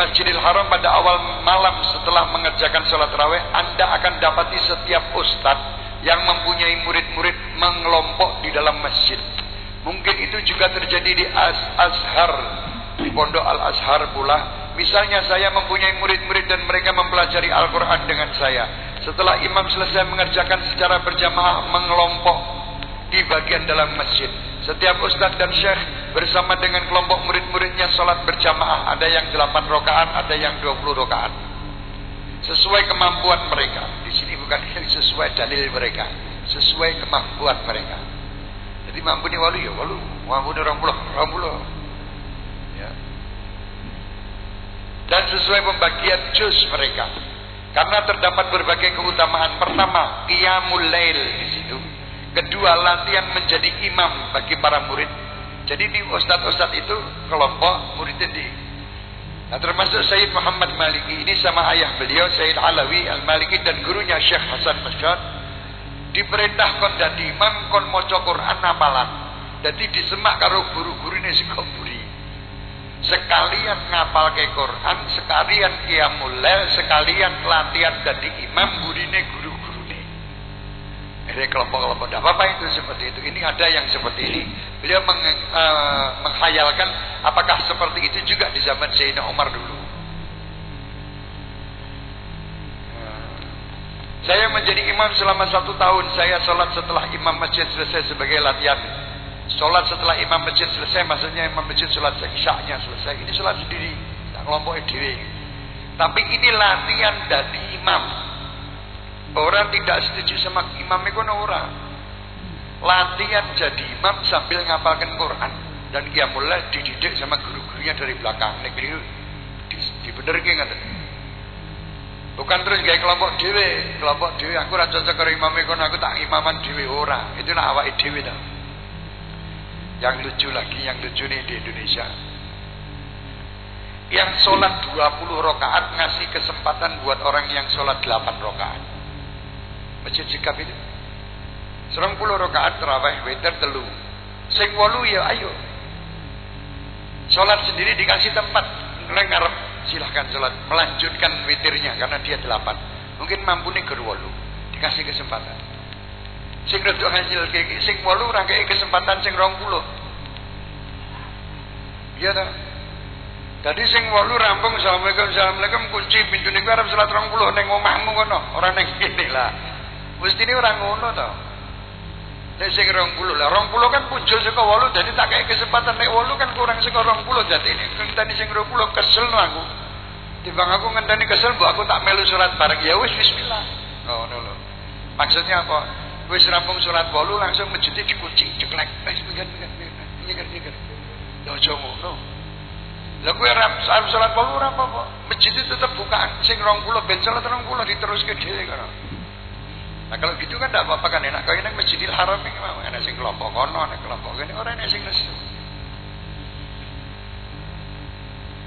Masjidil Haram pada awal malam setelah mengerjakan sholat raweh, Anda akan dapati setiap ustadz yang mempunyai murid-murid mengelompok di dalam masjid. Mungkin itu juga terjadi di Az Azhar, di Pondok Al Azhar pula. Misalnya saya mempunyai murid-murid dan mereka mempelajari Al-Quran dengan saya. Setelah imam selesai mengerjakan secara berjamaah mengelompok di bagian dalam masjid. Setiap ustadz dan syekh bersama dengan kelompok murid-muridnya sholat berjamaah. Ada yang 8 rokaat, ada yang 20 rokaat. Sesuai kemampuan mereka. Di sini bukan sesuai dalil mereka. Sesuai kemampuan mereka. Jadi mampu ni walu ya walu. Mampu ni orang puluh. Ya. Dan sesuai pembagian juz mereka. Karena terdapat berbagai keutamaan. Pertama, qiyamul lail di situ. Kedua, latihan menjadi imam bagi para murid. Jadi di ustadz-ustadz itu kelompok muridnya di. Nah, termasuk Sayyid Muhammad Maliki ini sama ayah beliau Sayyid Alawi Al-Maliki dan gurunya Syekh Hasan Masyad diperintahkan jadi imam kon maca Quran amalan. Jadi disemak karo guru-guru ini si kumpuri. Sekalian ngapal ke Quran, sekalian qiyamul sekalian latihan jadi imam gurine guru dari kelompok-kelompok tidak apa-apa itu seperti itu. Ini ada yang seperti ini. Beliau meng, uh, menghayalkan apakah seperti itu juga di zaman Sayyidina Umar dulu. Saya menjadi imam selama satu tahun. Saya sholat setelah imam masjid selesai sebagai latihan. Sholat setelah imam masjid selesai, maksudnya imam masjid sholat isyaknya selesai. Ini sholat sendiri, kelompok sendiri. Tapi ini latihan dari imam. Orang tidak setuju sama imam itu orang. Latihan jadi imam sambil ngapalkan Quran dan dia mulai dididik sama guru-gurunya dari belakang. Negeri di, di bener nggak Bukan terus gaya kelompok dewe, kelompok dewe aku rasa cocok imam itu aku tak imaman dewe ora. Itu nak awak dewe dah. Yang lucu lagi, yang lucu nih di Indonesia. Yang sholat 20 rakaat ngasih kesempatan buat orang yang sholat 8 rakaat. Masjid sikap itu. Serang puluh rakaat terawih witir telu. Sing walu ya ayo. Sholat sendiri dikasih tempat. Ngarep silahkan sholat. Melanjutkan witirnya karena dia delapan. Mungkin mampu nih walu. Dikasih kesempatan. Sing rada hasil kayak sing walu rangkai kesempatan sing rong puluh. Iya tak? Tadi sing walu rampung assalamualaikum assalamualaikum kunci pintu niku arep salat 20 ning omahmu kono, ora ning kene lah. Mestine ora ngono to. Nek sing 20 lah 20 kan muncul saka 8 jadi tak kayak kesempatan nek 8 kan kurang saka 20 jadi ini ngenteni sing 20 kesel no aku. Timbang aku ngenteni kesel mbok aku tak melu surat bareng ya wis bismillah. Oh ngono lho. Maksudnya apa? Wis rampung surat 8 langsung masjid dikunci ceklek. Wis mikir mikir mikir mikir. Lho aja ngono. Lah kowe ora salat 8 ora apa-apa. Masjid tetep bukaan sing 20 ben salat 20 diteruske dhewe karo. Nah kalau gitu kan tidak apa-apa kan enak. Kau ini masjidil haram ini mau enak sing kelompok kono, enak kelompok ini orang enak sing nesu.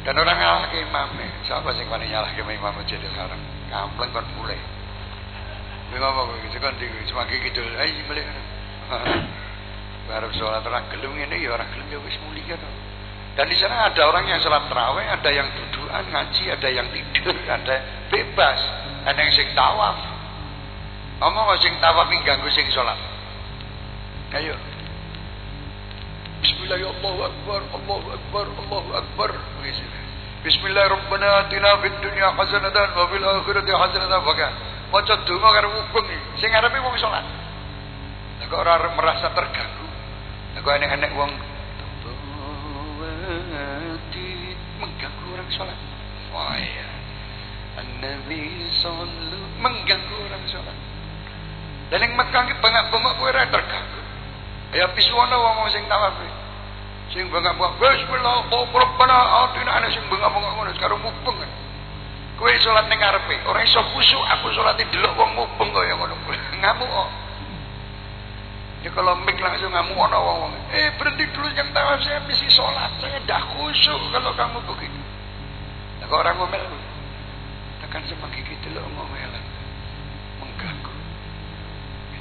Dan orang ngalah ke imam nih. Siapa sing paling nyalah ke imam masjidil haram? Kampleng kon mulai. Ini ngomong gitu kan semakin gitu. Ayo balik. Baru sholat orang gelung ini ya orang gelung ya wis mulia kan. Dan di sana ada orang yang sholat terawih, ada yang dudukan ngaji, ada yang tidur, ada bebas, ada yang sing tawaf, Ngomong sing tawaf ganggu sing salat. Ayo. Bismillahirrahmanirrahim. Allahu akbar, Allahu akbar. Bismillahirrahmanirrahim. Atina fid dunya hasanatan wa fil akhirati hasanatan wa qina. Maca donga karo mubeng iki. Sing arepe wong salat. Lah kok ora merasa terganggu. Lah kok enek-enek wong mengganggu orang salat. Wah ya. An-Nabi sallallahu mengganggu orang salat. Dan yang Mekah ki bengak-bengok kowe ora terganggu. Ya pisuwana wong sing tawaf. Sing bengak-bengok bismillah rabbana atina ana sing bengak-bengok ngono karo mubeng. Kowe salat ning ngarepe, ora iso khusuk aku salat delok wong mubeng kaya ngono. Ngamuk kok. Ya kalau mik langsung ngamuk ana wong-wong. Eh berhenti dulu yang tawaf saya mesti salat. Saya dah khusyuk kalau kamu begitu. Nah, orang ngomel. Tekan semakin gitu loh ngomel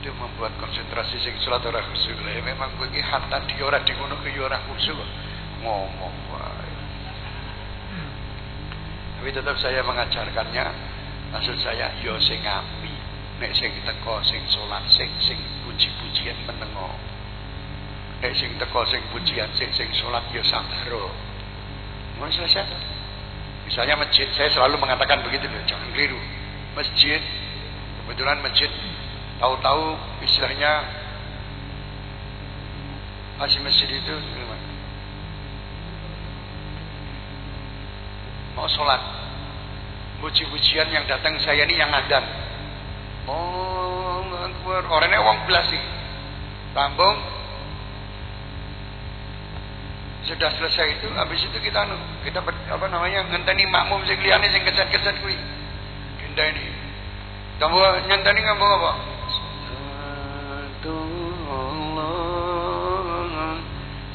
itu membuat konsentrasi sing salat ora khusyuk lah memang kowe iki hatta di ora di ngono ki ora khusyuk ngomong wae Tapi tetap saya mengajarkannya. Maksud saya yo sing api. Nek sing teko sing salat sing sing puji-pujian menengo. Nek sing teko sing pujian sing sing salat yo sabaro. Mau selesai. Misalnya masjid, saya selalu mengatakan begitu loh, jangan keliru. Masjid, kebetulan masjid, tahu-tahu istilahnya masih masjid itu mau sholat. Puji-pujian yang datang saya ini yang adan oh akbar. Orangnya uang belas sih. Rambung sudah selesai itu habis itu kita anu kita apa namanya ngenteni makmum sing liyane sing keset-keset kuwi. Dinda ini. Kamu nyenteni ngomong apa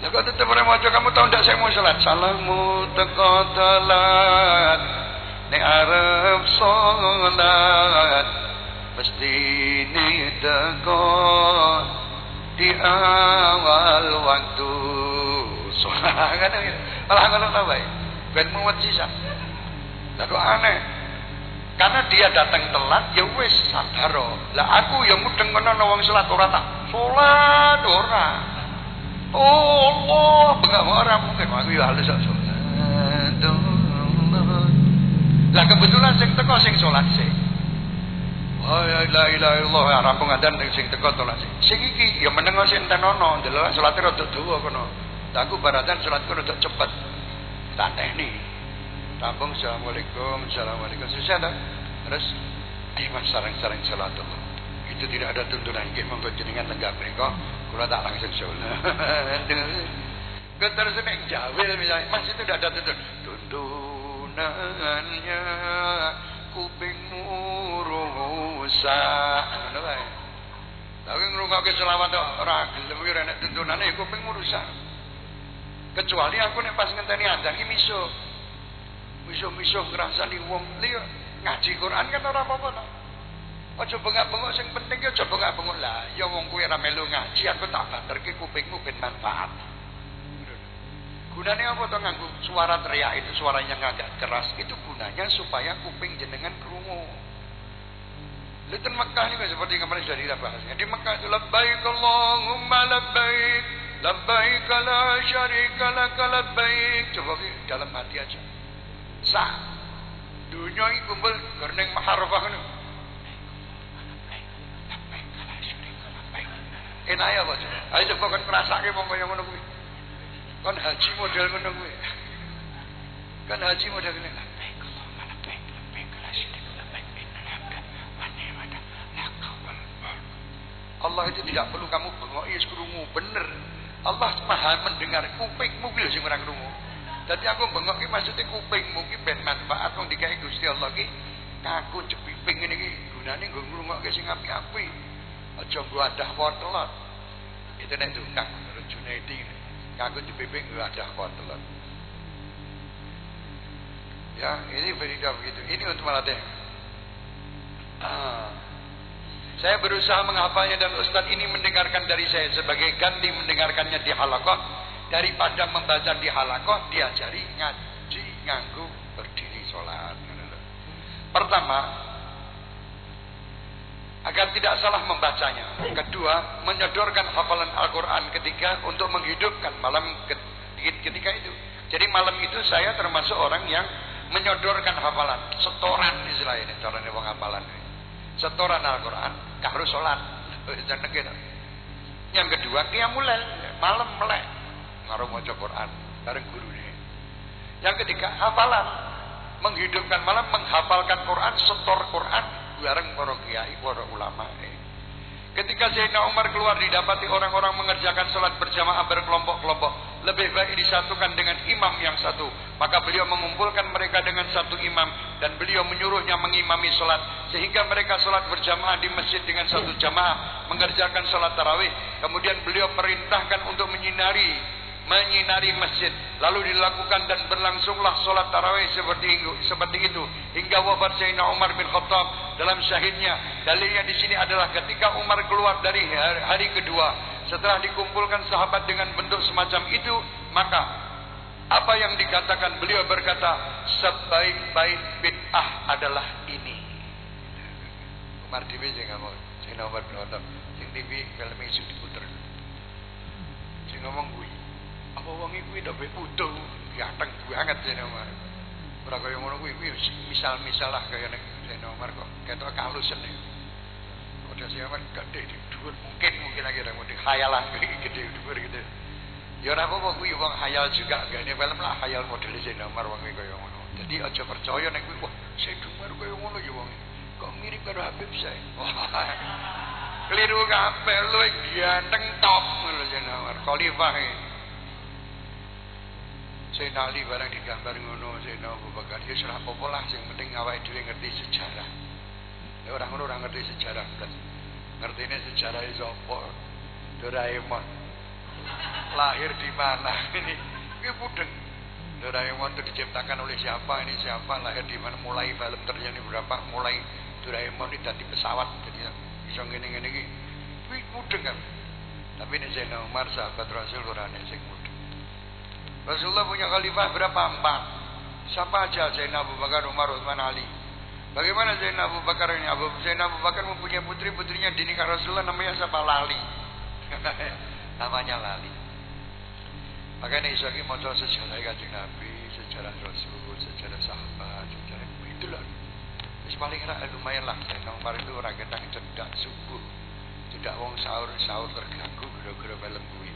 Lah kok tetep ora maca kamu tahu ndak saya mau salat? Salahmu teko telat. Nek arep salat. Mesti ni teko di awal waktu sholat kan malah ngono ta bae ben muwet sisa lalu aneh? Karena dia datang telat ya wis sadar lah aku ya mudeng ngono wong salat ora tak? Salat ora oh Allah bengak ora mungkin aku ya halus salat lah kebetulan sing teko sing salat sing Oh ya la ilaha illallah ya rampung adan sing teko tolak sing. Sing iki ya menengo sing tenono ndelok salate rada dawa kono. Aku baratan salatku rada cepet. Tak tekni. Rampung assalamualaikum, assalamualaikum. Susah tak? Terus eh mas sarang-sarang salat Allah. Itu tidak ada tuntunan. Nggih monggo jenengan lenggah mriku kula tak langsung salat. Getar seneng jawil misalnya, Mas itu tidak ada tuntun. Tuntunannya kupingmu rusak ngono wae. Tapi ngrungokke selawat ora gelem ki nek tuntunane ya kupingmu rusak kecuali aku nek pas ngenteni adzan ki miso miso-miso ngrasani wong. Liya ngaji Quran kan ora apa-apa aja bengak-bengok sing penting ya aja bengak-bengok lah ya wong kuwi ora melu ngaji aku tak banterke kupingmu ben manfaat Gunanya apa tuh nganggu suara teriak itu suaranya agak keras itu gunanya supaya kuping jenengan kerungu. Lihat Mekah ini seperti kemarin sudah kita bahasnya. Di Mekah itu labbaik Allahumma labbaik labbaik la syarika laka labbaik. Coba dalam hati aja. Sah. Dunia ini kumpul gerneng maharofah ini. Enak ya Pak. Ayo coba kan ngrasake mongko yang ngono kuwi. Kan haji model ngono kuwi. Kan haji model ngene. Allah itu tidak perlu kamu bengok iya krungu bener. Allah maha mendengar kupingmu kuwi sing ora krungu. Aku bengok ki maksudnya kupingmu ki ben manfaat wong digawe Gusti Allah ki kaku cepiping ngene iki gunane nggo ngrungokke sing apik-apik. Aja nggo adah wortelot. Itu nek tukang Junaidi kanggo dipimpin nggak ada kotelon. Ya, ini berita begitu. Ini untuk melatih. Ah. Saya berusaha menghafalnya dan Ustadz ini mendengarkan dari saya sebagai ganti mendengarkannya di halakoh daripada membaca di halakoh diajari ngaji nganggu berdiri sholat. Pertama, agar tidak salah membacanya. Kedua, menyodorkan hafalan Al-Quran ketika untuk menghidupkan malam ketika itu. Jadi malam itu saya termasuk orang yang menyodorkan hafalan, setoran istilahnya, caranya wong hafalan. Setoran Al-Quran, harus sholat. Yang kedua, qiyamulail, malam melek. Ngaruh maca Quran, bareng ini. Yang ketiga, hafalan. Menghidupkan malam, menghafalkan Quran, setor Quran, bareng para kiai, para ulama. Ketika Sayyidina Umar keluar didapati orang-orang mengerjakan sholat berjamaah berkelompok-kelompok. lebih baik disatukan dengan imam yang satu. Maka beliau mengumpulkan mereka dengan satu imam dan beliau menyuruhnya mengimami solat sehingga mereka solat berjamaah di masjid dengan satu jamaah mengerjakan solat tarawih. Kemudian beliau perintahkan untuk menyinari menyinari masjid. Lalu dilakukan dan berlangsunglah solat tarawih seperti itu seperti itu. Hingga wafat Sayyidina Umar bin Khattab. Dalam syahidnya dalilnya di sini adalah ketika Umar keluar dari hari, hari kedua setelah dikumpulkan sahabat dengan bentuk semacam itu, maka apa yang dikatakan beliau berkata, sebaik-baik bid'ah adalah ini. Umar TV sing ngomong, sing nomor penonton, sing TV film isu diputer. Sing ngomong gue, wong kuwi ndok butuh, ganteng banget sing nomor. Ora kaya ngono kuwi, misal-misal lah kaya nek sing nomor kok ketok kalusen iki. Udah siapa gede di dhuwur mungkin mungkin lagi orang mudi khayalan gede dhuwur gitu. Ya ora apa-apa kuwi wong khayal juga gane film lah khayal model sing nomor wong kaya ngono. Jadi aja percaya nek kuwi wah sing nomor kaya ngono ya wong. Kok mirip karo Habib saya. Keliru kabeh lu ganteng top ngono sing nomor. Khalifah. Sayyidina Ali barang digambar ngono Sayyidina Abu Bakar ya ora apa-apa lah sing penting awake dhewe ngerti sejarah. Ya orang orang ngerti sejarah. Ngerti sejarah apa? Doraemon. Lahir di mana? Ini ini pudeng. Doraemon itu diciptakan oleh siapa? Ini siapa? Lahir di mana? Mulai film terjadi berapa? Mulai Doraemon itu di pesawat. Jadi bisa gini-gini ini. Ini pudeng kan. Tapi ini Zainal Umar sahabat Rasul yang mudeng. Rasulullah punya khalifah berapa? Empat. Siapa aja Zainal Abu Bakar, Umar, Uthman, Ali. Bagaimana Zainal Abu Bakar ini? Abu Zainal Abu Bakar mempunyai putri-putrinya dinikah Rasulullah namanya siapa? Lali. namanya Lali. Makanya Isaki mau sejarah kanjeng Nabi, sejarah Rasul, sejarah sahabat, sejarah itulah. Terus paling lumayan lah. Zainal Umar itu orang ketang cedak subuh. Tidak wong sahur sahur terganggu gara-gara film gue.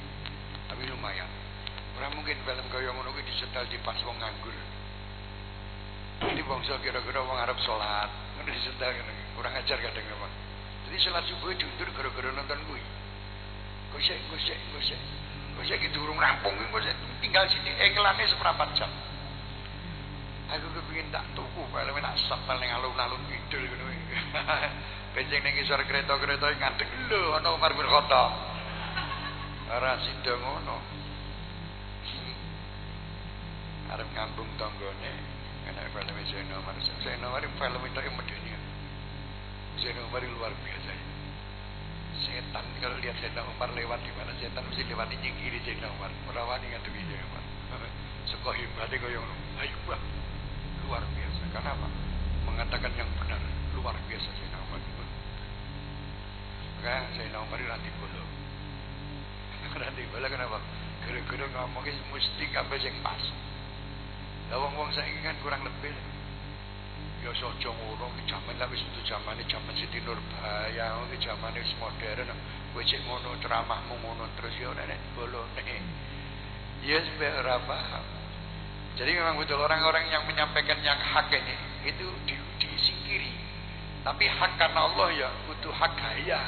Tapi lumayan. Orang mungkin film kaya ngono kuwi disetel di pas wong nganggur. Ini bangsa kira-kira orang Arab sholat. Ini disetel kurang ajar kadang apa. Jadi sholat subuh diundur gara-gara nonton gue. Gosek, gosek, gosek. Gosek itu urung rampung, gosek. Tinggal sini iklannya seperempat jam. Aku kepingin tak tuku, kalau nak sapal yang alun-alun kidul gitu. Kencing ning isor kereta-kereta ngadeg lho ana Umar bin Khattab. Ora ngono. Arep ngambung tanggane. Karena film Zainal Umar. Zainal Umar film itu yang medeni. Zainal Umar luar biasa. Setan kalau lihat Zainal Umar lewat di mana setan mesti lewat di kiri Zainal Umar. Merawani nggak tuh Zainal Umar. Suka hebatnya kau yang ayo bah luar biasa. Kenapa? Mengatakan yang benar luar biasa Zainal Umar. Maka Zainal Umar nanti bolo. Nanti bolo kenapa? Gara-gara ngomongin mesti kabeh yang pas. Lah wong-wong saiki kan kurang lebih. Ya sojo ngono ki jaman wis itu jamane jaman Siti Nurbaya ki jamane wis modern. Kowe cek ngono ceramahmu ngono terus ya nek. Bolone ya sampe ora paham. Jadi memang betul orang-orang yang menyampaikan yang hak ini itu di, disingkiri. Tapi hak karena Allah ya butuh hak gaya.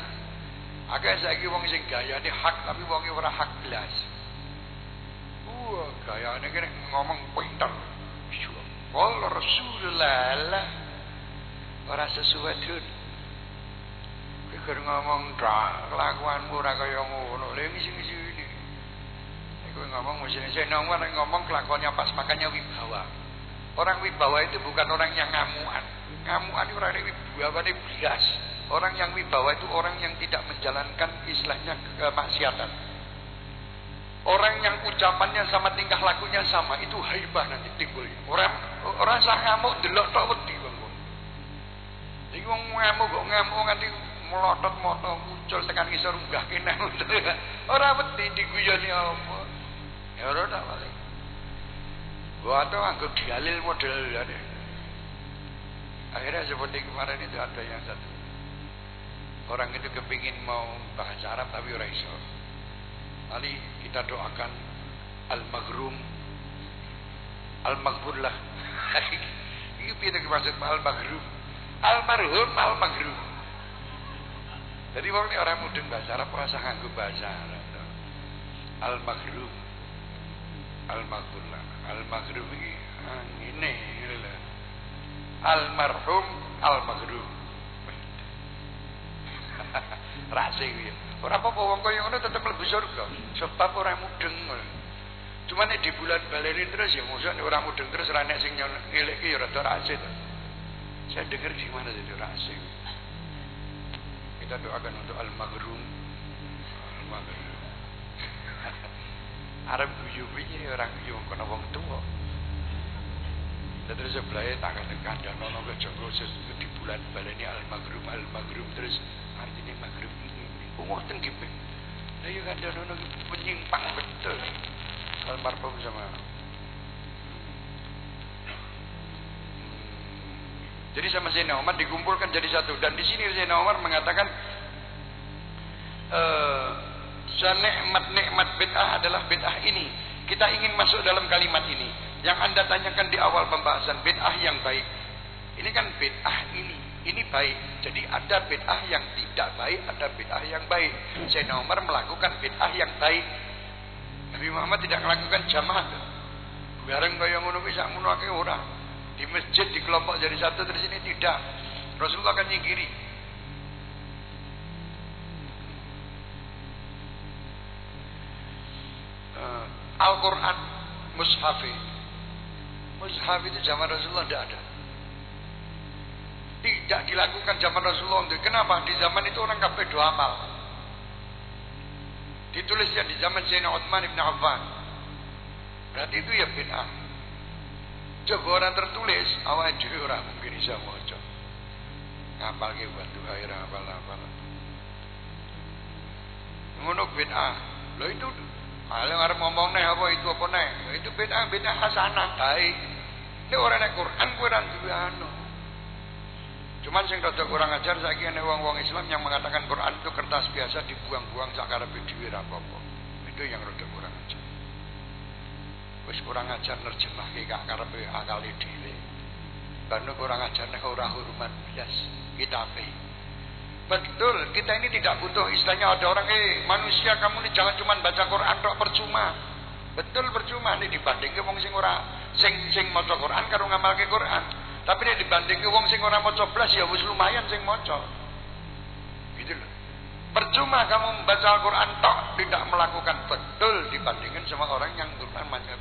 Agak saiki wong sing ini hak tapi wong ora hak belas Wah, gayane kene ngomong pinter. Qala Rasulullah lah. Ora sesuatu. Pikir ngomong dak kelakuanmu ora kaya ngono. Lha ngisi-ngisi ini. Iku ngomong mesti saya ngomong ngomong kelakuannya pas makanya wibawa. Orang wibawa itu bukan orang yang ngamuan. Ngamuan itu orang wibawa ini bias. Orang yang wibawa itu orang yang tidak menjalankan istilahnya kemaksiatan. Orang yang ucapannya sama tingkah lakunya sama itu haibah nanti timbul. Orang orang sah ngamuk delok tok wedi bang. Jadi wong ngamuk kok ngamuk nganti melotot moto muncul tekan ngisor unggah kene. Ora wedi diguyoni apa. Ya ora tak. Gua tuh anggap dalil model ya. Akhirnya seperti kemarin itu ada yang satu. Orang itu kepingin mau bahasa Arab tapi orang iso. Mari kita doakan al-maghrum al-maghfur lah. Ini piye maksud al-maghrum? Al-marhum al-maghrum. Jadi wong orang mudeng bahasa Arab rasa nganggo bahasa Arab. Al-maghrum. Al-Maghrib Al-Maghrib ini ah, ini Almarhum Al-Maghrib Rasa ya. Ora apa-apa wong kaya ngono tetep mlebu surga. Sebab ora mudeng. Cuma nek di bulan baleni terus ya musuh ora mudeng terus ora nek sing ngelek ya rada rasa to. Saya dengar di mana jadi rasa. Kita doakan untuk al-maghrum. Al-maghrum. Arab guyu piye orang guyu kono wong tuwa. Terus sebelahnya tangan kandang nono ke Joko di bulan baleni al-maghrum al-maghrum terus artinya maghrib umur tinggi pe. Lah ya kadang-kadang penyimpang betul. Almarhum sama hmm. Jadi sama Zainal Umar dikumpulkan jadi satu dan di sini Zainal Umar mengatakan eh nikmat-nikmat bid'ah adalah bid'ah ini. Kita ingin masuk dalam kalimat ini. Yang Anda tanyakan di awal pembahasan bid'ah yang baik. Ini kan bid'ah ini ini baik. Jadi ada bid'ah yang tidak baik, ada bid'ah yang baik. Sayyidina Umar melakukan bid'ah yang baik. Nabi Muhammad tidak melakukan jamaah. Bareng kaya ngono kuwi sak ngono ora. Di masjid di kelompok jadi satu terus ini tidak. Rasulullah akan nyingkiri. Uh, Al-Quran Mushafi Mushaf itu zaman Rasulullah tidak ada tidak dilakukan zaman Rasulullah kenapa? Di zaman itu orang kafir doa amal. Ditulisnya di zaman Sayyidina Uthman ibn Affan. Berarti itu ya bid'ah. Coba orang tertulis, awal dhewe mungkin bisa maca. Ngapal ke buat doa ora apal-apal. Bid'ah. Lo itu Kalau arep ngomong nih apa itu apa nih? Itu bid'ah, bid'ah hasanah. Baik. Ini orang nek Quran ora duwe anu. Cuman sing rada kurang ajar saiki ana wong-wong Islam yang mengatakan Quran itu kertas biasa dibuang-buang sak karepe dhewe ra apa-apa. Itu yang rada kurang ajar. Wis kurang ajar nerjemahke gak karepe akale dhewe. Karena kurang ajar nek ora hormat bias kitabe. Betul, kita ini tidak butuh istilahnya ada orang eh manusia kamu ini jangan cuma baca Quran tok percuma. Betul percuma nih dibandingke wong sing ora sing sing maca Quran karo ngamalke Quran. Tapi nek dibandingke wong sing ora maca blas ya wis lumayan sing maca. Gitu loh. Percuma kamu membaca Al-Quran tok tidak melakukan betul dibandingkan sama orang yang Quran baca.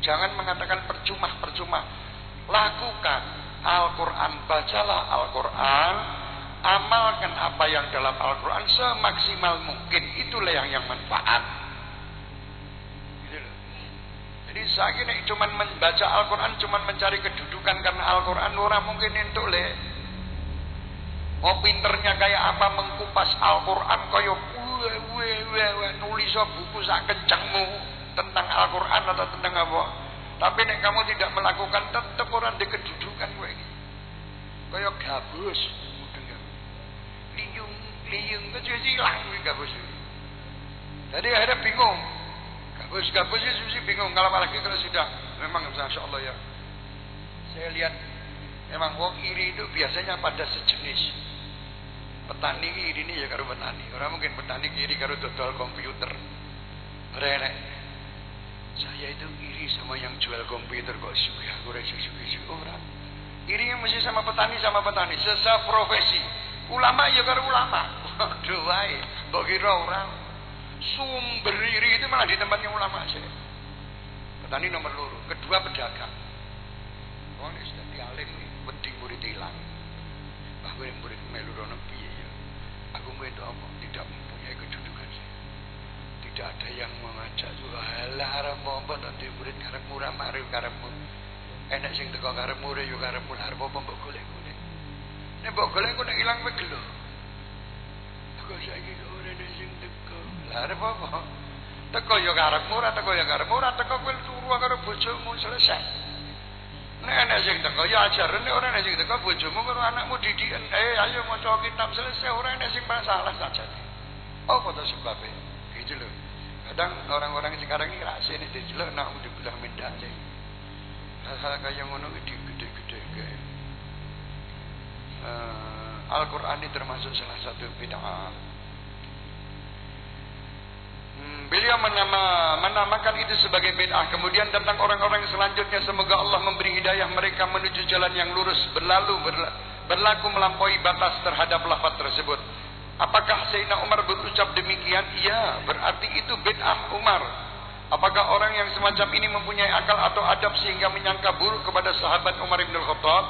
Jangan mengatakan percuma percuma. Lakukan Al-Quran, bacalah Al-Quran, amalkan apa yang dalam Al-Quran semaksimal mungkin. Itulah yang yang manfaat. Jadi saya ini cuma membaca Al-Quran, cuma mencari kedudukan karena Al-Quran orang mungkin itu le. Mau pinternya kayak apa mengkupas Al-Quran kaya we we nulis buku sak kencangmu tentang Al-Quran atau tentang apa. Tapi nek kamu tidak melakukan tetap orang di kedudukan ini. Kaya gabus, liung liung kecil hilang gabus. Jadi akhirnya bingung. Gabus gabusnya susi bingung kalau lagi kalau sudah memang masya Allah ya. Saya lihat memang wong iri itu biasanya pada sejenis. Petani iri ini ya karo petani. Orang mungkin petani iri karo dodol komputer. Renek. Saya itu iri sama yang jual komputer kok suka aku rek suka orang. Irinya mesti sama petani sama petani, sesa profesi. Ulama ya karo ulama. Waduh wae, mbok kira orang sumber iri itu malah di tempatnya ulama sih. Petani nomor loro, kedua pedagang. Oh ini sudah dialim nih, wedi murid hilang. Bahwa yang murid melu piye ya. Aku itu apa? Tidak mempunyai kedudukan sih. Tidak ada yang mengajak juga. Halah harap apa nanti murid karep murah mari karepmu. Enak sing teko karep murah yo karepmu harap apa mbok golek-golek. Nek mbok golek kok nek ilang kowe. Aku lah arep apa? Teko ya karepmu ora teko ya karepmu ora teko kowe turu karo bojomu selesai. Nek ana sing teko ya ajaran nek ora ana sing teko bojomu karo anakmu didiken. Eh ayo maca kitab selesai ora ana sing masalah saja. Oh kota sebabnya gitu loh. Kadang orang-orang sekarang ini rahasia ini dijelek nak bilang minta aja. Hal-hal kayak ngono gede-gede kayak. Uh, Al-Quran ini termasuk salah satu bid'ah beliau menama, menamakan itu sebagai bid'ah. Kemudian datang orang-orang selanjutnya. Semoga Allah memberi hidayah mereka menuju jalan yang lurus. Berlalu, berlaku melampaui batas terhadap lafaz tersebut. Apakah Sayyidina Umar berucap demikian? Iya, berarti itu bid'ah Umar. Apakah orang yang semacam ini mempunyai akal atau adab sehingga menyangka buruk kepada sahabat Umar bin Khattab?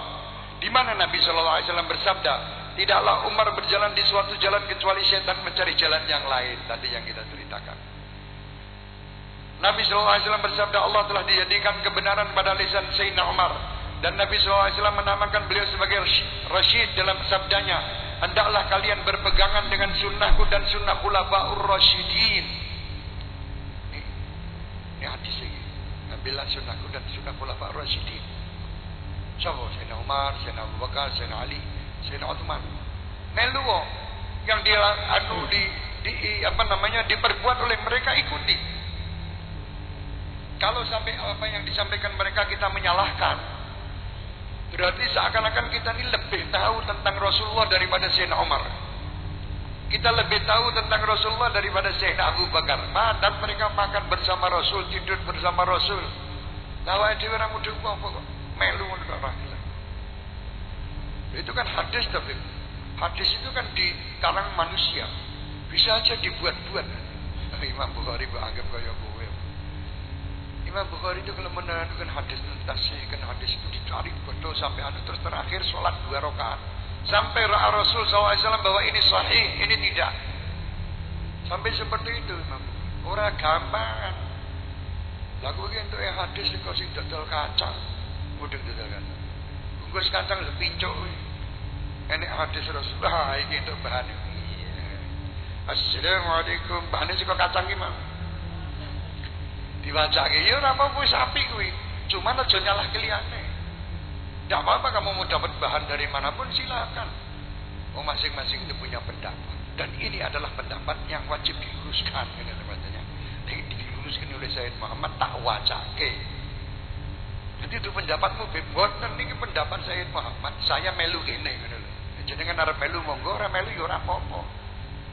Di mana Nabi Shallallahu Alaihi Wasallam bersabda, Tidaklah Umar berjalan di suatu jalan kecuali setan mencari jalan yang lain. Tadi yang kita ceritakan. Nabi SAW bersabda Allah telah dijadikan kebenaran pada lisan Sayyidina Umar. Dan Nabi SAW menamakan beliau sebagai Rashid dalam sabdanya. Hendaklah kalian berpegangan dengan sunnahku dan sunnah khulafa'ur Rashidin. Ini, ini hadis ini. Ambillah sunnahku dan sunnah khulafa'ur Rashidin. Siapa? Sayyidina Umar, Sayyidina Abu Bakar, Sayyidina Ali. Sayyidina Uthman. Melu yang dia anu di, di apa namanya diperbuat oleh mereka ikuti. Kalau sampai apa yang disampaikan mereka kita menyalahkan, berarti seakan-akan kita ini lebih tahu tentang Rasulullah daripada Sayyidina Umar. Kita lebih tahu tentang Rasulullah daripada Sayyidina Abu Bakar. Padat mereka makan bersama Rasul, tidur bersama Rasul. Lawa dhewe ora mudhun apa kok. Melu itu kan hadis tapi hadis itu kan di karang manusia. Bisa aja dibuat-buat. Imam Bukhari anggap kaya. Imam Bukhari itu kalau menerangkan hadis kan hadis itu dicari betul sampai anu terus terakhir sholat dua rakaat. Sampai Rasul SAW bahwa ini sahih, ini tidak. Sampai seperti itu Imam. Orang gampang. Lagu untuk yang hadis itu sing dodol kacang. Mudeng dodol kacang. Bungkus kacang lebih pincuk. Ini hadis Rasulullah ini untuk bahan iya. Assalamualaikum bahan sih kok kacang gimana diwacake ya ora apa sapi kuwi. Cuma aja nyalah keliyane tidak apa-apa kamu mau dapat bahan dari mana pun silakan. Oh masing-masing itu punya pendapat. Dan ini adalah pendapat yang wajib diluruskan ini teman-teman diluruskan oleh Sayyid Muhammad tak wacake jadi itu pendapatmu dan ini pendapat Sayyid Muhammad. Saya melu ini gitu jenengan arep melu monggo. Ora melu ya ora apa-apa.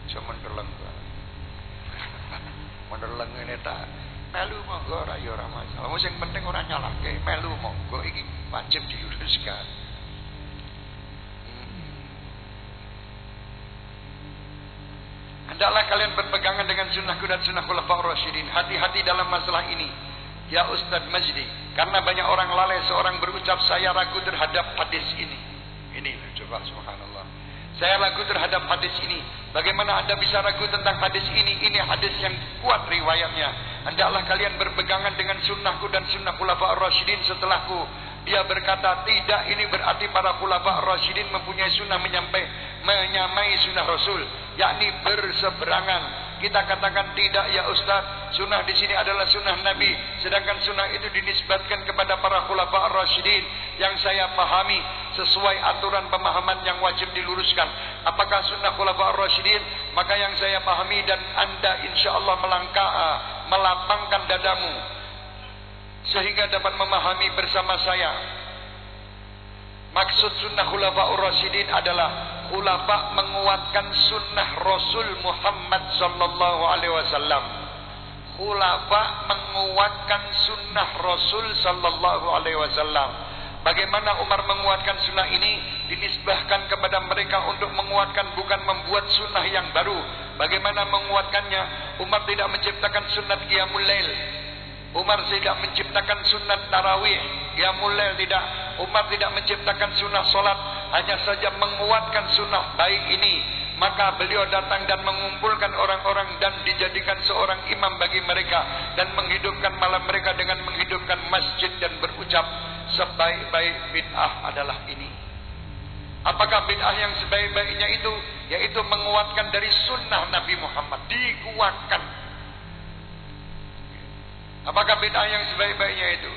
Aja mendeleng mendeleng ngene ta melu monggo ora ya ora masalah sing penting ora nyalahke melu monggo iki wajib diluruskan hmm. Hendaklah kalian berpegangan dengan sunnahku dan sunnah khulafah rasyidin. Hati-hati dalam masalah ini. Ya Ustadz Majdi. Karena banyak orang lalai seorang berucap saya ragu terhadap hadis ini. Ini coba subhanallah. Saya ragu terhadap hadis ini. Bagaimana anda bisa ragu tentang hadis ini? Ini hadis yang kuat riwayatnya. Hendaklah kalian berpegangan dengan sunnahku dan sunnah khulafa ar-rasyidin setelahku. Dia berkata, tidak ini berarti para khulafa ar-rasyidin mempunyai sunnah menyampai, menyamai sunnah Rasul. Yakni berseberangan kita katakan tidak ya Ustaz, sunnah di sini adalah sunnah Nabi, sedangkan sunnah itu dinisbatkan kepada para khulafa ar-rasyidin yang saya pahami sesuai aturan pemahaman yang wajib diluruskan. Apakah sunnah khulafa ar-rasyidin? Maka yang saya pahami dan Anda insyaallah melangkah melapangkan dadamu sehingga dapat memahami bersama saya Maksud sunnah khulafa rasyidin adalah khulafa menguatkan sunnah Rasul Muhammad sallallahu alaihi wasallam. Khulafa menguatkan sunnah Rasul sallallahu alaihi wasallam. Bagaimana Umar menguatkan sunnah ini dinisbahkan kepada mereka untuk menguatkan bukan membuat sunnah yang baru. Bagaimana menguatkannya? Umar tidak menciptakan sunnah qiyamul lail, Umar tidak menciptakan sunat tarawih. Ya mulai tidak. Umar tidak menciptakan sunnah solat. Hanya saja menguatkan sunnah baik ini. Maka beliau datang dan mengumpulkan orang-orang dan dijadikan seorang imam bagi mereka. Dan menghidupkan malam mereka dengan menghidupkan masjid dan berucap. Sebaik-baik bid'ah adalah ini. Apakah bid'ah yang sebaik-baiknya itu? Yaitu menguatkan dari sunnah Nabi Muhammad. Dikuatkan Apakah bid'ah yang sebaik-baiknya itu?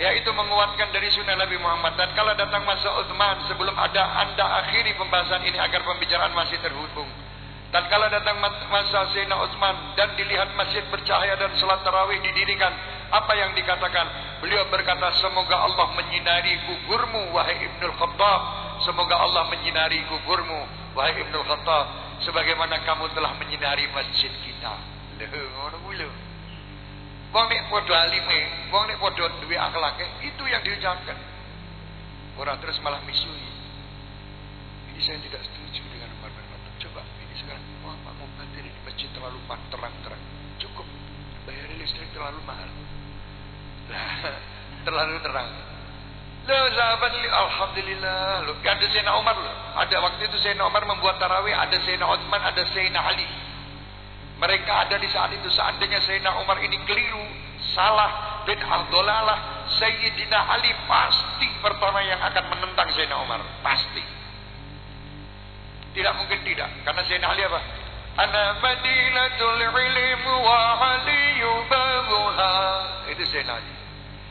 Yaitu menguatkan dari sunnah Nabi Muhammad. Dan kalau datang masa Uthman sebelum ada anda akhiri pembahasan ini agar pembicaraan masih terhubung. Dan kalau datang masa Sayyidina Uthman dan dilihat masjid bercahaya dan salat tarawih didirikan, apa yang dikatakan? Beliau berkata, semoga Allah menyinari kuburmu, wahai Ibnul Khattab. Semoga Allah menyinari kuburmu, wahai Ibnul Khattab. Sebagaimana kamu telah menyinari masjid kita. Kuwi lho. Wong nek padha alime, wong nek padha duwe akhlake, itu yang diucapkan. Orang terus malah misui. Ini saya tidak setuju dengan Umar bin Khattab. Coba ini sekarang, wah Pak Mubadir di masjid terlalu terang-terang. Cukup, bayar listrik terlalu mahal. Terlalu terang. Loh sahabat Alhamdulillah loh. Ada Sayyidina Umar loh. Ada waktu itu Sayyidina Umar membuat tarawih. Ada Sayyidina Uthman, ada Sayyidina Ali. Mereka ada di saat itu. Seandainya Sayyidina Umar ini keliru. Salah. Bid'ah dolalah. Sayyidina Ali pasti pertama yang akan menentang Sayyidina Umar. Pasti. Tidak mungkin tidak. Karena Sayyidina Ali apa? Ana madinatul ilm wa aliyu babuha. Itu Sayyidina Ali.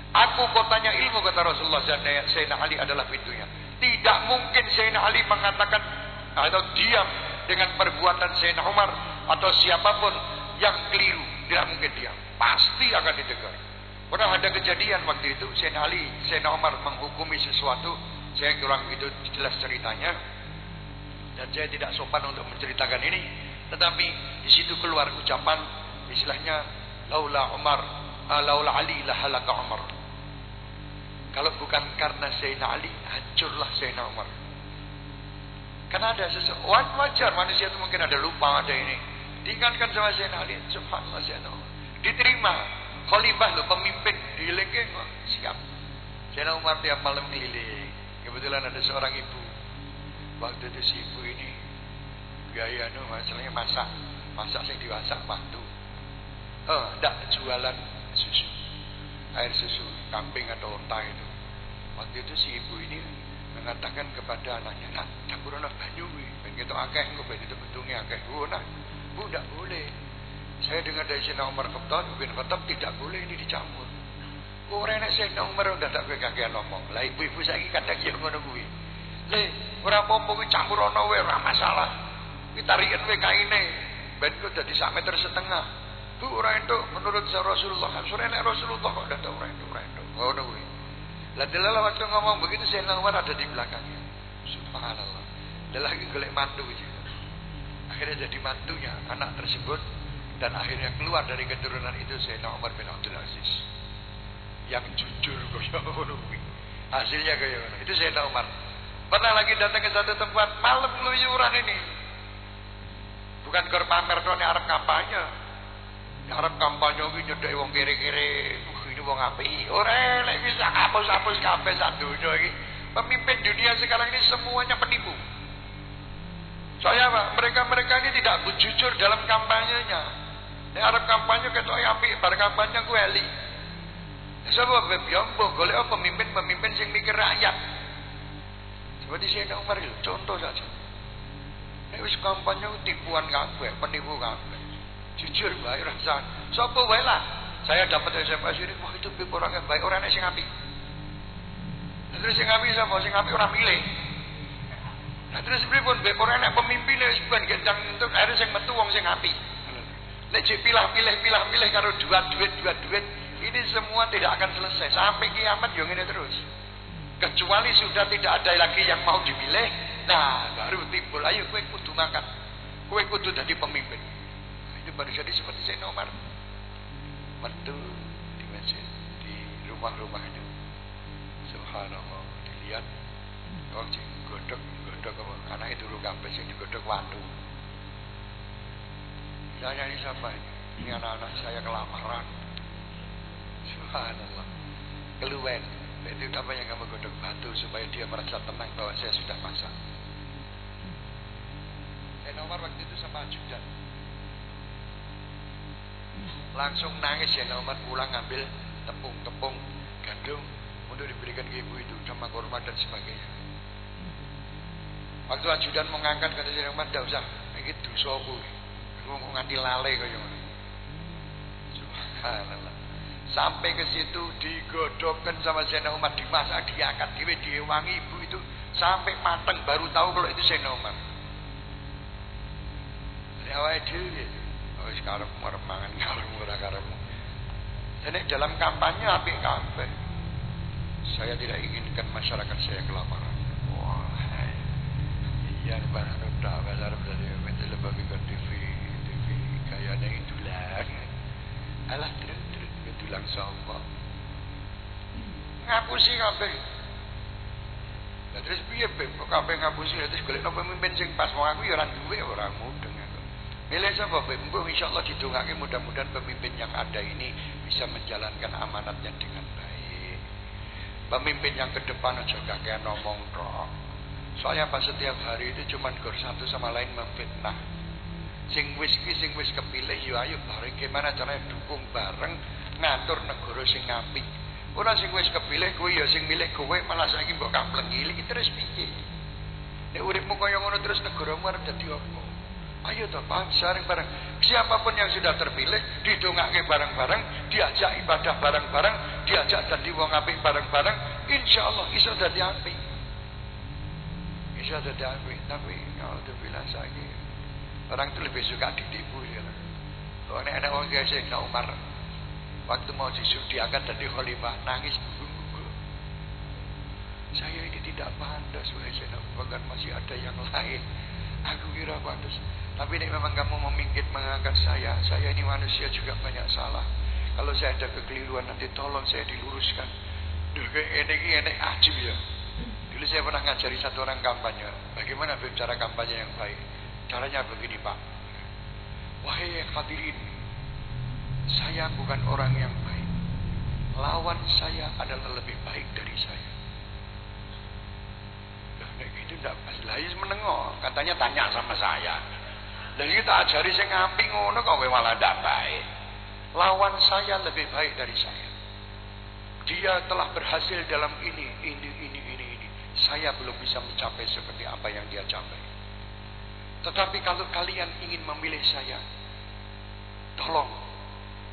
Aku kotanya ilmu kata Rasulullah Sayyidina Ali adalah pintunya. Tidak mungkin Sayyidina Ali mengatakan atau diam dengan perbuatan Sayyidina Umar atau siapa pun yang keliru. Tidak mungkin diam. Pasti akan ditegur. Pernah ada kejadian waktu itu Sayyidina Ali, Sayyidina Umar menghukumi sesuatu. Saya kurang itu jelas ceritanya. Dan saya tidak sopan untuk menceritakan ini. Tetapi di situ keluar ucapan istilahnya laula Umar, laula Ali lahalaka Umar. Kalau bukan karena Sayyidina Ali, hancurlah Sayyidina Umar. Karena ada sesuatu, wajar manusia itu mungkin ada lupa, ada ini. Diingatkan sama Sayyidina Ali, subhanallah Sayyidina Umar. Diterima, khalifah lo pemimpin, dilengke siap. Sayyidina Umar tiap malam keliling. Kebetulan ada seorang ibu. Waktu itu si ibu ini, gaya nu masalahnya masak. Masak sing diwasak waktu. Oh, enggak jualan susu air susu kambing atau unta itu. Waktu itu si ibu ini mengatakan kepada anaknya, nak campur anak banyu, ben gitu akeh, gue ben itu betulnya akeh. Oh, nak, bu tidak boleh. Saya dengar dari Sayyidina Umar Khattab, bin Khattab tidak boleh ini dicampur. Orang yang Sayyidina Umar udah tak kakean ngomong. Lah ibu-ibu saya kadang yang ngono kuwi. Le, ora apa-apa kuwi campur ana wae ora masalah. Kuwi tarikan wae kaine. Ben kok dadi sak meter setengah. Bu orang itu menurut Rasulullah. Sore nek Rasulullah kok ada orang itu orang itu. Oh no. Lah delala waktu ngomong begitu saya Umar ada di belakangnya. Subhanallah. Dia lagi golek mantu gitu. Akhirnya jadi mantunya anak tersebut dan akhirnya keluar dari keturunan itu Sayyidina Umar bin Abdul Aziz. Yang jujur ngono Hasilnya kaya ngono. Itu Sayyidina Umar. Pernah lagi datang ke satu tempat malam keluyuran ini. Bukan ke pamer dong Arab kampanye. Arab kampanye iki nyedhek wong kere-kere, ini wong apik. Ora lek bisa hapus-hapus kabeh sak donya iki. Pemimpin dunia sekarang ini semuanya penipu. Soalnya apa? Mereka-mereka ini tidak jujur dalam kampanyenya. Nek Arab kampanye ketok apik, bar kampanye ku eli. Sebab mbok golek pemimpin-pemimpin sing mikir rakyat. Seperti saya Umar itu, contoh saja. Nek wis kampanye tipuan kabeh, penipu kabeh. Jujur baik rasa. Sopo wae lah. Saya dapat SMS ini, wah itu orangnya baik, orangnya sing api. Nah, terus sing api sapa? Sing api orang milih. Nah terus pripun bib orangnya pemimpin wis ben gendang untuk akhirnya sing metu wong sing api. Lek pilah-pilih pilah-pilih karo dua duit dua duit, ini semua tidak akan selesai. Sampai kiamat yo ngene terus. Kecuali sudah tidak ada lagi yang mau dipilih, nah baru timbul. Ayo kowe kudu makan. Kowe kudu jadi pemimpin. Itu baru jadi seperti saya nomor metu di masjid di rumah-rumah itu. Subhanallah dilihat oh cing godok godok apa? Itu lu kampes yang digodok waktu saya ini siapa ini? Ini anak-anak saya kelaparan. Subhanallah. Keluar itu apa yang kamu godok batu supaya dia merasa tenang bahwa saya sudah masak? Saya nomor waktu itu sama ajudan. Langsung nangis ya Umar pulang ngambil tepung-tepung gandum untuk diberikan ke ibu itu sama kurma dan sebagainya. Waktu ajudan mengangkat kata Sayyidina Umar, tidak usah, ini dosa aku. Aku mau nganti lalai kaya. Subhanallah. Sampai ke situ digodokkan sama Sayyidina Umar dimasak, diangkat, diwe, diwangi ibu itu sampai matang baru tahu kalau itu Sayyidina Umar. Ini awalnya dhewe wis karep arep mangan karep ora karep. Ini dalam kampanye apik kabeh. Saya tidak inginkan masyarakat saya kelaparan yani ben lebih davelerimle TV TV kaya ni itu lah Alah terus terus langsung sama. Ngapusi kabeh. Lah terus piye pem kok kabeh ngapusi terus golek pemimpin sing pas mau aku orang tua orang muda mudeng aku. Milih sapa pem mbok insyaallah mudah-mudahan pemimpin yang ada ini bisa menjalankan amanatnya dengan baik. Pemimpin yang ke depan juga kaya ngomong tok. Soalnya pas setiap hari itu cuma gor satu sama lain memfitnah. Sing wis ki sing wis kepilih yo ayo bareng gimana caranya dukung bareng ngatur negara sing apik. Ora sing wis kepilih kuwi ya sing milih kowe malah saiki mbok kamplengi iki terus piye? Nek uripmu kaya ngono terus negaramu arep dadi apa? Ayo toh bareng-bareng. Siapa pun yang sudah terpilih didongake bareng-bareng, diajak ibadah bareng-bareng, diajak dadi wong apik bareng-bareng, insyaallah iso dadi apik. Dadi apik, tapi kalau bilang saiki orang itu lebih suka ditipu ya. Kalau ada orang kayak Sayyidina Umar waktu mau akan jadi khalifah nangis gugur Saya ini tidak pantas wahai Sayyidina Umar masih ada yang lain. Aku kira pantas. Tapi ini memang kamu memingkit mengangkat saya. Saya ini manusia juga banyak salah. Kalau saya ada kekeliruan nanti tolong saya diluruskan. Duh, ini ini ajib ya. Dulu saya pernah ngajari satu orang kampanye. Bagaimana cara kampanye yang baik? Caranya begini Pak. Wahai hadirin, saya bukan orang yang baik. Lawan saya adalah lebih baik dari saya. itu tidak pas. Lah menengok, katanya tanya sama saya. Dan kita ajari saya ngampi ngono kok malah tidak baik. Lawan saya lebih baik dari saya. Dia telah berhasil dalam ini, ini. Saya belum bisa mencapai seperti apa yang dia capai. Tetapi kalau kalian ingin memilih saya, tolong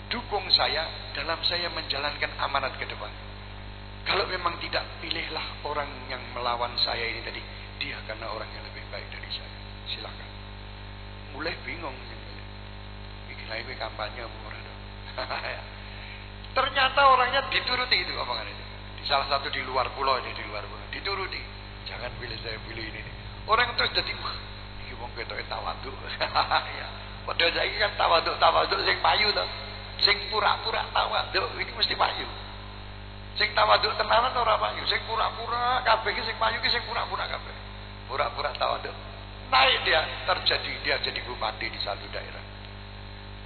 dukung saya dalam saya menjalankan amanat ke depan. Kalau memang tidak, pilihlah orang yang melawan saya ini tadi. Dia karena orang yang lebih baik dari saya. Silakan. Mulai bingung. Bikin kampanye murah Ternyata orangnya dituruti itu omongan itu. Di salah satu di luar pulau ini, di luar pulau. Dituruti. Jangan pilih saya pilih ini. Orang terus jadi, ini wong ketoke tawadu. ya. Padahal saya kan tawadu sing payu tuh. Sing pura-pura tawadu ini mesti payu. Sing tawaduk tenanan ora payu, sing pura-pura kabeh iki sing payu iki sing pura-pura kabeh. Pura-pura tawaduk. Naik dia terjadi dia jadi bupati di satu daerah.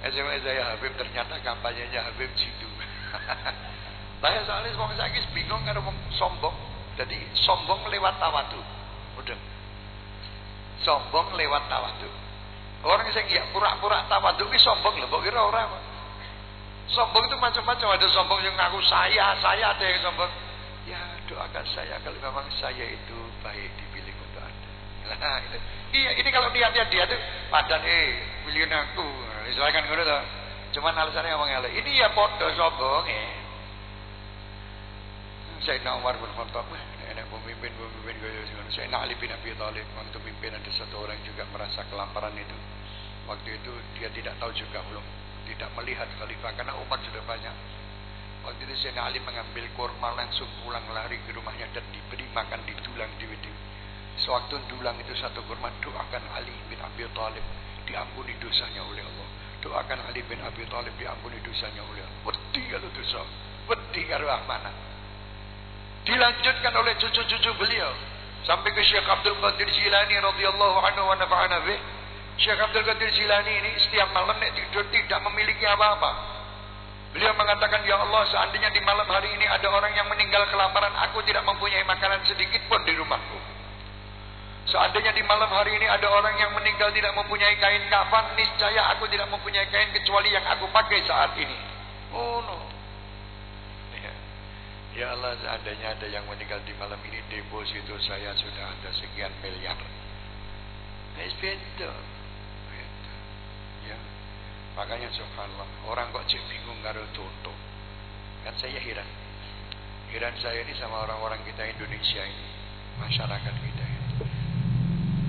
SMS saya Habib ternyata kampanyenya Habib Jidu. Saya soalnya wong saiki bingung karo wong sombong. Jadi sombong lewat tawadu. Udah. Sombong lewat tawadu. Orang yang ya pura-pura tawadu ini sombong lho, kok kira ora Sombong itu macam-macam. Ada sombong yang ngaku saya, saya ada yang sombong. Ya doakan saya kalau memang saya itu baik dipilih untuk anda. Nah. Iya, ini kalau niatnya dia tuh padan eh pilihin aku. Silakan ngono tuh. Cuman alasannya ngomong elek. Ini ya podo sombong eh. Saya Umar bin Khattab, enak pemimpin-pemimpin Saya Ali bin Abi Thalib, waktu pemimpin ada satu orang juga merasa kelaparan itu. Waktu itu dia tidak tahu juga belum tidak melihat khalifah karena umat sudah banyak. Waktu itu Sayyidina Ali mengambil kurma langsung pulang lari ke rumahnya dan diberi makan di dulang di. Sewaktu dulang itu satu kurma doakan Ali bin Abi Thalib diampuni dosanya oleh Allah. Doakan Ali bin Abi Thalib diampuni dosanya oleh Allah. Wedi kalau dosa, wedi kalau amanah. Dilanjutkan oleh cucu-cucu beliau sampai ke Syekh Abdul Qadir Jilani radhiyallahu anhu wa nafa'ana bih Syekh Abdul Qadir Jilani ini setiap malam tidur tidak memiliki apa-apa. Beliau mengatakan, Ya Allah, seandainya di malam hari ini ada orang yang meninggal kelaparan, aku tidak mempunyai makanan sedikit pun di rumahku. Seandainya di malam hari ini ada orang yang meninggal tidak mempunyai kain kafan, niscaya aku tidak mempunyai kain kecuali yang aku pakai saat ini. Oh no. Ya, ya Allah, seandainya ada yang meninggal di malam ini, deposito saya sudah ada sekian miliar. Es Makanya subhanallah, orang kok cek bingung karo contoh. Kan saya heran. Heran saya ini sama orang-orang kita Indonesia ini. Masyarakat kita ini.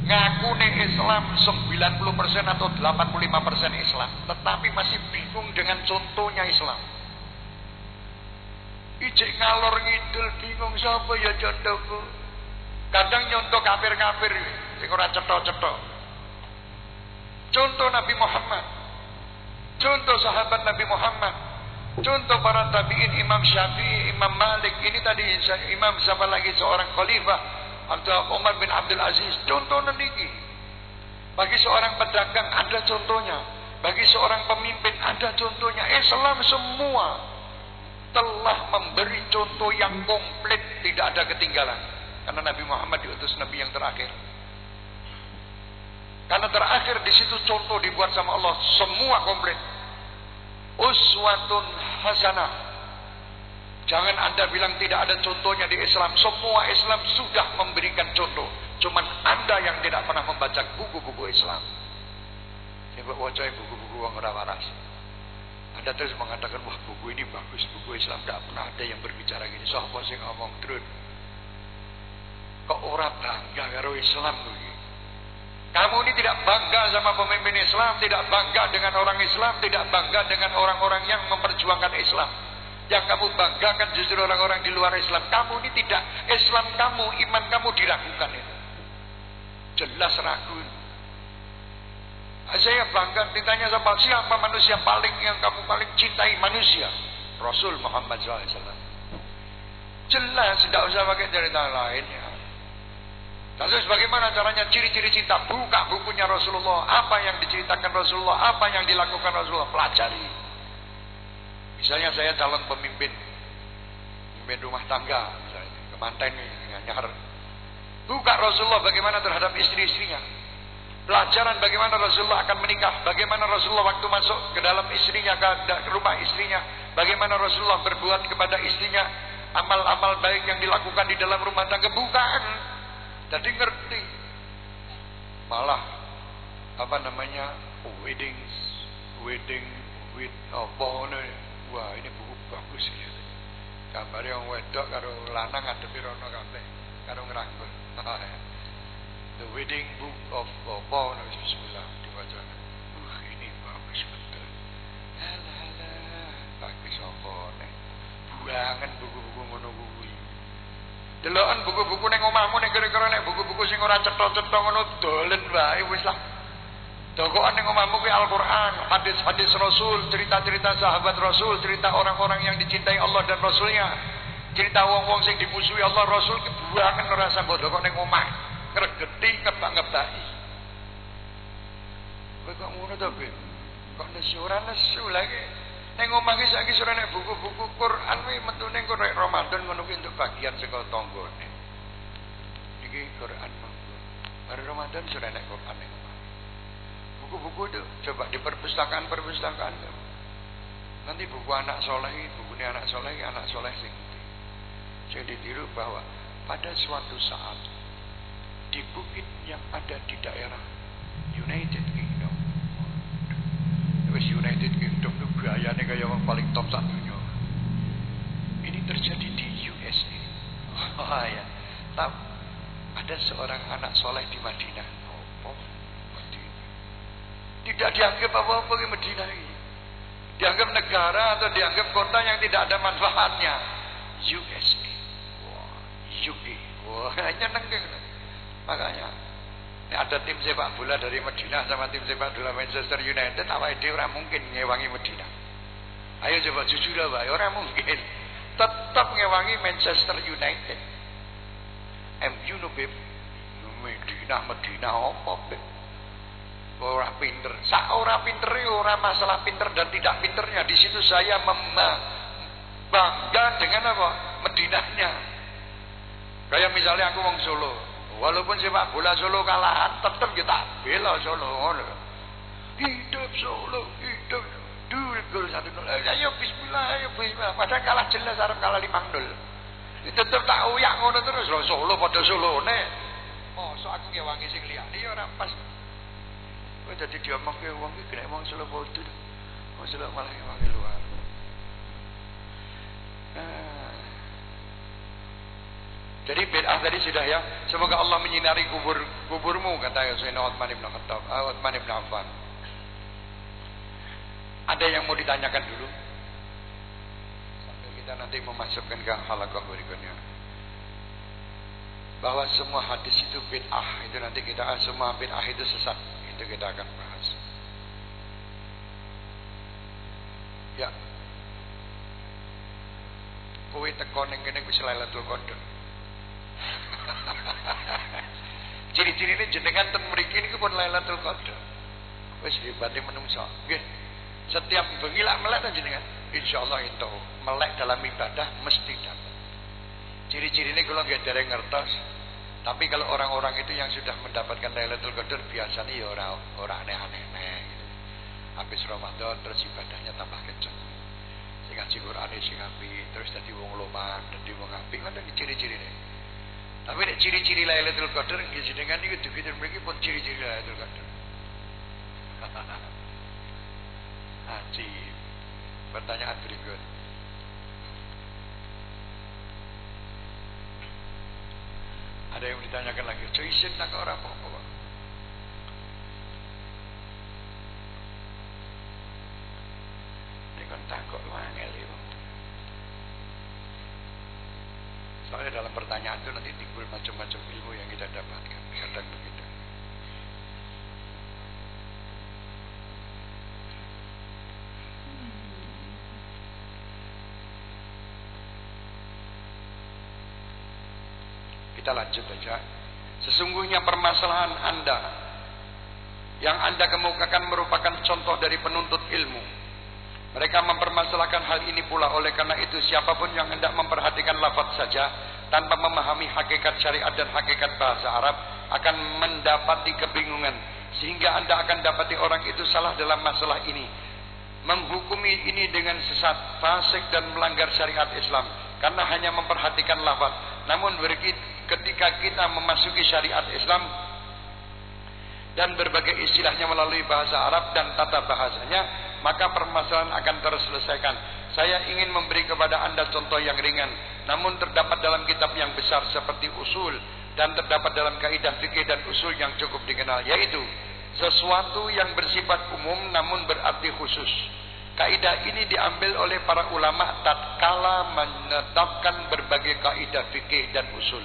Ngaku nih Islam 90% atau 85% Islam. Tetapi masih bingung dengan contohnya Islam. Ijek ngalor ngidul bingung siapa ya contohku. Kadang nyontoh kafir-kafir. Sing ora cetok-cetok. Contoh Nabi Muhammad Contoh sahabat Nabi Muhammad. Contoh para tabi'in Imam Syafi'i, Imam Malik, ini tadi Imam siapa lagi seorang khalifah atau Umar bin Abdul Aziz. Contoh nanti. Bagi seorang pedagang ada contohnya. Bagi seorang pemimpin ada contohnya. Islam semua telah memberi contoh yang komplit, tidak ada ketinggalan. Karena Nabi Muhammad diutus Nabi yang terakhir. Karena terakhir di situ contoh dibuat sama Allah semua komplit uswatun hasanah. Jangan Anda bilang tidak ada contohnya di Islam. Semua Islam sudah memberikan contoh. Cuman Anda yang tidak pernah membaca buku-buku Islam. Coba baca buku-buku yang waras. Anda terus mengatakan, wah buku ini bagus. Buku Islam tidak pernah ada yang berbicara gini. Sohba sih ngomong terus. Kok orang bangga karo Islam begini? Kamu ini tidak bangga sama pemimpin Islam, tidak bangga dengan orang Islam, tidak bangga dengan orang-orang yang memperjuangkan Islam. Yang kamu banggakan justru orang-orang di luar Islam. Kamu ini tidak, Islam kamu, iman kamu diragukan itu. Jelas ragu. Saya bangga ditanya sama siapa manusia paling yang kamu paling cintai manusia. Rasul Muhammad SAW. Jelas, tidak usah pakai cerita lain ya. Lalu bagaimana caranya ciri-ciri cinta? Buka bukunya Rasulullah. Apa yang diceritakan Rasulullah? Apa yang dilakukan Rasulullah? Pelajari. Misalnya saya calon pemimpin. Pemimpin rumah tangga. Misalnya. Kemanten nyar. Buka Rasulullah bagaimana terhadap istri-istrinya. Pelajaran bagaimana Rasulullah akan menikah. Bagaimana Rasulullah waktu masuk ke dalam istrinya, ke rumah istrinya. Bagaimana Rasulullah berbuat kepada istrinya. Amal-amal baik yang dilakukan di dalam rumah tangga. Bukan jadi ngerti. Malah apa namanya wedding wedding with apa wah ini buku bagus ya. Gambar yang wedok karo lanang ngadepi rono kabeh karo ngrangkul. The wedding book of apa bismillah dibaca. Wah ini bagus betul. Alah alah bagus apa nih. Buangan buku-buku ngono kuwi. Deloken buku-buku ning omahmu ning kira-kira nek buku-buku sing ora cetha-cetha ngono dolen wae wis lah. Dokokan ning omahmu kuwi Al-Qur'an, hadis-hadis Rasul, cerita-cerita sahabat Rasul, cerita orang-orang yang dicintai Allah dan Rasulnya. Cerita wong-wong sing dimusuhi Allah Rasul kebuangan ora sanggo dokok ning omah. Ngregeti ngebak-ngebaki. Kowe kok ngono to, Kok nesu ora nesu lagi. Ning omah ki saiki sore nek buku-buku Quran kuwi metune engko nek Ramadan ngono kuwi untuk bagian saka tanggane. Iki Quran mangko. Bar Ramadan sore nek Quran ning omah. Buku-buku itu coba di perpustakaan-perpustakaan. Nanti buku anak soleh, bukunya anak soleh, anak soleh sing Saya ditiru bahwa pada suatu saat di bukit yang ada di daerah United Kingdom Wes United Kingdom itu gayanya kayak yang paling top saat dunia. Ini terjadi di USA. Oh ya. Tapi ada seorang anak soleh di Madinah. Oh, Madinah. Tidak dianggap apa-apa di Madinah ini. Dianggap negara atau dianggap kota yang tidak ada manfaatnya. USA. Wah, UK. Wah, nyeneng Makanya ada tim sepak bola dari Medina sama tim sepak bola Manchester United, apa itu orang mungkin ngewangi Medina. Ayo coba jujur lah, Pak. Orang mungkin tetap ngewangi Manchester United. MU no beb. Medina, Medina apa beb? Orang pinter. Sak orang pinter orang masalah pinter dan tidak pinternya. Di situ saya bangga dengan apa? Medinanya. Kayak misalnya aku wong Solo, Walaupun sepak bola Solo kalah, tetap kita bela Solo. Hidup Solo, hidup. Dul gol satu nol. Eh, ayo Bismillah, ayo Bismillah. Padahal kalah jelas, harap kalah lima nol. Tetap tak uyak ngono terus loh Solo pada Solo ne. Oh, so aku ngewangi sing liyane ya ora pas. Dadi diomong ke wong iki kena wong Solo bodoh. Wong Solo malah ngewangi luar. Nah. Jadi bid'ah tadi sudah ya. Semoga Allah menyinari kubur kuburmu kata Sayyidina Utsman bin Khattab, uh, Utsman bin Affan. Ada yang mau ditanyakan dulu? Sambil kita nanti memasukkan ke halaqah berikutnya. Bahwa semua hadis itu bid'ah, itu nanti kita ah, semua bid'ah itu sesat. Itu kita akan bahas. Ya. kowe teko ning kene wis Lailatul Qadar. Ciri-cirine jenengan ten mriki niku pun Lailatul Qadar. Wis hebate menungso. Nggih. Setiap bengi lak melek jenengan. Insyaallah itu melek dalam ibadah mesti dapat. Ciri-cirine kula nggih dereng ngertos. Tapi kalau orang-orang itu yang sudah mendapatkan Lailatul Qadar biasanya ya ora ora aneh-aneh gitu. Habis Ramadan terus ibadahnya tambah kenceng. Sing ngaji Quran sing terus dadi wong loman, dadi wong apik, ngono ciri-cirine. Tapi nek ciri-ciri Lailatul Qadar nggih jenengan niku dipikir mriki pun ciri-ciri Lailatul Qadar. Haji. Pertanyaan berikut. Ada yang ditanyakan lagi, "Cuisin tak orang apa-apa?" Ini kan takut wangel itu. Soalnya dalam pertanyaan itu nanti timbul macam-macam ilmu yang kita dapatkan. Kadang begitu. Kita lanjut saja. Sesungguhnya permasalahan Anda yang Anda kemukakan merupakan contoh dari penuntut ilmu mereka mempermasalahkan hal ini pula oleh karena itu siapa pun yang hendak memperhatikan lafaz saja tanpa memahami hakikat syariat dan hakikat bahasa Arab akan mendapati kebingungan. Sehingga anda akan dapati orang itu salah dalam masalah ini. Menghukumi ini dengan sesat fasik dan melanggar syariat Islam. Karena hanya memperhatikan lafaz. Namun ketika kita memasuki syariat Islam dan berbagai istilahnya melalui bahasa Arab dan tata bahasanya maka permasalahan akan terselesaikan. Saya ingin memberi kepada anda contoh yang ringan, namun terdapat dalam kitab yang besar seperti usul dan terdapat dalam kaidah fikih dan usul yang cukup dikenal, yaitu sesuatu yang bersifat umum namun berarti khusus. Kaidah ini diambil oleh para ulama tatkala menetapkan berbagai kaidah fikih dan usul.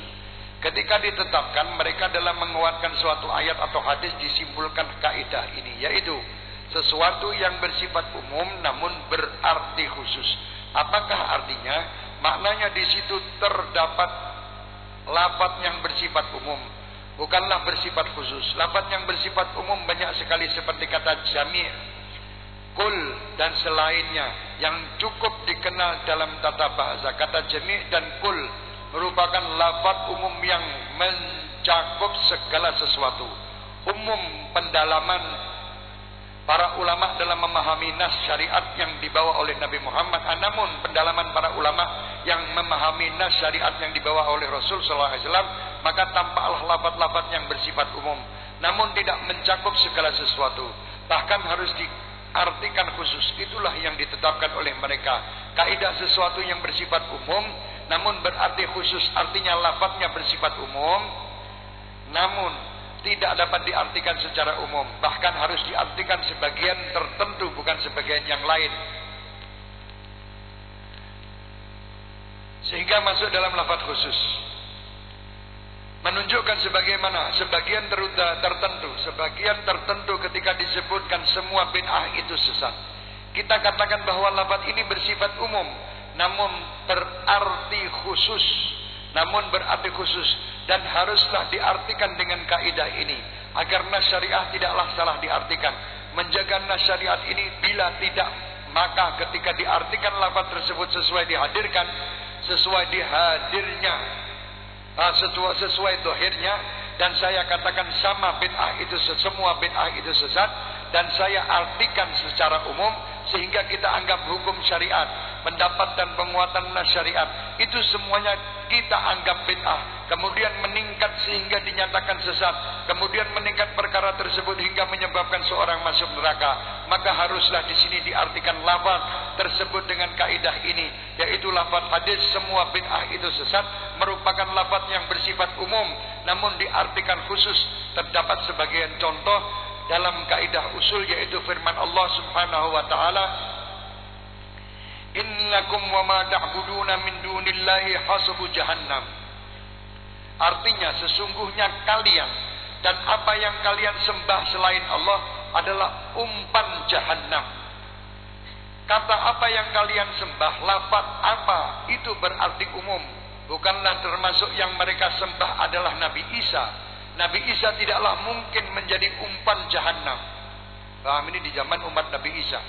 Ketika ditetapkan, mereka dalam menguatkan suatu ayat atau hadis disimpulkan kaidah ini, yaitu sesuatu yang bersifat umum namun berarti khusus. Apakah artinya? Maknanya di situ terdapat lafaz yang bersifat umum, bukanlah bersifat khusus. Lafaz yang bersifat umum banyak sekali seperti kata jami', kul dan selainnya yang cukup dikenal dalam tata bahasa. Kata jami' dan kul merupakan lafaz umum yang mencakup segala sesuatu. Umum pendalaman para ulama dalam memahami nas syariat yang dibawa oleh Nabi Muhammad. Namun pendalaman para ulama yang memahami nas syariat yang dibawa oleh Rasul sallallahu alaihi wasallam, maka tampaklah lafaz-lafaz yang bersifat umum, namun tidak mencakup segala sesuatu. Bahkan harus diartikan khusus. Itulah yang ditetapkan oleh mereka. Kaidah sesuatu yang bersifat umum namun berarti khusus artinya lafaznya bersifat umum namun tidak dapat diartikan secara umum, bahkan harus diartikan sebagian tertentu bukan sebagian yang lain. Sehingga masuk dalam lafaz khusus. Menunjukkan sebagaimana sebagian tertentu, sebagian tertentu ketika disebutkan semua bid'ah itu sesat. Kita katakan bahwa lafaz ini bersifat umum, namun berarti khusus namun berarti khusus dan haruslah diartikan dengan kaidah ini agar nas syariah tidaklah salah diartikan. Menjaga nas syariat ini bila tidak maka ketika diartikan lafaz tersebut sesuai dihadirkan sesuai dihadirnya sesuai sesuai dohirnya dan saya katakan sama bid'ah itu semua bid'ah itu sesat dan saya artikan secara umum sehingga kita anggap hukum syariat pendapat dan penguatan nas syariat itu semuanya kita anggap bid'ah. Kemudian meningkat sehingga dinyatakan sesat. Kemudian meningkat perkara tersebut hingga menyebabkan seorang masuk neraka. Maka haruslah di sini diartikan lafaz tersebut dengan kaidah ini yaitu lafaz hadis semua bid'ah itu sesat merupakan lafaz yang bersifat umum namun diartikan khusus. Terdapat sebagian contoh dalam kaidah usul yaitu firman Allah Subhanahu wa taala innakum wa ta'buduna min dunillahi hasabu jahannam artinya sesungguhnya kalian dan apa yang kalian sembah selain Allah adalah umpan jahannam Kata apa yang kalian sembah, lafaz apa, itu berarti umum. Bukanlah termasuk yang mereka sembah adalah Nabi Isa. Nabi Isa tidaklah mungkin menjadi umpan jahanam. Paham ini di zaman umat Nabi Isa.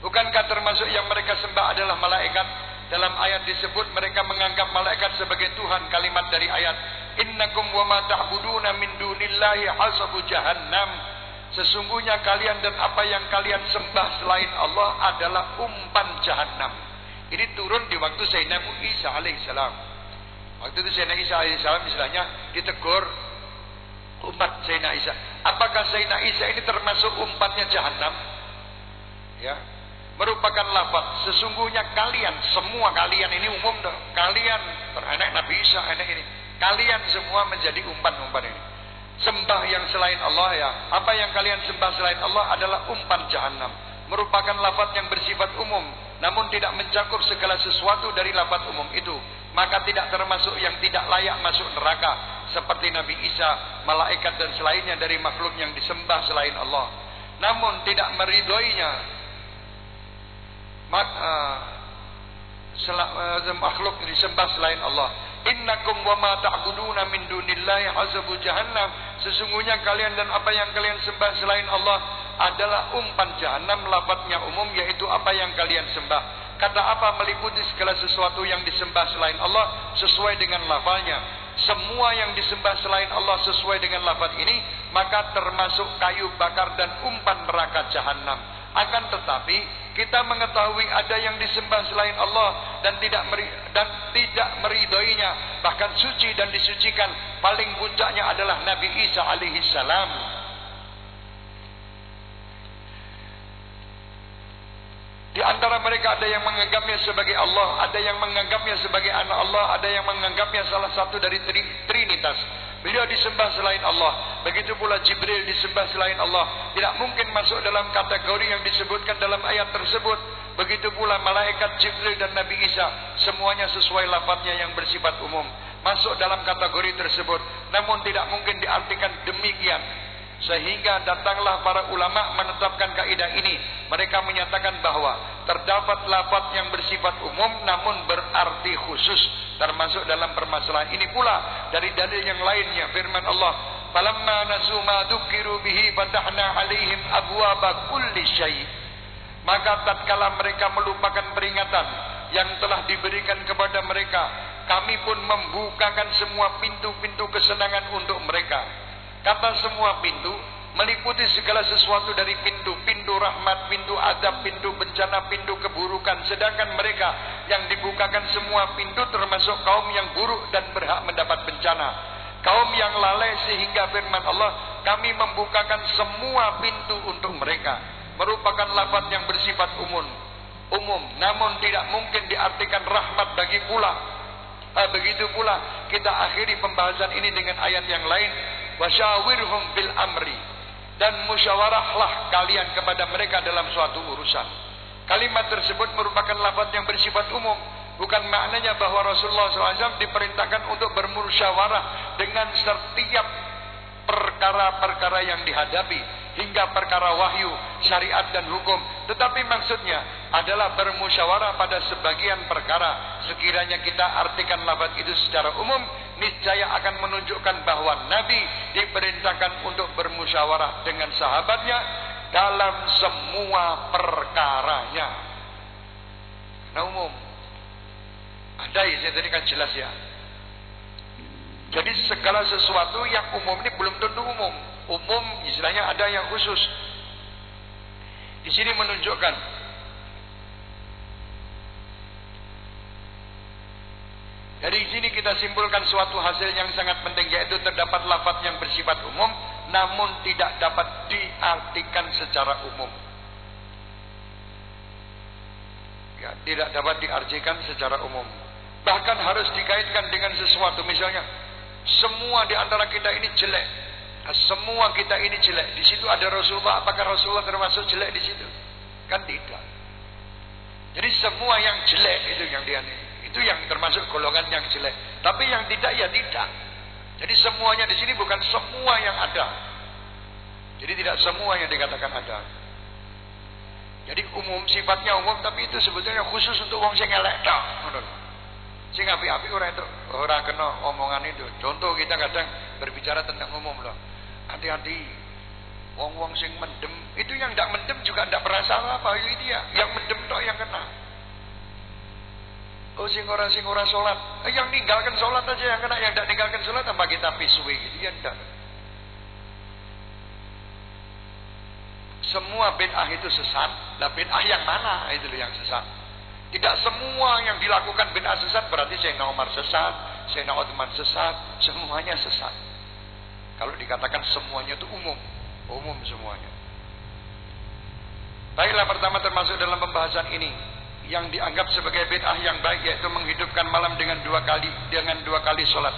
Bukankah termasuk yang mereka sembah adalah malaikat? Dalam ayat disebut mereka menganggap malaikat sebagai Tuhan. Kalimat dari ayat. Innakum wa ma ta'buduna min dunillahi hasabu jahannam. Sesungguhnya kalian dan apa yang kalian sembah selain Allah adalah umpan jahannam. Ini turun di waktu Sayyidina Isa alaihissalam. Waktu itu Sayyidina Isa alaihissalam istilahnya ditegur umat Sayyidina Isa. Apakah Sayyidina Isa ini termasuk umpannya jahannam? Ya, merupakan lafaz. Sesungguhnya kalian semua kalian ini umum dong kalian terhadap Nabi Isa anak ini. Kalian semua menjadi umpan-umpan ini. Sembah yang selain Allah ya. Apa yang kalian sembah selain Allah adalah umpan jahanam merupakan lafaz yang bersifat umum. Namun tidak mencakup segala sesuatu dari lafaz umum itu maka tidak termasuk yang tidak layak masuk neraka seperti Nabi Isa malaikat dan selainnya dari makhluk yang disembah selain Allah namun tidak meridhoinya mak, uh, uh, makhluk disembah selain Allah. Innakum wa ma ta'buduna min dunillahi hasabu jahannam. Sesungguhnya kalian dan apa yang kalian sembah selain Allah adalah umpan jahanam lafadznya umum yaitu apa yang kalian sembah. Kata apa meliputi segala sesuatu yang disembah selain Allah sesuai dengan lafalnya. Semua yang disembah selain Allah sesuai dengan lafaz ini maka termasuk kayu bakar dan umpan neraka jahanam. Akan tetapi kita mengetahui ada yang disembah selain Allah dan tidak meri, dan tidak meridhoinya bahkan suci dan disucikan paling puncaknya adalah Nabi Isa alaihi salam Di antara mereka ada yang menganggapnya sebagai Allah, ada yang menganggapnya sebagai anak Allah, ada yang menganggapnya salah satu dari tri, Trinitas. Beliau disembah selain Allah. Begitu pula Jibril disembah selain Allah. Tidak mungkin masuk dalam kategori yang disebutkan dalam ayat tersebut. Begitu pula malaikat Jibril dan Nabi Isa. Semuanya sesuai lafadznya yang bersifat umum. Masuk dalam kategori tersebut. Namun tidak mungkin diartikan demikian. Sehingga datanglah para ulama menetapkan kaidah ini. Mereka menyatakan bahwa terdapat lafaz yang bersifat umum namun berarti khusus termasuk dalam permasalahan ini pula. Dari dalil yang lainnya firman Allah falamma nasu ma dzukiru bihi fatahna alaihim abwaaba kulli syai. Maka tatkala mereka melupakan peringatan yang telah diberikan kepada mereka kami pun membukakan semua pintu-pintu kesenangan untuk mereka Kata semua pintu meliputi segala sesuatu dari pintu, pintu rahmat, pintu adab, pintu bencana, pintu keburukan. Sedangkan mereka yang dibukakan semua pintu termasuk kaum yang buruk dan berhak mendapat bencana. Kaum yang lalai sehingga firman Allah, kami membukakan semua pintu untuk mereka. Merupakan lafaz yang bersifat umum. Umum, namun tidak mungkin diartikan rahmat bagi pula. Eh, begitu pula kita akhiri pembahasan ini dengan ayat yang lain wasyawirhum bil amri dan musyawarahlah kalian kepada mereka dalam suatu urusan. Kalimat tersebut merupakan lafaz yang bersifat umum, bukan maknanya bahwa Rasulullah SAW diperintahkan untuk bermusyawarah dengan setiap perkara-perkara yang dihadapi hingga perkara wahyu, syariat dan hukum. Tetapi maksudnya adalah bermusyawarah pada sebagian perkara. Sekiranya kita artikan lafaz itu secara umum, niscaya akan menunjukkan bahwa Nabi diperintahkan untuk bermusyawarah dengan sahabatnya dalam semua perkaranya. Nah umum. Ada ya, saya tadi kan jelas ya. Jadi segala sesuatu yang umum ini belum tentu umum. Umum istilahnya ada yang khusus. Di sini menunjukkan Dari sini kita simpulkan suatu hasil yang sangat penting yaitu terdapat lafaz yang bersifat umum namun tidak dapat diartikan secara umum. Ya, tidak dapat diartikan secara umum. Bahkan harus dikaitkan dengan sesuatu misalnya semua di antara kita ini jelek. Nah, semua kita ini jelek. Di situ ada Rasulullah, apakah Rasulullah termasuk jelek di situ? Kan tidak. Jadi semua yang jelek itu yang dia itu yang termasuk golongan yang jelek. Tapi yang tidak ya tidak. Jadi semuanya di sini bukan semua yang ada. Jadi tidak semua yang dikatakan ada. Jadi umum sifatnya umum tapi itu sebetulnya khusus untuk wong sing elek tok, ngono Sing api-api ora itu ora kena omongan itu. Contoh kita kadang berbicara tentang umum loh. Hati-hati. Wong-wong sing mendem, itu yang ndak mendem juga ndak merasa apa, itu dia. Yang mendem tok yang kena. Oh sing ora sing ora salat. Eh, yang ninggalkan salat aja yang kena, yang ndak ninggalkan salat tanpa kita pisui gitu ya ndak. Semua bid'ah itu sesat. Lah bid'ah yang mana? Itu yang sesat. Tidak semua yang dilakukan bid'ah sesat berarti Sayyidina Umar sesat, Sayyidina Utsman sesat, semuanya sesat. Kalau dikatakan semuanya itu umum, umum semuanya. Baiklah pertama termasuk dalam pembahasan ini yang dianggap sebagai bid'ah yang baik yaitu menghidupkan malam dengan dua kali dengan dua kali sholat.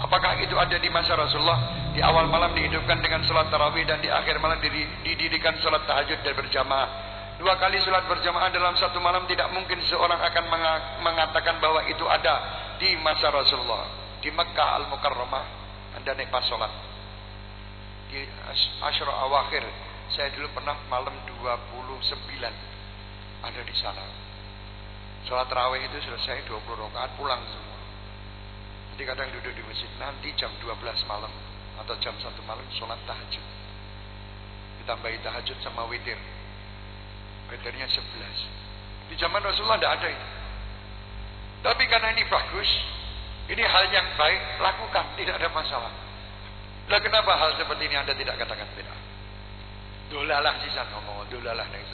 Apakah itu ada di masa Rasulullah? Di awal malam dihidupkan dengan sholat tarawih dan di akhir malam didirikan sholat tahajud dan berjamaah. Dua kali sholat berjamaah dalam satu malam tidak mungkin seorang akan mengatakan bahwa itu ada di masa Rasulullah. Di Mekah Al-Mukarramah anda naik pas sholat. Di Ashra Awakhir saya dulu pernah malam 29 ada di sana. Sholat tarawih itu selesai 20 rakaat pulang semua. Jadi kadang duduk di masjid nanti jam 12 malam atau jam 1 malam sholat tahajud. Ditambahi tahajud sama witir. Witirnya 11. Di zaman Rasulullah tidak ada itu. Tapi karena ini bagus, ini hal yang baik, lakukan, tidak ada masalah. Lah kenapa hal seperti ini Anda tidak katakan beda? Dolalah sesat ngomong, dolalah sesat.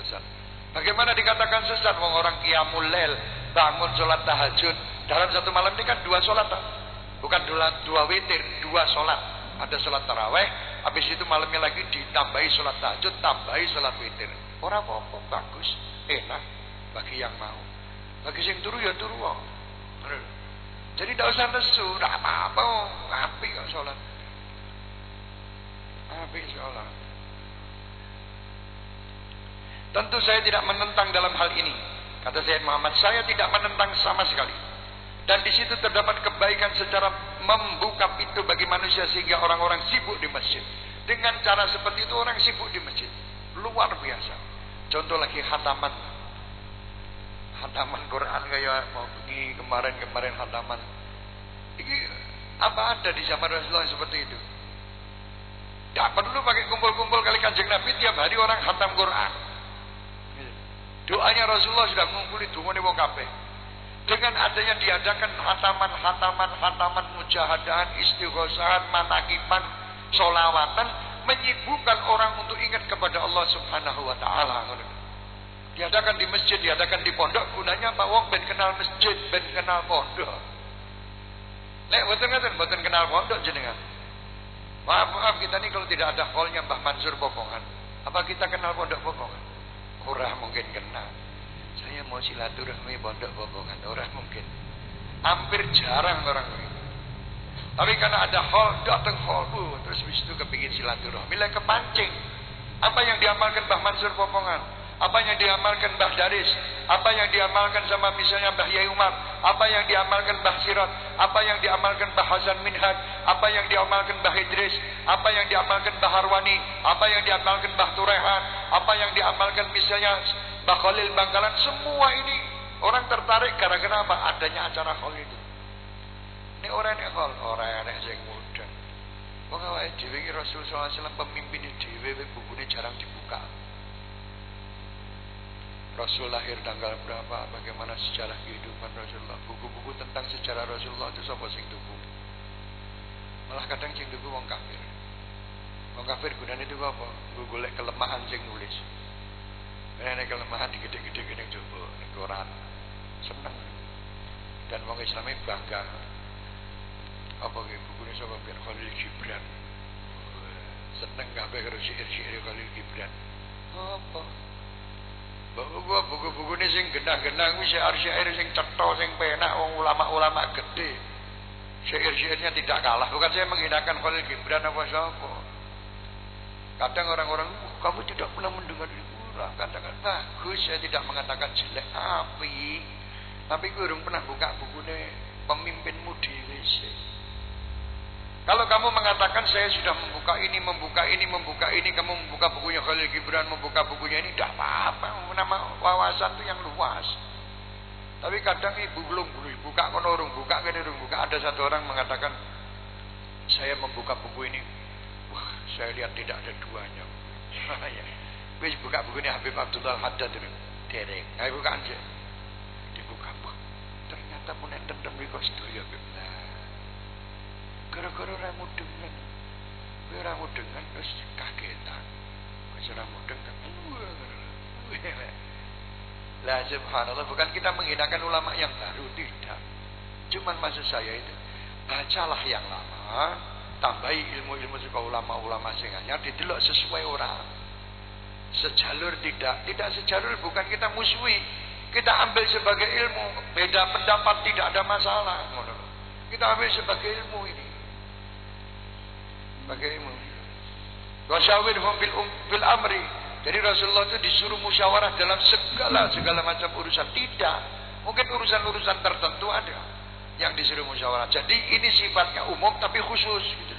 Bagaimana dikatakan sesat? Orang kiamul lel, bangun sholat tahajud. Dalam satu malam ini kan dua sholat. Bukan dua, dua witir, dua sholat. Ada sholat taraweh, habis itu malamnya lagi ditambahi sholat tahajud, tambahi sholat witir. Orang apa bagus, enak bagi yang mau. Bagi yang turu ya turu. Jadi tidak usah nesu, tidak apa-apa, api kok sholat. Api sholat. Tentu saya tidak menentang dalam hal ini. Kata Sayyid Muhammad, saya tidak menentang sama sekali. Dan di situ terdapat kebaikan secara membuka pintu bagi manusia sehingga orang-orang sibuk di masjid. Dengan cara seperti itu orang sibuk di masjid. Luar biasa. Contoh lagi hataman. Hataman Quran kayak mau pergi kemarin-kemarin hataman. Ini apa ada di zaman Rasulullah seperti itu? Tidak perlu pakai kumpul-kumpul kali kanjeng Nabi tiap hari orang hatam Quran. Doanya Rasulullah sudah mengumpuli dungane wong kabeh dengan adanya diadakan hataman-hataman, hataman mujahadan, istighosahan, manakipan, solawatan, menyibukkan orang untuk ingat kepada Allah Subhanahu wa taala. Diadakan di masjid, diadakan di pondok, gunanya apa? Wong ben kenal masjid, ben kenal pondok. Lek boten ngaten, boten kenal pondok jenengan. Maaf, maaf kita nih kalau tidak ada hallnya Mbah Mansur Popongan. Apa kita kenal pondok Popongan? Kurang mungkin kenal. Saya mau silaturahmi pondok bobongan orang mungkin. Hampir jarang orang begitu. Tapi karena ada hall, datang hall, uh, terus habis itu kepingin silaturahmi, lah kepancing. Apa yang diamalkan Mbah Mansur Popongan? Apa yang diamalkan Mbah Daris? Apa yang diamalkan sama misalnya Mbah Yai Umar? Apa yang diamalkan Mbah Sirat? Apa yang diamalkan Mbah Hasan Minhaj? Apa yang diamalkan Mbah Idris? Apa yang diamalkan Mbah Harwani? Apa yang diamalkan Mbah Turehan? Apa yang diamalkan misalnya Mbak Khalil Bangkalan semua ini orang tertarik karena kenapa adanya acara Khalil itu. Ini orang yang Khalil, orang yang yang muda. Wong awake dhewe iki Rasul sallallahu alaihi wasallam pemimpin jarang dibuka. Rasul lahir tanggal berapa, bagaimana sejarah kehidupan Rasulullah. Buku-buku tentang sejarah Rasulullah itu sapa sing tuku? Malah kadang sing tuku wong kafir. Wong kafir gunane itu apa? Golek kelemahan sing nulis. Ini kelemahan di gede-gede gini coba Quran seneng dan orang Islam bangga apa gitu bukunya sama biar Khalil Gibran seneng kabeh karo syair-syair Khalil Gibran apa buku buku-buku ini sing genah-genah wis syair-syair sing cetha sing penak ulama-ulama gede. Syair-syairnya tidak kalah. Bukan saya menghinakan Khalil Gibran apa siapa. Kadang orang-orang kamu tidak pernah mendengar Rasulullah katakan bagus saya tidak mengatakan jelek api tapi gue belum pernah buka bukunya pemimpinmu di WC Kalau kamu mengatakan saya sudah membuka ini, membuka ini, membuka ini, kamu membuka bukunya Khalil Gibran, membuka bukunya ini, tidak apa-apa. Nama wawasan itu yang luas. Tapi kadang ibu belum buka konorung, buka konorung, buka. Ada satu orang mengatakan, saya membuka buku ini, wah saya lihat tidak ada duanya. Ya. Wis buka buku ini Habib Abdullah Haddad itu. Derek. Ayo buka aja. Dibuka. Ternyata pun enten dan mereka sedaya Habib. Gara-gara ora mudeng kan. Kowe ora mudeng kan terus kagetan. Wis ora mudeng kan. Lah subhanallah bukan kita menghinakan ulama yang baru tidak. Cuman maksud saya itu bacalah yang lama, tambahi ilmu-ilmu suka ulama-ulama sing anyar didelok sesuai orang. Sejalur tidak, tidak sejalur bukan kita musuhi. Kita ambil sebagai ilmu, beda pendapat tidak ada masalah. Kita ambil sebagai ilmu ini. Bagaimana? Wasyawirhum fil, um, amri. Jadi Rasulullah itu disuruh musyawarah dalam segala segala macam urusan. Tidak. Mungkin urusan-urusan tertentu ada yang disuruh musyawarah. Jadi ini sifatnya umum tapi khusus gitu.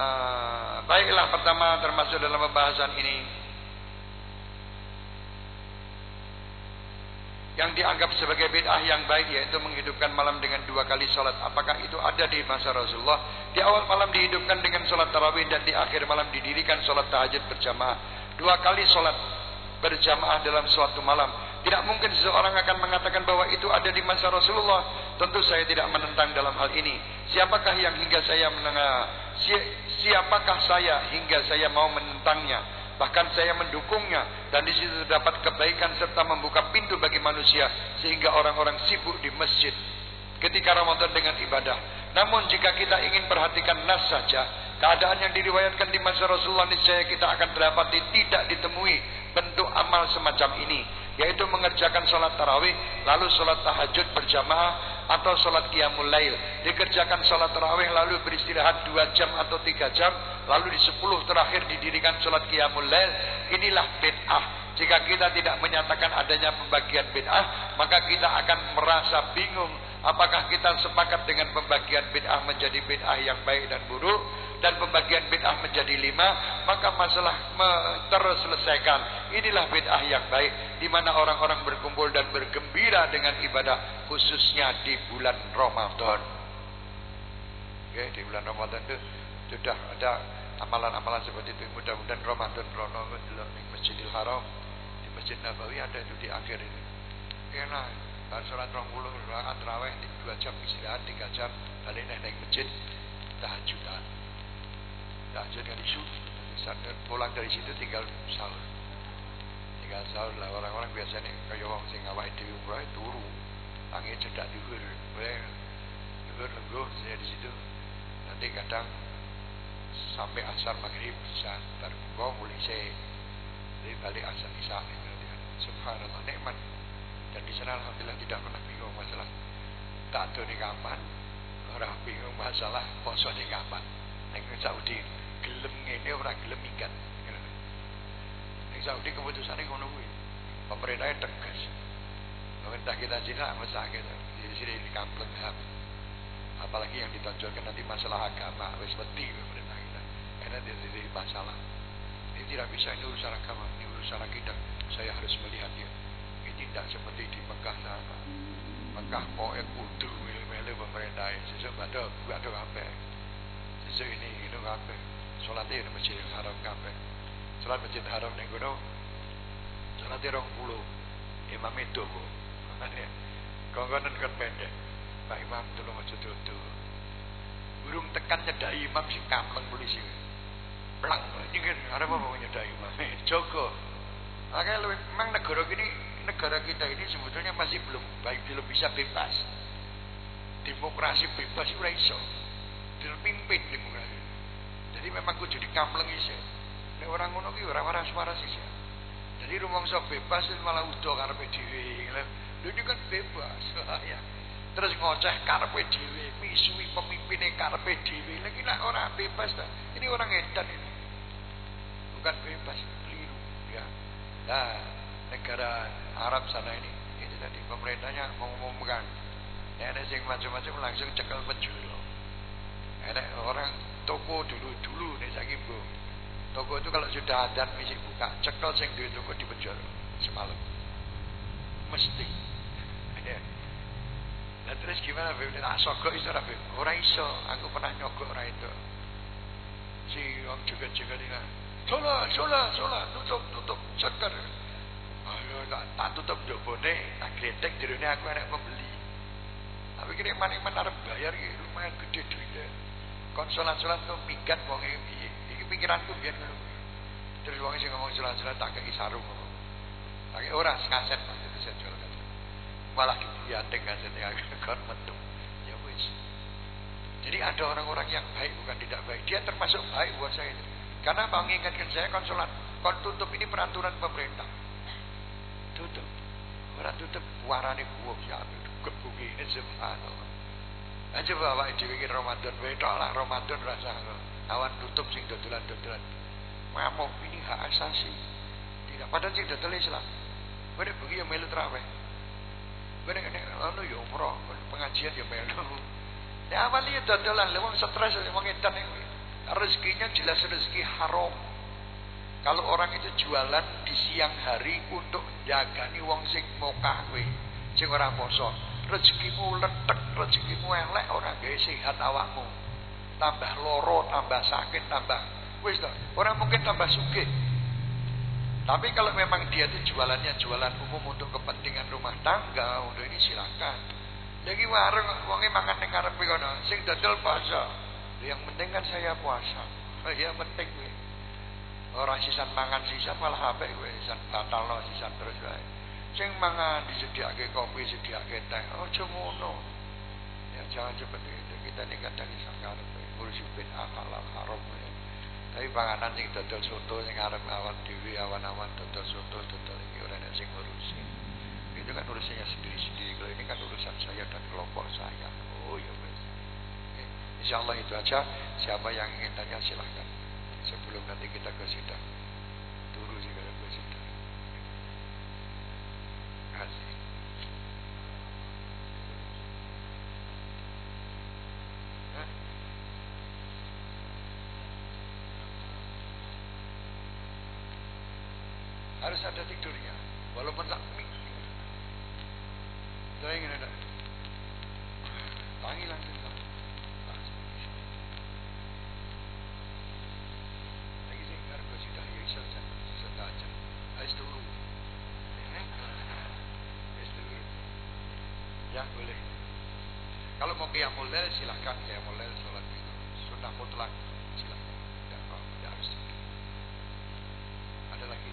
Uh, baiklah pertama termasuk dalam pembahasan ini yang dianggap sebagai bid'ah yang baik yaitu menghidupkan malam dengan dua kali sholat. Apakah itu ada di masa Rasulullah? Di awal malam dihidupkan dengan sholat tarawih dan di akhir malam didirikan sholat tahajud berjamaah. Dua kali sholat berjamaah dalam suatu malam. Tidak mungkin seseorang akan mengatakan bahwa itu ada di masa Rasulullah. Tentu saya tidak menentang dalam hal ini. Siapakah yang hingga saya menengah? Si, siapakah saya hingga saya mau menentangnya? Bahkan saya mendukungnya dan di situ terdapat kebaikan serta membuka pintu bagi manusia sehingga orang-orang sibuk di masjid ketika Ramadan dengan ibadah. Namun jika kita ingin perhatikan nas saja, keadaan yang diriwayatkan di masa Rasulullah niscaya kita akan terdapati tidak ditemui bentuk amal semacam ini yaitu mengerjakan sholat tarawih lalu sholat tahajud berjamaah atau sholat qiyamul lail. Dikerjakan sholat tarawih lalu beristirahat dua jam atau tiga jam lalu di sepuluh terakhir didirikan sholat qiyamul lail. Inilah bid'ah. Jika kita tidak menyatakan adanya pembagian bid'ah maka kita akan merasa bingung apakah kita sepakat dengan pembagian bid'ah menjadi bid'ah yang baik dan buruk dan pembagian bid'ah menjadi lima, maka masalah terselesaikan. Inilah bid'ah yang baik, di mana orang-orang berkumpul dan bergembira dengan ibadah, khususnya di bulan Ramadan. Oke, di bulan Ramadan itu sudah ada amalan-amalan seperti itu. Mudah-mudahan Ramadan Rono di Masjidil Haram, di Masjid Nabawi ada itu di akhir ini. Enak, dan sholat rombulu, rakaat raweh, dua jam istirahat, tiga jam, balik naik masjid, tahajudan tahajud kan isu pulang dari situ tinggal sahur tinggal sahur lah. Orang-orang biasanya kaya orang sing awak dhewe umrah turu tangi cedak dhuwur dhuwur lengguh saya di situ. Nanti kadang sampai asar maghrib bisa terbuka mulai saya jadi balik asar isya subhanallah nikmat. Dan di sana alhamdulillah tidak pernah bingung masalah. Tak tahu kapan orang bingung masalah poso nih kapan Neng Saudi gelem ngene ora gelem ikan. Ning Saudi keputusannya ngono kuwi. Pemerintahnya tegas. Pemerintah kita Cina mesake di sini di kampung Apalagi yang ditonjolkan nanti masalah agama, wis wedi pemerintah kita. Karena jadi masalah. Ini tidak bisa ini urusan agama, ini urusan kita. Saya harus melihatnya. Ini tidak seperti di Mekah sana. Mekah mau kudu melu-melu pemerintah. Sesuk ada, ada apa? Sesuk ini itu apa? Sholatnya di masjid haram kabeh. Sholat masjid haram ning kono rong puluh. Imam itu bu. Kongkonan kan pendek. Pak Imam tolong aja tutu. Burung tekan nyedai imam si kampleng polisi. Pelang, ini kan ada apa nyedai imam? Joko. Makanya memang negara ini negara kita ini sebetulnya masih belum baik belum bisa bebas. Demokrasi bebas itu iso. Dipimpin demokrasi. Jadi memang kudu dikampleng isih. Orang ngono ki ora waras-waras isih. Jadi rumangsa bebas malah udo karepe dhewe. Lha ini kan bebas. ya. Terus ngoceh karepe dhewe, misui pemimpinnya karepe dhewe. Lagi nek ora bebas ta. Ini orang edan ini. Bukan bebas, keliru ya. Nah, negara Arab sana ini ini tadi pemerintahnya mengumumkan ada yang macam-macam langsung cekal penjuru Ada orang toko dulu-dulu nih bu. Toko itu kalau sudah ada misi buka, cekel sing di toko di penjara semalam. Mesti. Nah terus gimana Beb? Nah sogok itu Beb. Orang iso, aku pernah nyogok orang itu. Si orang juga juga ini. Sola, sola, sola, tutup, tutup, ceker. Ayo, tak tutup jobone, tak gledek di dunia aku enak pembeli. Tapi kira mana mana harus bayar gitu, lumayan gede duitnya. Konsolan-solan tuh minggat wong iki. Iki pikiranku biar ngono. Terus wong sing ngomong solan-solan tak kei sarung. Tak kei ora kaset itu saya jual kaset. Malah diantek kasetnya kon metu. Ya wis. Jadi ada orang-orang yang baik bukan tidak baik. Dia termasuk baik buat saya itu. Karena mau mengingatkan saya konsulat, kon tutup ini peraturan pemerintah. Tutup. Orang tutup warane gua ya kebuki ini subhanallah. Aja bawa dhewe iki Ramadan wedok lah Ramadan rasa awan tutup sing dodolan-dodolan. Mamuk ini hak asasi. Tidak padahal sing dodol Islam. Bener begini yang melu terawih. Bener kene anu ya umroh, pengajian ya melu. Ya awalnya dodolan, lu stres wong edan rezekinya jelas rezeki haram. Kalau orang itu jualan di siang hari untuk jagani wong sing mau kahwe, sing ora poso, rezekimu letek, rezekimu elek ora gawe sehat awakmu. Tambah loro, tambah sakit, tambah wis. Orang mungkin tambah sugih. Tapi kalau memang dia itu jualannya jualan umum untuk kepentingan rumah tangga, udah ini silakan. Lagi warung wonge mangan ning ngarepe kono, sing dodol poso. Yang penting kan saya puasa. Oh, yang penting gue. Orang sisan mangan sisan malah apa gue sisan batal no sisan terus gue. Sing mangan disediake kopi, sediake teh. Oh cemono. Ya jangan seperti itu. Kita ini kadang ngurusi bid'ah halal haram ya. Tapi panganan sing dodol soto sing arep awan dewi awan-awan dodol soto dodol iki ora ada sing ngurusi. Itu kan urusannya sendiri-sendiri. Kalau ini kan urusan saya dan kelompok saya. Oh ya Insya Allah itu aja. Siapa yang ingin tanya silahkan. Sebelum nanti kita ke sidang. Turu sih kalau ke sidang. Kasih. Harus ada tidurnya. Walaupun tak minggu. Saya ingin ada. Panggilan Ya boleh. Kalau mau qiyamul lail silahkan qiyamul lail sholat itu. Sunnah mutlak silahkan. Tidak, tidak harus. Ada lagi?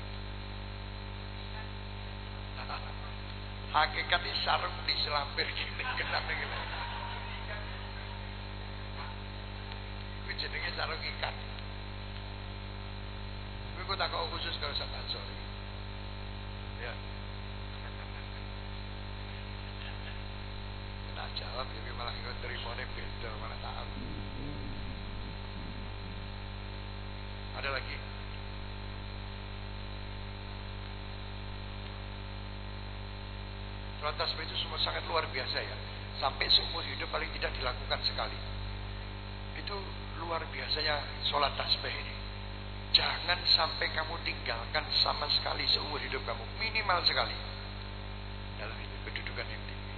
Hakikat di sarung di selampir gini kenapa gini? Itu jenenge sarung ikat. Gue tak kau khusus kalau saya sorry. Ya. tak jawab jadi malah ikut terimone beda mana tahu ada lagi Sholat tasbih itu semua sangat luar biasa ya. Sampai seumur hidup paling tidak dilakukan sekali. Itu luar biasanya sholat tasbih ini. Jangan sampai kamu tinggalkan sama sekali seumur hidup kamu. Minimal sekali Dalam hidup kedudukan yang tinggi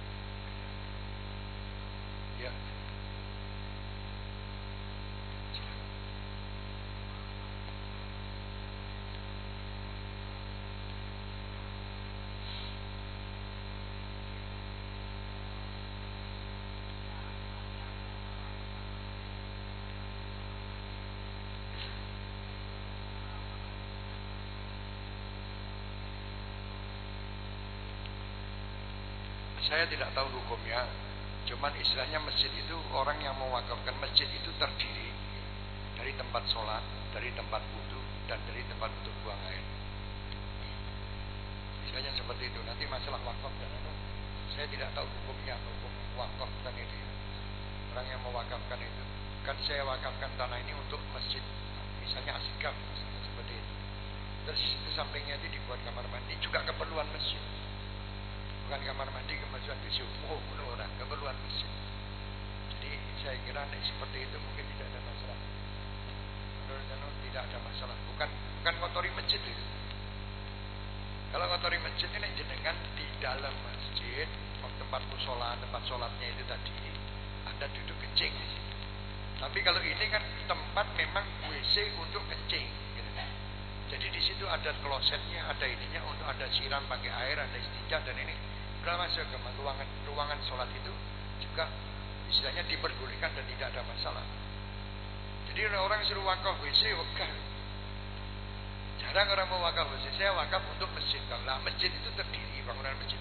Ya. Saya tidak tahu hukumnya Cuman istilahnya masjid itu orang yang mewakafkan masjid itu terdiri dari tempat sholat, dari tempat wudhu, dan dari tempat untuk buang air. Istilahnya seperti itu. Nanti masalah wakaf dan itu, saya tidak tahu hukumnya, hukum wakaf dan itu. Orang yang mewakafkan itu, kan saya wakafkan tanah ini untuk masjid. Misalnya asikam, seperti itu. Terus di sampingnya itu dibuat kamar mandi, juga keperluan masjid bukan kamar mandi keperluan di oh orang keperluan masjid jadi saya kira nek seperti itu mungkin tidak ada masalah. Menurut saya tidak ada masalah. Bukan bukan kotori masjid itu. Kalau kotori masjid ini jenengan di dalam masjid, tempat musola, tempat sholatnya itu tadi, Anda duduk kencing di situ. Tapi kalau ini kan tempat memang WC untuk kencing. Gitu. Jadi di situ ada klosetnya, ada ininya untuk ada siram pakai air, ada istinja dan ini masuk ke ruangan ruangan sholat itu juga istilahnya diperbolehkan dan tidak ada masalah. Jadi orang suruh wakaf WC wakaf. Jarang orang mau wakaf WC. Saya wakaf untuk masjid. Nah masjid itu terdiri bangunan masjid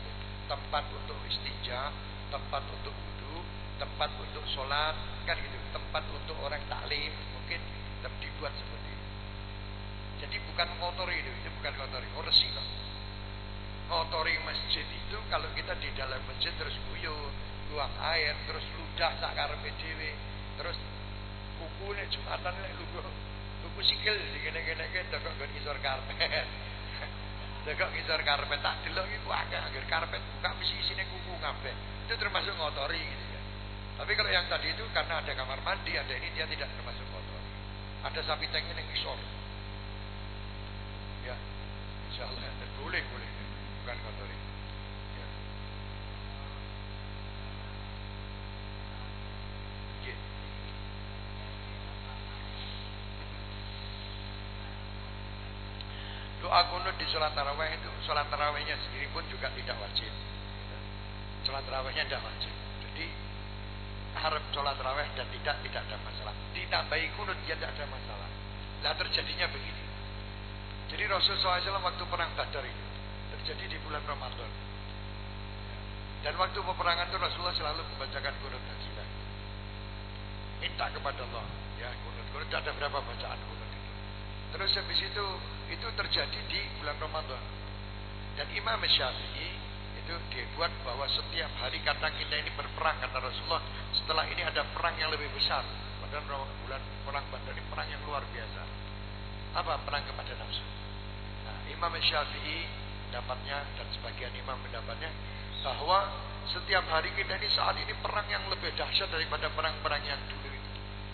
tempat untuk istinja, tempat untuk wudhu, tempat untuk sholat, kan gitu. Tempat untuk orang taklim mungkin dibuat seperti itu. Jadi bukan kotori itu, itu bukan kotori, oh resiko. Kotori masjid itu kalau kita di dalam masjid terus guyur, buang air, terus ludah sakar PDW, terus kuku nih jumatan nih kuku kuku sikil digene-gene ke kok nggon ngisor karpet. Dekok ngisor karpet tak delok iku akeh anggar karpet buka mesti isine kuku kabeh. Itu termasuk ngotori gitu ya. Tapi kalau yang tadi itu karena ada kamar mandi, ada ini dia tidak termasuk ngotori. Ada sapi tank ini ngisor. Ya, insya Allah boleh boleh, bukan ngotori. Doa kunut di sholat taraweh itu, sholat tarawehnya sendiri pun juga tidak wajib. Sholat tarawehnya tidak wajib. Jadi harap sholat taraweh dan tidak tidak ada masalah. Ditambahi kunut dia tidak ada masalah. Nah terjadinya begini. Jadi Rasulullah SAW waktu perang Badar itu terjadi di bulan Ramadan. Dan waktu peperangan itu Rasulullah selalu membacakan kunut hajilah. Minta kepada Allah. Ya kunut. Kunut ada berapa bacaan kunut itu. Terus habis itu itu terjadi di bulan Ramadan. Dan Imam Syafi'i itu dibuat bahwa setiap hari kata kita ini berperang kata Rasulullah. Setelah ini ada perang yang lebih besar. Padahal bulan perang Badar ini perang yang luar biasa. Apa perang kepada nafsu? Nah, Imam Syafi'i dapatnya dan sebagian imam mendapatnya bahwa setiap hari kita ini saat ini perang yang lebih dahsyat daripada perang-perang yang dulu itu.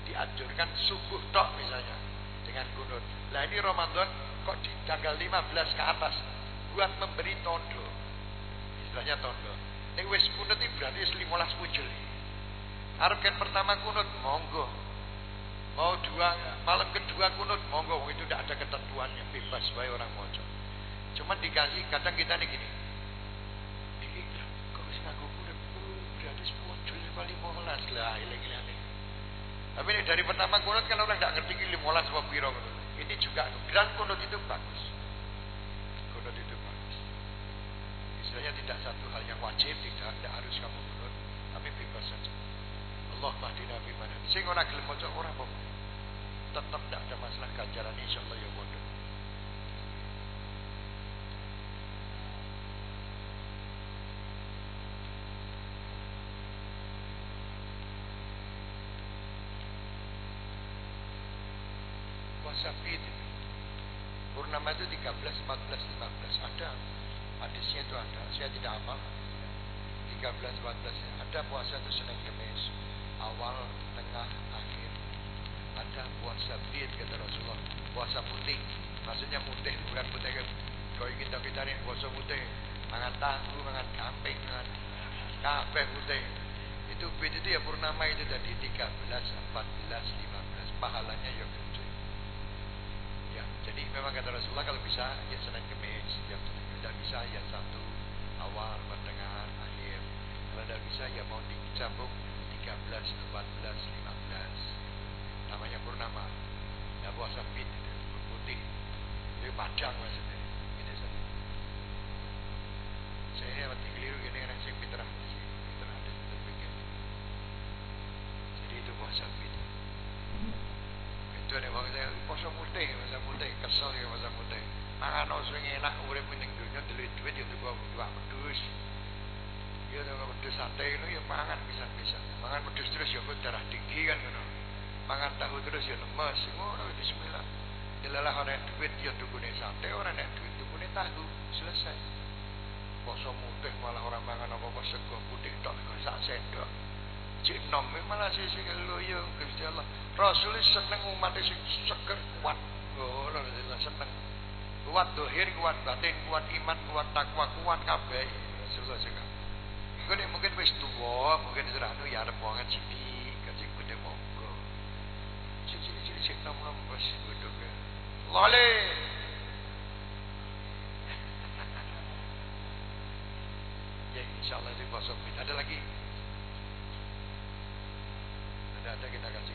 Dianjurkan subuh tok misalnya dengan kunut. Nah ini Ramadan kok di tanggal 15 ke atas? Buat memberi tondo. Istilahnya tondo. Ini wis kunut ini berarti 15 muncul Arab kan pertama kunut monggo. Mau dua malam kedua kunut monggo. Itu tidak ada ketentuannya bebas baik orang mojo cuman dikasih kadang kita nih gini ini kok bisa ngaku kunut berarti muncul kali molas lah ini tapi ini dari pertama kunut kan orang tidak ngerti ini molas apa biro ini juga grand kunut itu bagus. Kunut itu bagus. Istilahnya tidak satu hal yang wajib, tidak, tidak harus kamu kunut, tapi bebas saja. Allah mahdina bimana. Sing ora gelem maca ora apa Tetap tidak ada masalah ganjaran insyaallah ya bodoh. Sabit Purnama itu 13, 14, 15 Ada Hadisnya itu ada Apa 13, 14 Ada puasa itu Senin Kemis Awal, tengah, akhir. Ada puasa bid kata Rasulullah. Puasa putih. Maksudnya putih bukan putih Kau ingin tapi tarik puasa putih. Mangan tahu, mangan kambing Mangan kabeh putih. Itu bid itu ya purnama itu tadi 13, 14, 15 Pahalanya ya jadi memang kata Rasulullah kalau bisa ya Senin Kemis, ya tidak bisa ya satu awal, pertengahan, akhir. Kalau tidak bisa ya mau dicambung 13, 14, 15. Namanya purnama. Ya puasa pit, putih. Itu padang maksudnya. Gitu saja. Saya ini mati keliru gini kan saya fitrah. Fitrah ada bikin. Jadi itu puasa pit tujuane wong saya poso putih, poso putih, kesel ya poso putih. Mangan sing enak urip ning dunya duit duit ya tuku iwak pedus. Ya tuku pedus sate itu ya mangan bisa-bisa. Mangan pedus terus ya darah tinggi kan ngono. Mangan tahu terus ya lemes. Ngono bismillah. Jelalah ora duit ya tukune sate, ora nek duit tukune tahu. Selesai. Poso putih malah orang mangan apa-apa sego putih tok sak sendok. cek nom malah sih loyo Gusti Allah. Rasul seneng umat sing seger kuat. Oh, Rasulullah seneng. Kuat dohir, kuat batin, kuat iman, kuat takwa, kuat kabeh. Rasulullah sing. Mungkin mungkin wis tuwa, mungkin sudah anu ya arep wongan sithik, kasih kudu monggo. Cik-cik cik nom-nom wis kudu. Lale. ya insyaallah di kosong ada lagi tidak ada kita kasih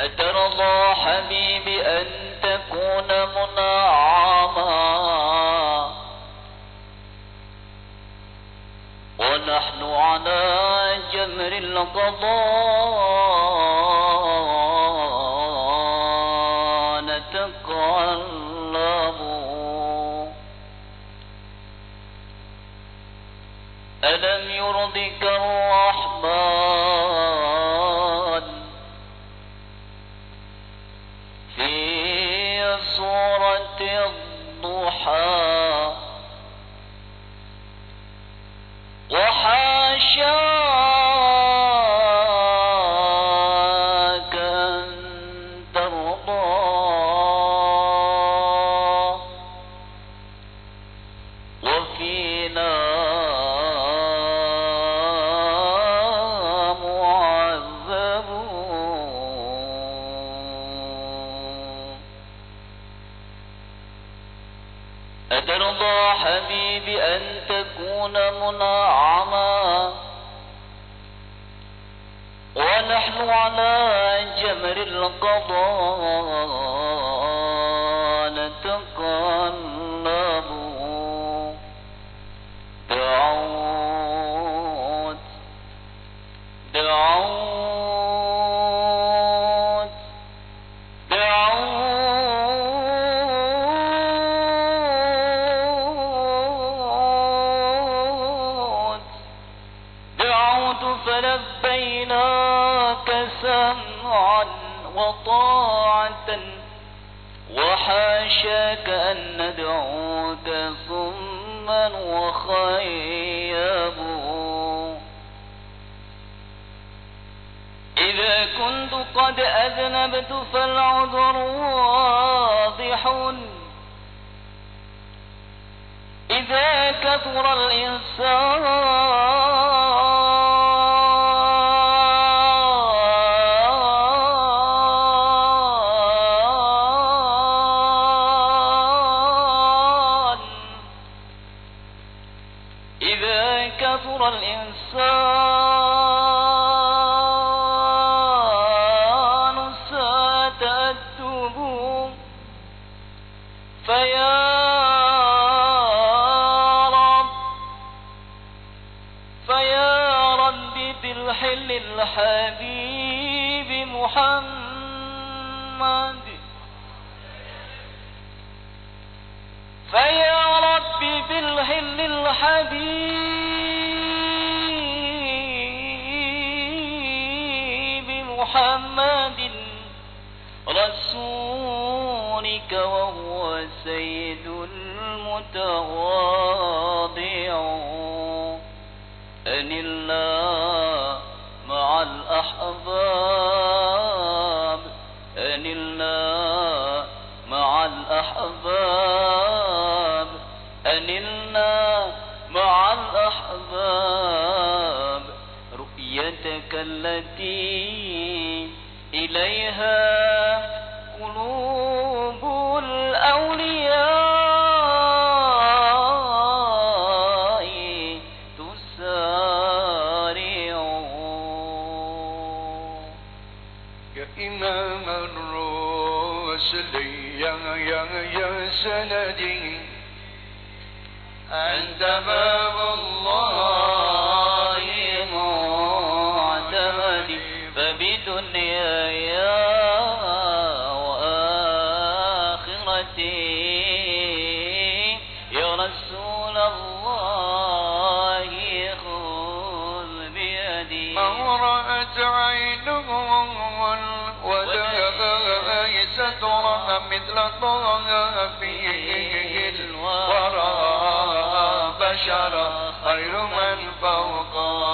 أترضى حبيبي أن تكون منعما. ونحن على جمر القضاء. القضاء ندعوك صما وخيبا إذا كنت قد أذنبت فالعذر واضح. إذا كثر الإنسان وهو سيد المتواضع. أن الله مع الأحباب. أن الله مع الأحباب. أنلنا مع الأحباب. رؤيتك التي إليها قلوب لطه فيه الورى بشرا خير من فوقه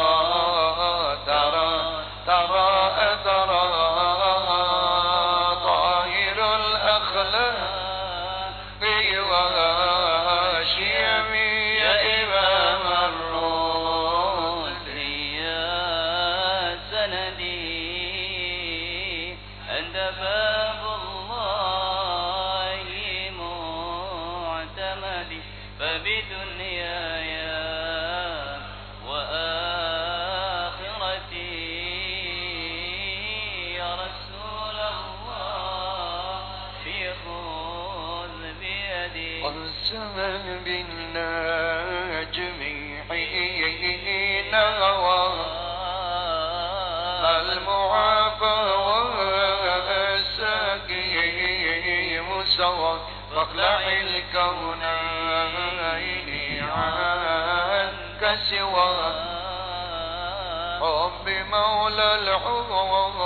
فاخلع الكونين عنك سوى. رب مولى الحرب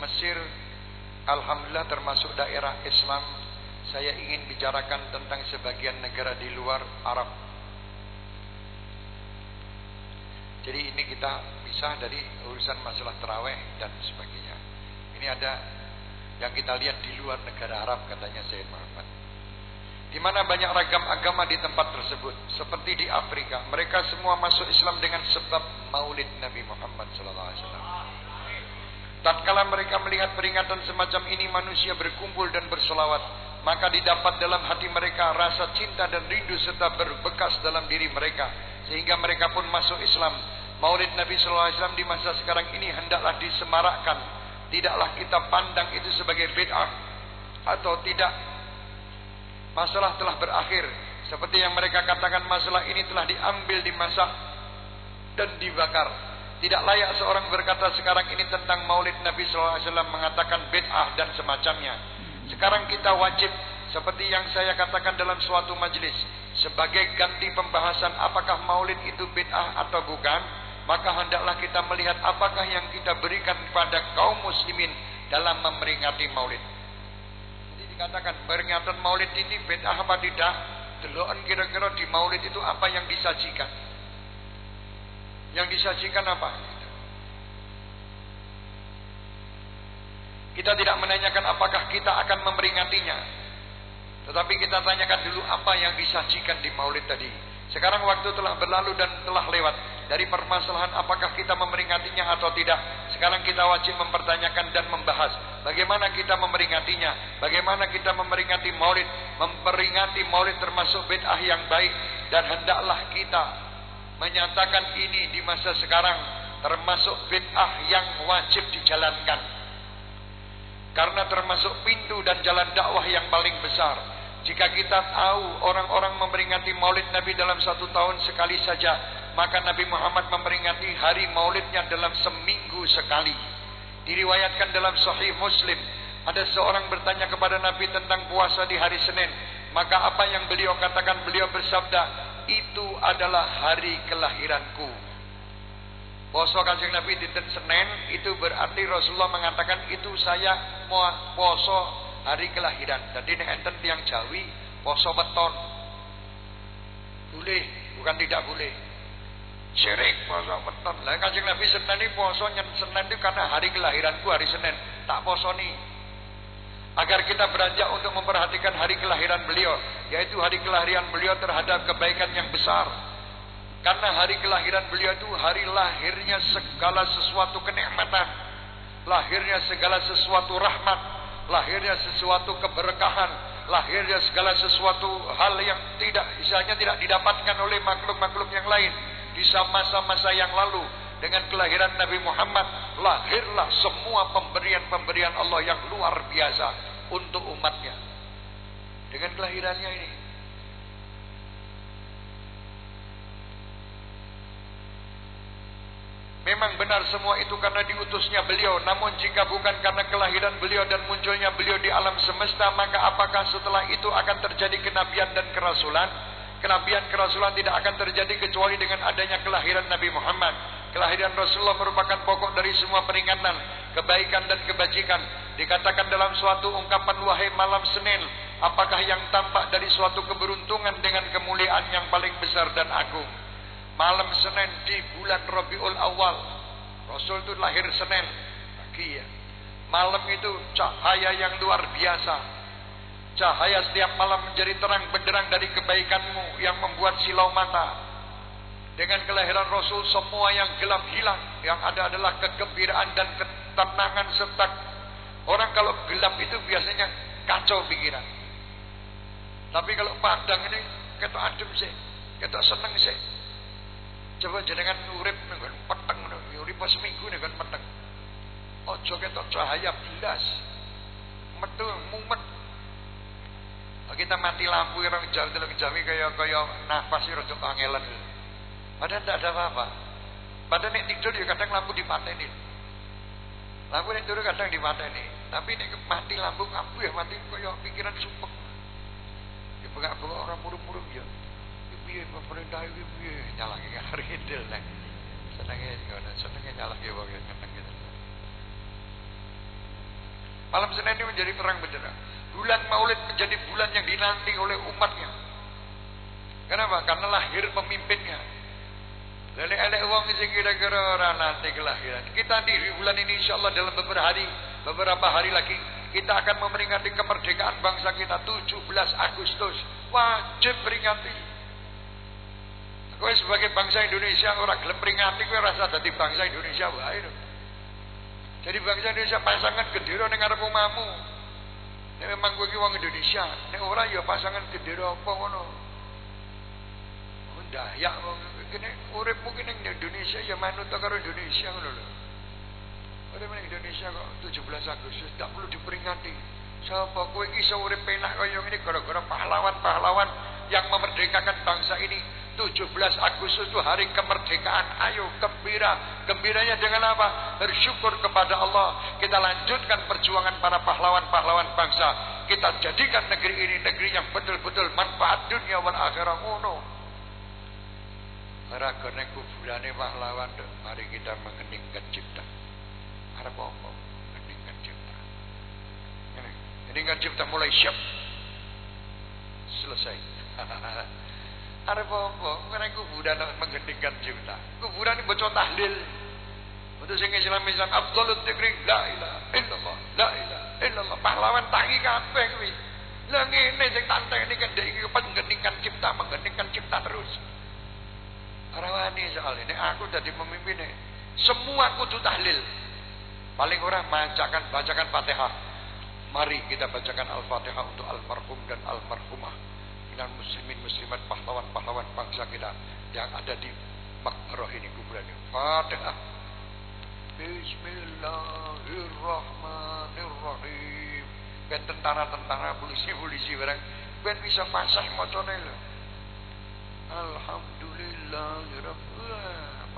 Mesir alhamdulillah termasuk daerah Islam. Saya ingin bicarakan tentang sebagian negara di luar Arab. Jadi ini kita pisah dari urusan masalah terawih dan sebagainya. Ini ada yang kita lihat di luar negara Arab katanya Sayyid Muhammad di mana banyak ragam agama di tempat tersebut seperti di Afrika mereka semua masuk Islam dengan sebab maulid Nabi Muhammad sallallahu alaihi wasallam tatkala mereka melihat peringatan semacam ini manusia berkumpul dan bersolawat. Maka didapat dalam hati mereka rasa cinta dan rindu serta berbekas dalam diri mereka. Sehingga mereka pun masuk Islam. Maulid Nabi wasallam di masa sekarang ini hendaklah disemarakkan. Tidaklah kita pandang itu sebagai bid'ah atau tidak. Masalah telah berakhir. Seperti yang mereka katakan masalah ini telah diambil, dimasak dan dibakar. Tidak layak seorang berkata sekarang ini tentang maulid Nabi SAW mengatakan bid'ah dan semacamnya. Sekarang kita wajib seperti yang saya katakan dalam suatu majelis. Sebagai ganti pembahasan apakah maulid itu bid'ah atau bukan. Maka hendaklah kita melihat apakah yang kita berikan kepada kaum muslimin dalam memperingati maulid dikatakan peringatan maulid ini bid'ah apa tidak? Deloan kira-kira di maulid itu apa yang disajikan? Yang disajikan apa? Kita tidak menanyakan apakah kita akan memperingatinya. Tetapi kita tanyakan dulu apa yang disajikan di maulid tadi. Sekarang waktu telah berlalu dan telah lewat dari permasalahan apakah kita memperingatinya atau tidak. Sekarang kita wajib mempertanyakan dan membahas bagaimana kita memperingatinya, bagaimana kita memperingati Maulid, memperingati Maulid termasuk bid'ah yang baik dan hendaklah kita menyatakan ini di masa sekarang termasuk bid'ah yang wajib dijalankan. Karena termasuk pintu dan jalan dakwah yang paling besar. Jika kita tahu orang-orang memperingati maulid Nabi dalam satu tahun sekali saja, maka Nabi Muhammad memperingati hari maulidnya dalam seminggu sekali. Diriwayatkan dalam sahih muslim, ada seorang bertanya kepada Nabi tentang puasa di hari Senin. Maka apa yang beliau katakan, beliau bersabda, itu adalah hari kelahiranku. Poso kanjeng Nabi di Senin, itu berarti Rasulullah mengatakan, itu saya poso hari kelahiran. Jadi enten tiang Jawi poso weton. Boleh, bukan tidak boleh. Syirik poso weton. Lah Kanjeng Nabi Senin ini poso nyen Senin itu karena hari kelahiranku hari Senin. Tak poso nih. Agar kita beranjak untuk memperhatikan hari kelahiran beliau, yaitu hari kelahiran beliau terhadap kebaikan yang besar. Karena hari kelahiran beliau itu hari lahirnya segala sesuatu kenikmatan, lahirnya segala sesuatu rahmat, lahirnya sesuatu keberkahan, lahirnya segala sesuatu hal yang tidak misalnya tidak didapatkan oleh makhluk-makhluk yang lain di masa-masa yang lalu dengan kelahiran Nabi Muhammad lahirlah semua pemberian-pemberian Allah yang luar biasa untuk umatnya dengan kelahirannya ini Memang benar semua itu karena diutusnya beliau. Namun jika bukan karena kelahiran beliau dan munculnya beliau di alam semesta, maka apakah setelah itu akan terjadi kenabian dan kerasulan? Kenabian kerasulan tidak akan terjadi kecuali dengan adanya kelahiran Nabi Muhammad. Kelahiran Rasulullah merupakan pokok dari semua peringatan, kebaikan dan kebajikan. Dikatakan dalam suatu ungkapan wahai malam Senin, apakah yang tampak dari suatu keberuntungan dengan kemuliaan yang paling besar dan agung? malam Senin di bulan Rabiul Awal. Rasul itu lahir Senin pagi ya. Malam itu cahaya yang luar biasa. Cahaya setiap malam menjadi terang benderang dari kebaikanmu yang membuat silau mata. Dengan kelahiran Rasul semua yang gelap hilang. Yang ada adalah kegembiraan dan ketenangan serta orang kalau gelap itu biasanya kacau pikiran. Tapi kalau padang ini kita adem sih, kita seneng sih. Coba jenengan urip dengan peteng urip seminggu dengan peteng. Ojo ketok cahaya belas. Metu mumet. Kita mati lampu orang jam telung jami kaya kaya nafas rada kangelan. Padahal tidak ada apa-apa. Padahal nek tidur ya kadang lampu dipateni. Lampu nek tidur kadang dipateni. Tapi nek mati lampu lampu ya mati kaya pikiran sumpek. Ya bengak-bengak orang murum-murum ya piye pemerintah iki piye nyalahke karo idil nek senenge ngono senenge nyalahke wong yang ngeneng gitu Malam Senin ini menjadi terang benderang. Bulan Maulid menjadi bulan yang dinanti oleh umatnya. Kenapa? Karena lahir pemimpinnya. Lalu ada uang sing kira-kira orang nanti kelahiran. Kita di bulan ini insya Allah dalam beberapa hari, beberapa hari lagi kita akan memperingati kemerdekaan bangsa kita 17 Agustus. Wajib peringati. Kowe sebagai bangsa Indonesia ora gelem peringati kowe rasa dadi bangsa Indonesia wae lho. Jadi bangsa Indonesia pasangan gendera ning ngarep omahmu. Nek memang kowe wong Indonesia, nek ora ya pasangan gendera apa ngono. Dayak wong kene uripmu ki ning Indonesia ya manut karo Indonesia ngono lho. Ora meneng Indonesia kok 17 Agustus tak perlu diperingati. Sapa kowe iso urip penak kaya ngene gara-gara pahlawan-pahlawan yang memerdekakan bangsa ini 17 Agustus itu hari kemerdekaan. Ayo gembira. Gembiranya dengan apa? Bersyukur kepada Allah. Kita lanjutkan perjuangan para pahlawan-pahlawan bangsa. Kita jadikan negeri ini negeri yang betul-betul manfaat dunia wal akhirat. Ngono. Ragane kuburane pahlawan. Mari kita mengeningkan cipta. Harap apa? Mengeningkan cipta. Ini, mengeningkan cipta mulai siap. Selesai. Arep apa? Ngene kuburan menggendingkan cipta. Kuburan ini bocah tahlil. Untuk sing Islam Islam afdalut dzikri la ilaha illallah. La ilaha illallah. Pahlawan tangi kabeh kuwi. Lah ngene sing tanteni kendek iki penggendingkan cipta, menggendingkan cipta terus. Arawani soal ini aku jadi pemimpinnya. Semua kudu tahlil. Paling orang bacakan bacakan Fatihah. Mari kita bacakan Al-Fatihah untuk almarhum dan almarhumah dengan muslimin muslimat pahlawan-pahlawan bangsa kita yang ada di makbarah ini kuburan. Fatihah. Bismillahirrahmanirrahim. Ben tentara-tentara, polisi-polisi barang ben bisa fasih macane lho. Alhamdulillahirabbil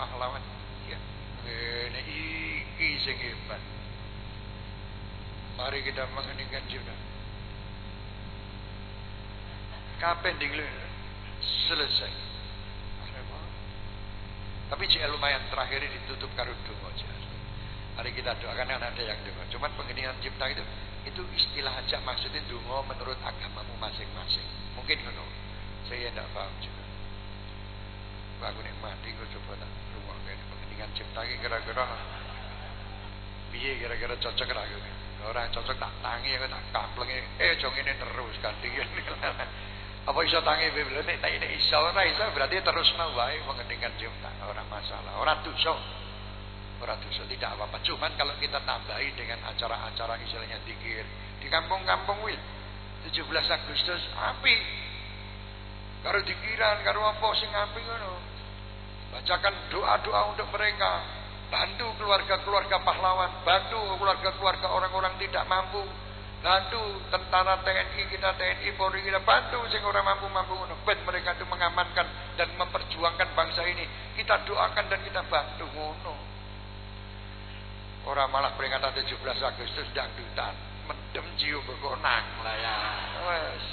pahlawan. Ya. Ini iki sing hebat. Mari kita mengeningkan jiwa kabeh dinglu selesai. Tapi jika lumayan terakhir ini ditutup karo donga mari kita doakan kan ada yang donga. Cuman pengeningan cipta itu itu istilah aja maksudnya donga menurut agamamu masing-masing. Mungkin ngono. Saya tidak paham juga aku nih mati gue coba tak rumah kayak pengeningan cipta kira-kira biye kira-kira cocok lagi orang cocok tak tangi aku tak kamplengi eh jong ini terus ganti Apa iso tangi bibel nek ini iso ora iso berarti terus wae mengendingkan cipta orang masalah. Orang dosa. Orang dosa tidak apa-apa. Cuman kalau kita tambahi dengan acara-acara istilahnya dikir di kampung-kampung wil 17 Agustus api. Karo dikiran karo apa sing api ngono. Bacakan doa-doa untuk mereka. Bantu keluarga-keluarga pahlawan, bantu keluarga-keluarga orang-orang tidak mampu. Bantu tentara TNI kita, TNI Polri kita bantu sing orang mampu-mampu. Ben mereka itu mengamankan dan memperjuangkan bangsa ini. Kita doakan dan kita bantu ngono. Orang malah peringatan 17 Agustus dangdutan. Mendem jiu bekonang lah ya. Wes.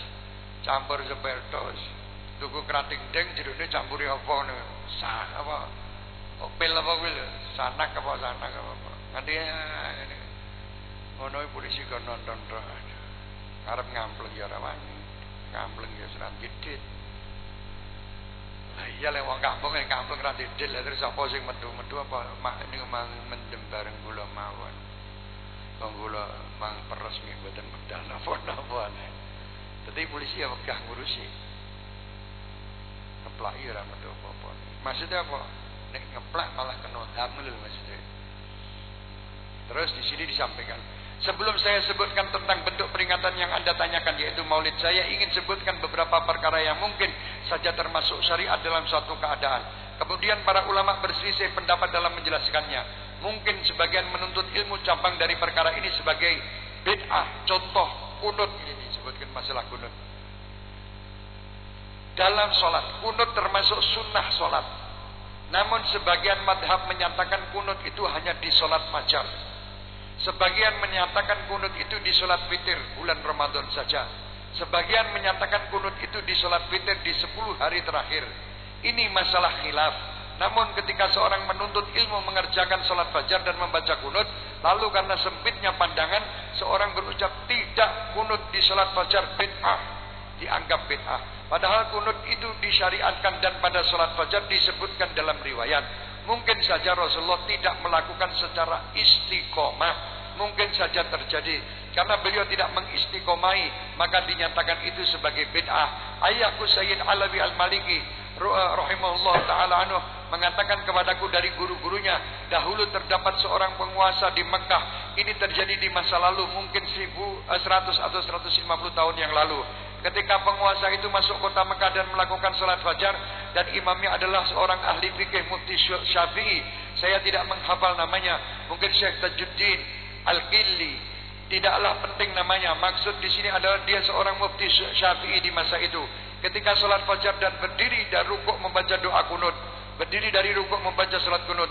Campur sepertos. Tuku kerating deng jerone campuri apa ngono. Sa apa? Opel apa kuwi lho. Sanak apa sanak apa. Nganti ini. Ngono polisi kon nonton tok. Arep ngampleng ya ora wani. Ngampleng ya serat gedit. Lah iya lek wong kampung nek kampung ra didil terus apa sing metu-metu apa mak niku mang mendem bareng kula mawon. Wong kula mang peres nggih mboten medal napa-napa. Dadi polisi ya wegah ngurusi ngeplak ya ora metu apa-apa. Maksudnya apa? Nek ngeplak malah kena hamil maksudnya. Terus di sini disampaikan, sebelum saya sebutkan tentang bentuk peringatan yang Anda tanyakan yaitu Maulid, saya ingin sebutkan beberapa perkara yang mungkin saja termasuk syariat dalam suatu keadaan. Kemudian para ulama berselisih pendapat dalam menjelaskannya. Mungkin sebagian menuntut ilmu cabang dari perkara ini sebagai bid'ah. Contoh kunut ini disebutkan masalah kunut dalam sholat. Kunut termasuk sunnah sholat. Namun sebagian madhab menyatakan kunut itu hanya di sholat fajar. Sebagian menyatakan kunut itu di sholat witir bulan Ramadan saja. Sebagian menyatakan kunut itu di sholat witir di 10 hari terakhir. Ini masalah khilaf. Namun ketika seorang menuntut ilmu mengerjakan sholat fajar dan membaca kunut, lalu karena sempitnya pandangan, seorang berucap tidak kunut di sholat fajar bid'ah, dianggap bid'ah. Padahal kunut itu disyariatkan dan pada sholat fajar disebutkan dalam riwayat. Mungkin saja Rasulullah tidak melakukan secara istiqomah. Mungkin saja terjadi. Karena beliau tidak mengistiqomai. Maka dinyatakan itu sebagai bid'ah. Ayahku Sayyid Alawi Al-Maliki. Rahimahullah ta'ala anuh. Mengatakan kepadaku dari guru-gurunya. Dahulu terdapat seorang penguasa di Mekah. Ini terjadi di masa lalu. Mungkin 1100 eh, atau 150 tahun yang lalu Ketika penguasa itu masuk kota Mekah dan melakukan sholat fajar dan imamnya adalah seorang ahli fikih mufti Syafi'i. Saya tidak menghafal namanya. Mungkin Syekh Tajuddin Al-Qilli. Tidaklah penting namanya. Maksud di sini adalah dia seorang mufti Syafi'i di masa itu. Ketika sholat fajar dan berdiri dan rukuk membaca doa kunut. Berdiri dari rukuk membaca sholat kunut.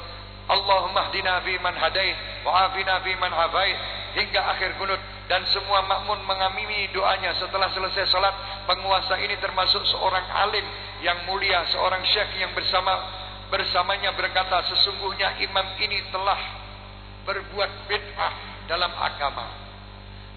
Allahumma hdina fi man hadait wa afina fi man afait hingga akhir kunut dan semua makmun mengamini doanya setelah selesai salat. Penguasa ini termasuk seorang alim yang mulia seorang syekh yang bersama bersamanya berkata sesungguhnya imam ini telah berbuat bid'ah dalam agama.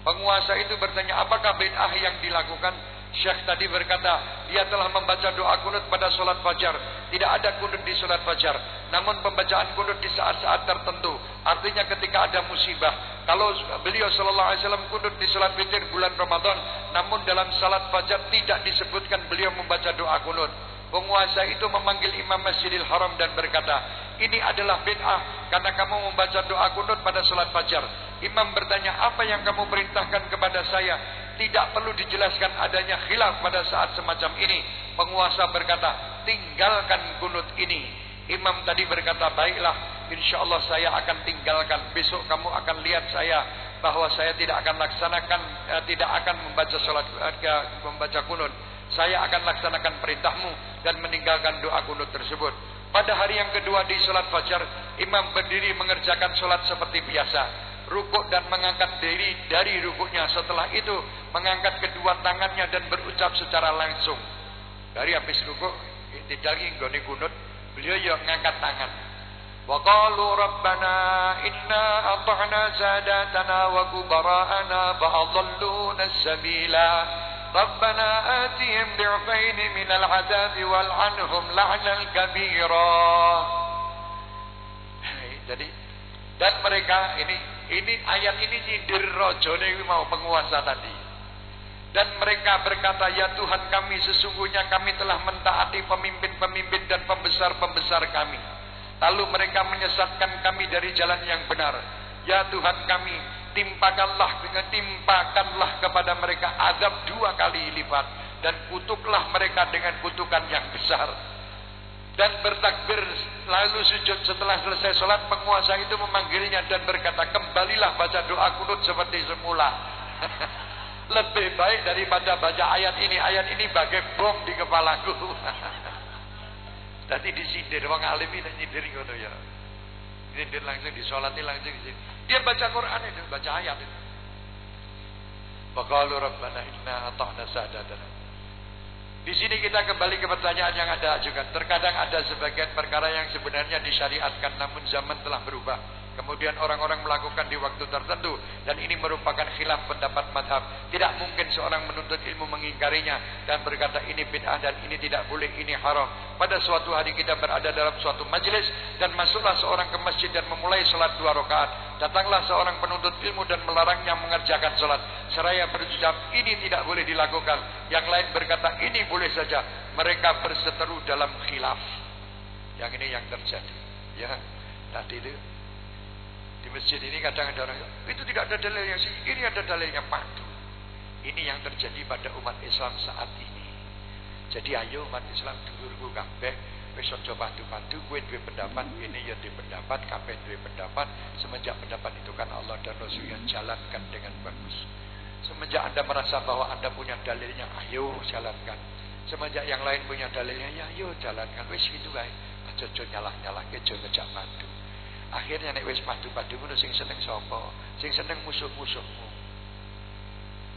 Penguasa itu bertanya apakah bid'ah yang dilakukan Syekh tadi berkata, dia telah membaca doa kunut pada solat fajar. Tidak ada kunut di solat fajar. Namun pembacaan kunut di saat-saat tertentu. Artinya ketika ada musibah. Kalau beliau sallallahu alaihi wasallam kunut di solat witir bulan Ramadan, namun dalam salat fajar tidak disebutkan beliau membaca doa kunut. Penguasa itu memanggil Imam Masjidil Haram dan berkata, ini adalah bid'ah karena kamu membaca doa kunut pada salat fajar. Imam bertanya, apa yang kamu perintahkan kepada saya? Tidak perlu dijelaskan adanya khilaf pada saat semacam ini. Penguasa berkata, tinggalkan kunut ini. Imam tadi berkata, baiklah, insya Allah saya akan tinggalkan. Besok kamu akan lihat saya bahwa saya tidak akan laksanakan, eh, tidak akan membaca sholat, eh, membaca kunut. Saya akan laksanakan perintahmu dan meninggalkan doa kunut tersebut. Pada hari yang kedua di sholat fajar, imam berdiri mengerjakan sholat seperti biasa rukuk dan mengangkat diri dari rukuknya. Setelah itu mengangkat kedua tangannya dan berucap secara langsung. Dari habis rukuk, tidak nggone kunut, beliau yang mengangkat tangan. Wa qalu rabbana inna ata'na sadatana wa kubara'ana fa adalluna sabila. Atihim di'fain min al-'adab wal 'anhum la'nal kabira. Jadi dan mereka ini ini ayat ini nyindir rojone mau penguasa tadi. Dan mereka berkata, Ya Tuhan kami sesungguhnya kami telah mentaati pemimpin-pemimpin dan pembesar-pembesar kami. Lalu mereka menyesatkan kami dari jalan yang benar. Ya Tuhan kami, timpakanlah timpakanlah kepada mereka azab dua kali lipat dan kutuklah mereka dengan kutukan yang besar dan bertakbir lalu sujud setelah selesai sholat penguasa itu memanggilnya dan berkata kembalilah baca doa kunut seperti semula lebih baik daripada baca ayat ini ayat ini bagai bom di kepalaku Tadi disindir wong alim ini nyindir ngono ya. Nyindir langsung disolati langsung di Dia baca Quran itu, baca ayat itu. Waqalu rabbana inna ata'na sadatana. Di sini kita kembali ke pertanyaan yang ada juga. Terkadang ada sebagian perkara yang sebenarnya disyariatkan namun zaman telah berubah. Kemudian orang-orang melakukan di waktu tertentu dan ini merupakan khilaf pendapat madhab. Tidak mungkin seorang menuntut ilmu mengingkarinya dan berkata ini bid'ah dan ini tidak boleh, ini haram. Pada suatu hari kita berada dalam suatu majelis dan masuklah seorang ke masjid dan memulai sholat dua rakaat. Datanglah seorang penuntut ilmu dan melarangnya mengerjakan sholat. Seraya berucap ini tidak boleh dilakukan. Yang lain berkata ini boleh saja. Mereka berseteru dalam khilaf. Yang ini yang terjadi. Ya, tadi itu masjid ini kadang ada orang, itu tidak ada dalilnya sih, ini ada dalilnya padu. Ini yang terjadi pada umat Islam saat ini. Jadi ayo umat Islam dulurku kabeh wis aja padu-padu kowe duwe pendapat ini ya duwe pendapat kabeh duwe pendapat. Semenjak pendapat itu kan Allah dan Rasul yang jalankan dengan bagus. Semenjak Anda merasa bahwa Anda punya dalilnya ayo jalankan. Semenjak yang lain punya dalilnya ya ayo jalankan. Wis gitu baik aja nyalah-nyalah aja ngejak padu Akhirnya nek wis padu-padu ngono sing seneng sapa? Sing seneng musuh-musuhmu.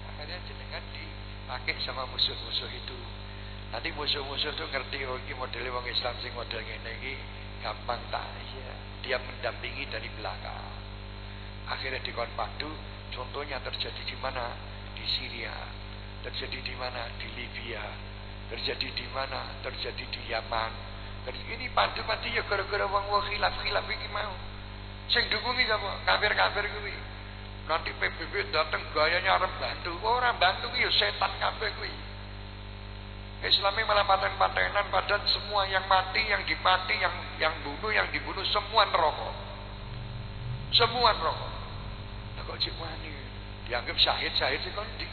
Akhirnya jenengan dipakai sama musuh-musuh itu. Nanti musuh-musuh itu ngerti oh iki modele wong Islam sing model ngene iki gampang tak iya. Dia mendampingi dari belakang. Akhirnya dikon padu, contohnya terjadi di mana? Di Syria. Terjadi di mana? Di Libya. Terjadi di mana? Terjadi di Yaman jadi ini padu mati ya gara-gara wong wong khilaf khilaf iki mau. Sing dukungi sapa? Kafir-kafir kuwi. Nanti PBB datang gayanya arep bantu. Orang bantu ya setan kabeh kuwi. Islami malah paten-patenan padahal semua yang mati, yang dimati, yang yang bunuh, yang dibunuh semua neraka. Semua neraka. Nah, kok cik wani dianggap syahid-syahid sih kondi.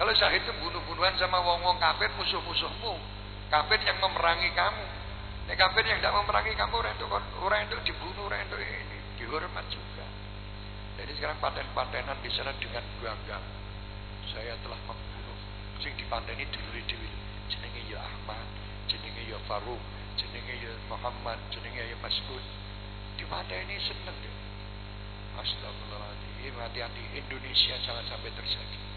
Kalau syahid itu bunuh-bunuhan sama wong-wong kafir musuh-musuhmu. Kafir yang memerangi kamu. Nek kafir yang tidak memerangi kamu orang itu orang itu dibunuh, orang itu ini dihormat juga. Jadi sekarang paten-patenan di sana dengan bangga. Saya telah membunuh. Sing dipateni dulure dhewe. Jenenge ya Ahmad, jenenge ya Faruk, jenenge ya Muhammad, jenenge ya Mas'ud. Dipateni seneng deh. Astagfirullahaladzim, hati-hati Indonesia jangan sampai terjadi.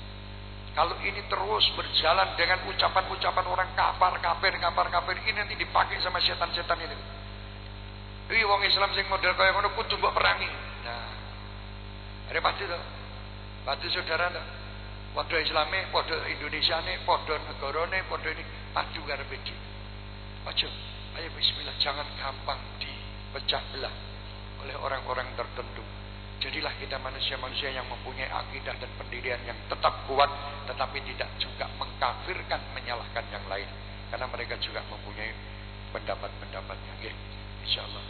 Kalau ini terus berjalan dengan ucapan-ucapan orang kafir, kafir, kafir, kafir, ini nanti dipakai sama setan-setan itu. Ini wong Islam sing model kaya ngono kudu mbok perangi. Nah. Ada pasti to. Pasti saudara to. Padha Islame, padha Indonesiane, padha negarane, padha ini padu karepe dhewe. Aja. Ayo bismillah, jangan gampang dipecah belah oleh orang-orang tertentu. Jadilah kita manusia-manusia yang mempunyai akidah dan pendirian yang tetap kuat tetapi tidak juga mengkafirkan, menyalahkan yang lain. Karena mereka juga mempunyai pendapat-pendapatnya. Ya, insya Allah.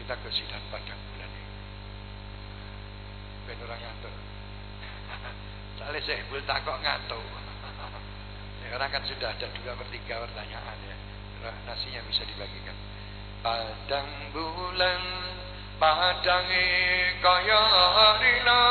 Kita ke sidang pada bulan ini. Ben orang ngantuk. Soalnya saya belum takut ngantuk. Sekarang kan sudah ada dua per tiga pertanyaan ya. Nasinya bisa dibagikan. Padang bulan padangi kaya rina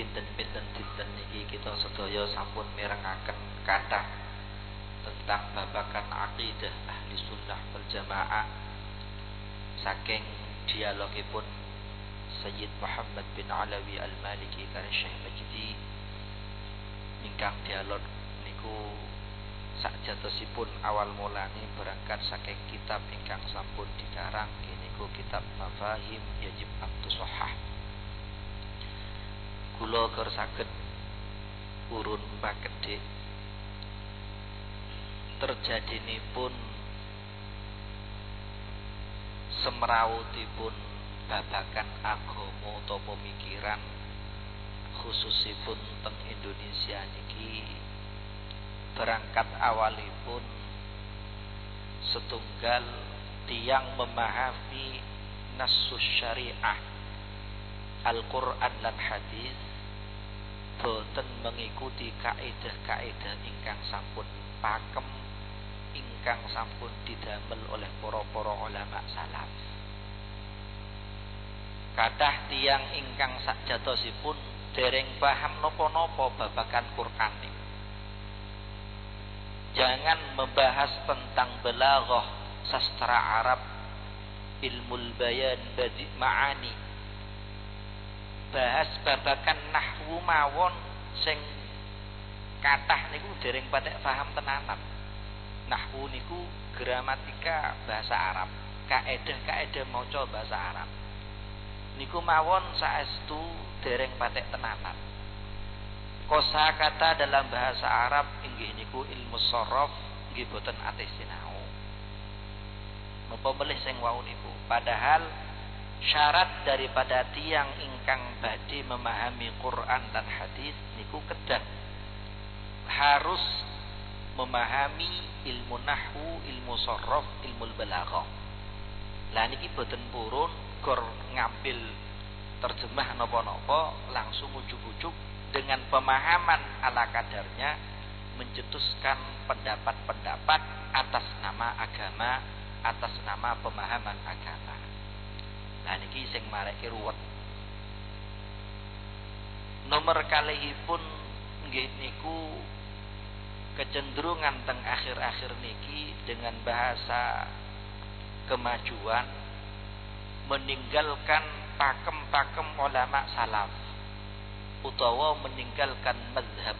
pinten-pinten dinten niki kita sedaya sampun mirengaken kathah tentang babakan akidah ahli sunnah wal jamaah. Saking dialogipun Sayyid Muhammad bin Alawi Al-Maliki karo Syekh Majdi ingkang dialog niku sakjatosipun awal mulane berangkat saking kitab ingkang sampun dikarang niku kitab Mafahim Yajib Abdu Sohah kula ker saged urun pakedhik terjadinipun semrawutipun babakan agama utawa pemikiran khususipun teng Indonesia niki berangkat awalipun setunggal tiang memahami nasus syariah Al-Quran dan hadis boten mengikuti kaidah-kaidah ingkang sampun pakem ingkang sampun didamel oleh para-para ulama salaf. Kadah tiang ingkang sakjatosipun dereng paham nopo-nopo babakan niku. Jangan membahas tentang belaghah sastra Arab, ilmul bayan, badi ma'ani, bahas babakan nahwu mawon sing kathah niku dereng patek paham tenanan. Nahwu niku gramatika bahasa Arab, kaedah-kaedah maca bahasa Arab. Niku mawon saestu dereng patek tenanan. Kosa kata dalam bahasa Arab inggih niku ilmu sorof nggih boten ate sinau. Napa melih sing wau niku? Padahal syarat daripada tiang ingkang badhe memahami Quran dan hadis niku kedah harus memahami ilmu nahwu, ilmu sorof, ilmu balaghah. Lah niki boten purun gor ngambil terjemah napa-napa langsung ujuk-ujuk dengan pemahaman ala kadarnya mencetuskan pendapat-pendapat atas nama agama, atas nama pemahaman agama. Nah niki sing mareke ruwet. Nomor kalihipun nggih niku kecenderungan teng akhir-akhir niki dengan bahasa kemajuan meninggalkan pakem-pakem ulama salaf utawa meninggalkan mazhab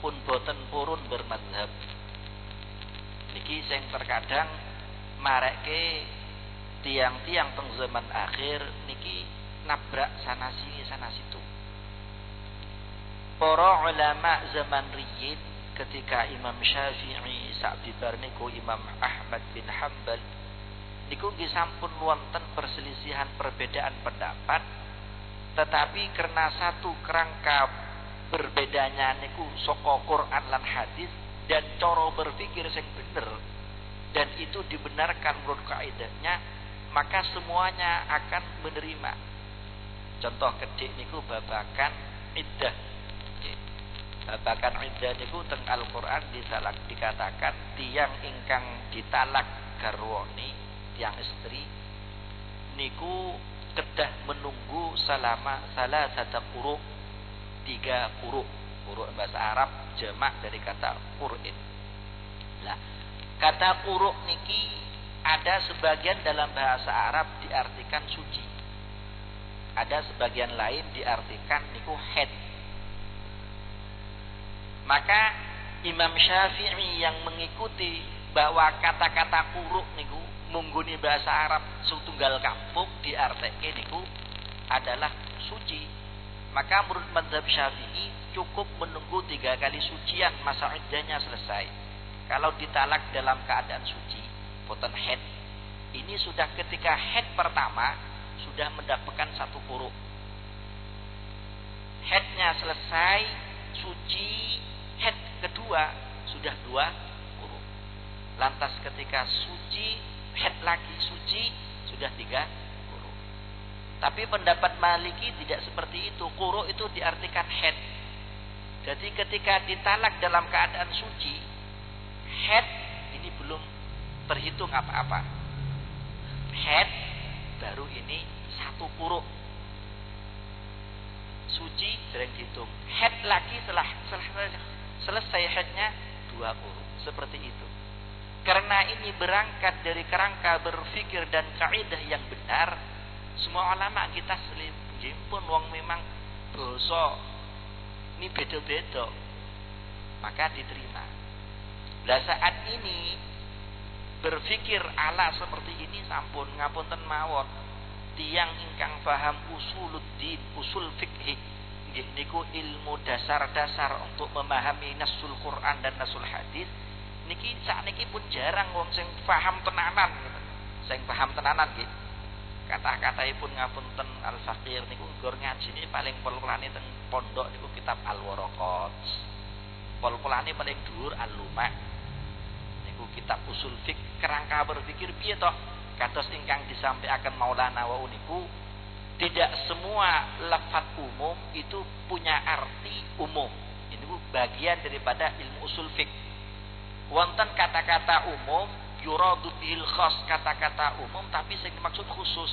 pun boten purun bermadhab niki sing terkadang mareke tiang-tiang teng zaman akhir niki nabrak sana sini sana situ. Para ulama zaman riyin ketika Imam Syafi'i Sa'bi niku Imam Ahmad bin Hanbal niku nggih sampun wonten perselisihan perbedaan pendapat tetapi karena satu kerangka berbedanya niku saka Quran lan hadis dan cara berpikir sing bener dan itu dibenarkan menurut kaidahnya maka semuanya akan menerima. Contoh kedik niku babakan iddah. Babakan iddah niku teng Al-Qur'an disalak dikatakan tiang ingkang ditalak garwani tiang istri niku kedah menunggu selama salah satu puruk tiga puruk puruk bahasa Arab jamak dari kata qur'in Lah, kata kuruk niki ada sebagian dalam bahasa Arab diartikan suci. Ada sebagian lain diartikan niku head. Maka Imam Syafi'i yang mengikuti bahwa kata-kata kuruk niku mengguni bahasa Arab setunggal kampung diartikan niku adalah suci. Maka menurut madhab Syafi'i cukup menunggu tiga kali sucian masa iddahnya selesai. Kalau ditalak dalam keadaan suci, poten head, ini sudah ketika head pertama sudah mendapatkan satu kuruk. Headnya selesai, suci, head kedua sudah dua kuruk. Lantas ketika suci, head lagi suci, sudah tiga kuruk. Tapi pendapat Maliki tidak seperti itu. Kuruk itu diartikan head. Jadi ketika ditalak dalam keadaan suci, head terhitung apa-apa. Head baru ini satu kuruk. Suci sering dihitung. Head lagi setelah, setelah selesai headnya dua kuruk. Seperti itu. Karena ini berangkat dari kerangka berfikir dan kaidah yang benar, semua ulama kita selim pun wong memang dosa ini beda-beda maka diterima lah saat ini berpikir ala seperti ini sampun ngapunten mawon. Tiang ingkang paham usuluddin usul fikih nggih niku ilmu dasar-dasar untuk memahami nasul Quran dan nasul hadis. Niki niki pun jarang wong sing paham tenanan sing paham tenanan nggih. Kata-kataipun ngapunten al fakir niku nggur ngajine paling polkulane teng pondok niku kitab al waraqat polkulane paling dhuwur al luma niku kitab usul fik kerangka berpikir piye toh kados ingkang disampaikan Maulana wa uniku tidak semua lafaz umum itu punya arti umum ini bagian daripada ilmu usul fik wonten kata-kata umum yuradu bil khas kata-kata umum tapi sing dimaksud khusus.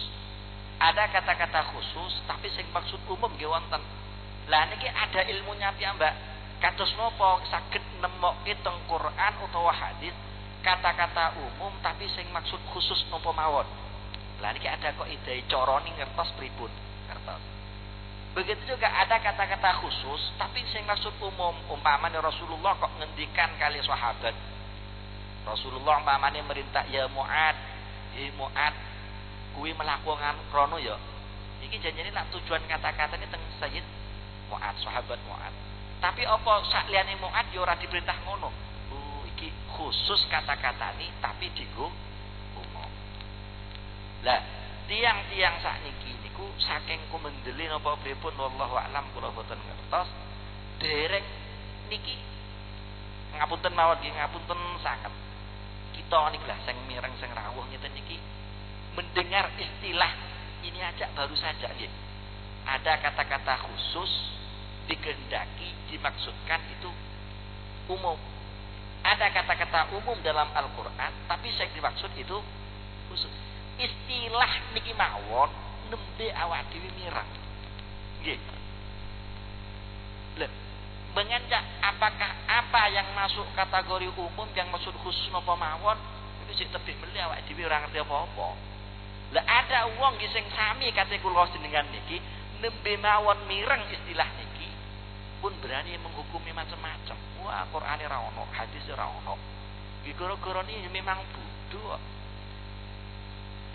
Ada kata-kata khusus tapi sing maksud umum nggih wonten. Lah niki ada ilmunya piyambak. Kados napa saged nemokke teng Quran utawa hadis kata-kata umum tapi sing maksud khusus napa mawon. Lah niki ada kok ide cara ngertos pripun? Ngertos. Begitu juga ada kata-kata khusus tapi sing maksud umum. Umpamanya Rasulullah kok ngendikan kali sahabat Rasulullah umpamane merintah ya Muad, ya Muad kuwi melakukan krono ya. Iki janjane nak tujuan kata-kata ini teng Sayyid Muad, sahabat Muad. Tapi apa sak liyane Muad ya ora diperintah ngono. Khusus kata-kata ini tapi digo umum. Lah, tiang-tiang sak niki niku saking kumendeli napa pripun wallahu alam kula boten ngertos. Derek niki ngapunten mawon nggih ngapunten sangat kita nih lah sing mireng sing rawuh ngeten niki mendengar istilah ini aja baru saja gitu. Ada kata-kata khusus dikehendaki dimaksudkan itu umum. Ada kata-kata umum dalam Al-Qur'an tapi yang dimaksud itu khusus. Istilah niki mawon nembe awak dhewe mirang. Nggih. Mengendak apakah apa yang masuk kategori umum yang maksud khusus napa mawon itu sik tebih meli awak dhewe ora ngerti apa-apa. Lah ada wong sing sami kate kula dengan niki nembe mawon mireng istilah niki pun berani menghukumi macam-macam. Wah, Qur'ane ora ono, hadis ora ono. Iki gara-gara memang bodoh.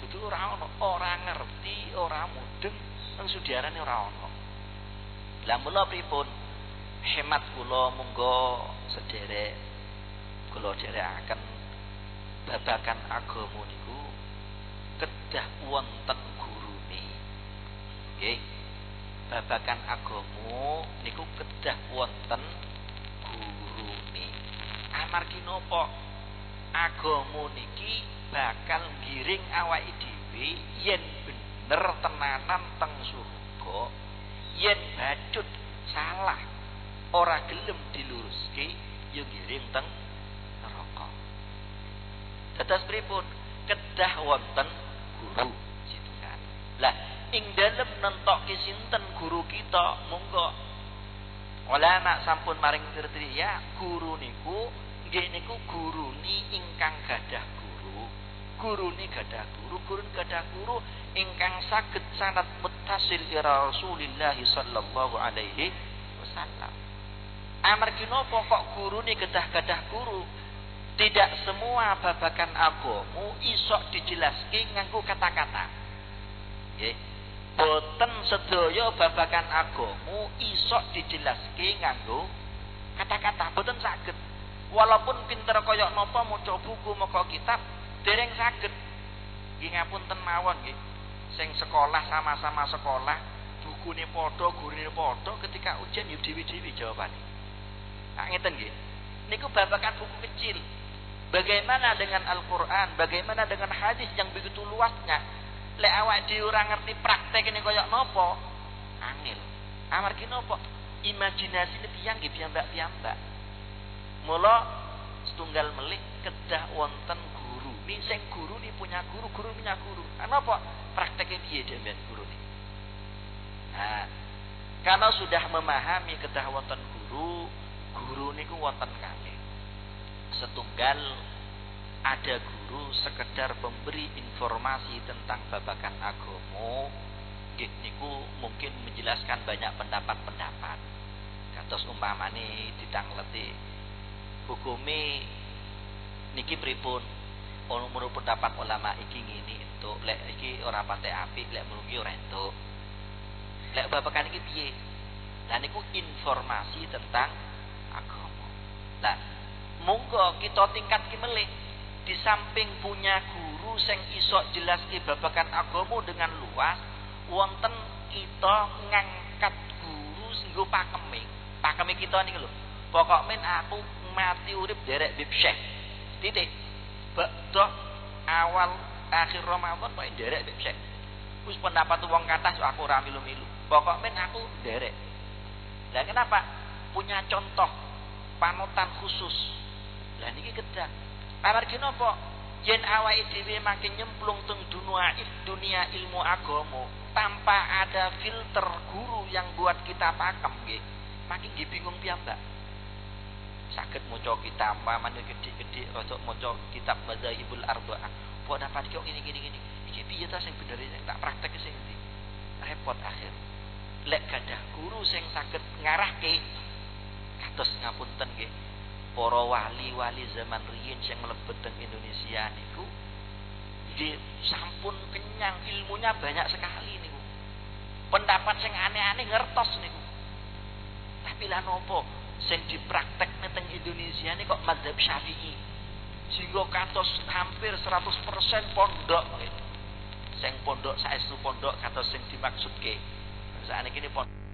Dudu ora ono, ora ngerti, ora mudeng, nang sudiarane ora ono. Lah mula pripun? hemat kula monggo sederek kula dherekaken babakan agama niku kedah wonten gurune nggih babakan agama niku kedah wonten gurune amargi napa agama niki bakal giring awake dhewe yen bener tenanan teng surga yen bacut salah ora gelem diluruske yo ngirim teng neraka. Dados pripun? Kedah wonten guru. Lah ing dalem nentokke sinten guru kita? Monggo. Ulama sampun maring kriteria guru niku nggih niku guruni ingkang gadah guru. Guruni gadah guru gurun gadah guru ingkang saged sanad muttasil ila Rasulillah sallallahu alaihi wasallam. Amargi napa kok gurune gadah-gadah guru? Tidak semua babakan agama isok dijelaske nganggo kata-kata. Nggih. Boten sedaya babakan agama isok dijelaske nganggo kata-kata, boten saged. Walaupun pinter kaya napa maca buku, maca kitab, dereng saged. Nggih ngapunten mawon nggih. Sing sekolah sama-sama sekolah, bukune padha, gurune padha, ketika ujian yo dewi-dewi jawabane. Nah, ngeten nggih. Niku babakan buku kecil, Bagaimana dengan Al-Quran? Bagaimana dengan hadis yang begitu luasnya? Le awak di orang ngerti praktek ini koyok nopo? Angil. Amargi nopo? Imajinasi ini piang gitu piyambak piyambak. Mula setunggal melik kedah wonten guru. Nih sing guru nih punya guru, guru punya guru. Apa? Prakteknya piye demian guru nih. Nah, kalau sudah memahami kedah wonten guru, guru niku wonten kami setunggal ada guru sekedar memberi informasi tentang babakan agomo. Niku mungkin menjelaskan banyak pendapat-pendapat. Kados umpamane ditangleti hukumi niki pripun? Ono menurut pendapat ulama iki ngini itu lek iki ora pate apik lek mrungi ora entuk. Lek babakan iki piye? Lah niku informasi tentang agama lah monggo kita tingkat melih di samping punya guru sing iso jelaske babakan agama dengan luas wonten kita ngangkat guru singgo pakeme. Pakeme kita niku lho. Pokok men aku mati urip derek bib titik. Bakdo awal akhir Ramadan kok derek bib wis pendapat wong kata aku ora milu-milu. Pokok men aku derek. Lah kenapa? Punya contoh panutan khusus. Lah niki kedah. Amargi napa? Yen awake dhewe makin nyemplung teng dunia dunia ilmu agama tanpa ada filter guru yang buat kita pakem nggih, makin nggih bingung piyambak. Sakit maca kitab mana gede-gede rada maca kitab Madzhabul Arba'ah. Kok dapat kok ini gini gini. Iki piye ta sing bener sing tak praktek sing ndi? Repot akhir. Lek gadah guru sing saged ngarahke kados ngapunten nggih para wali-wali zaman riyin sing mlebet teng Indonesia niku di sampun kenyang ilmunya banyak sekali niku. Pendapat sing aneh-aneh ngertos niku. Tapi lah nopo sing dipraktekne teng Indonesia ini kok madzhab Syafi'i. Sehingga katos hampir 100% pondok. Sing pondok saestu pondok katos sing dimaksudke. Saat ini pondok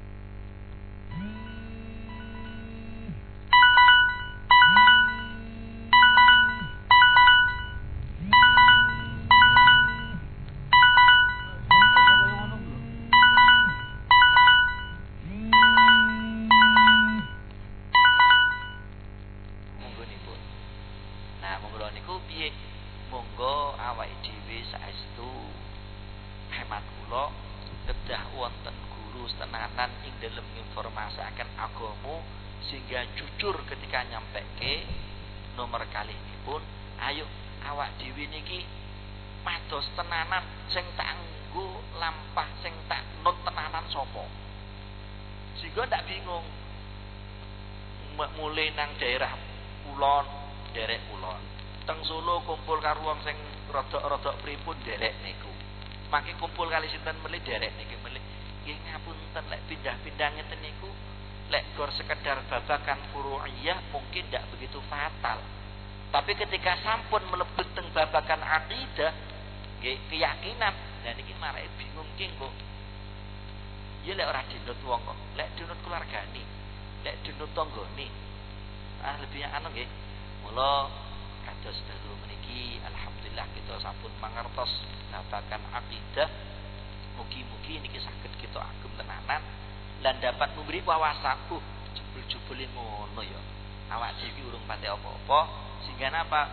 apa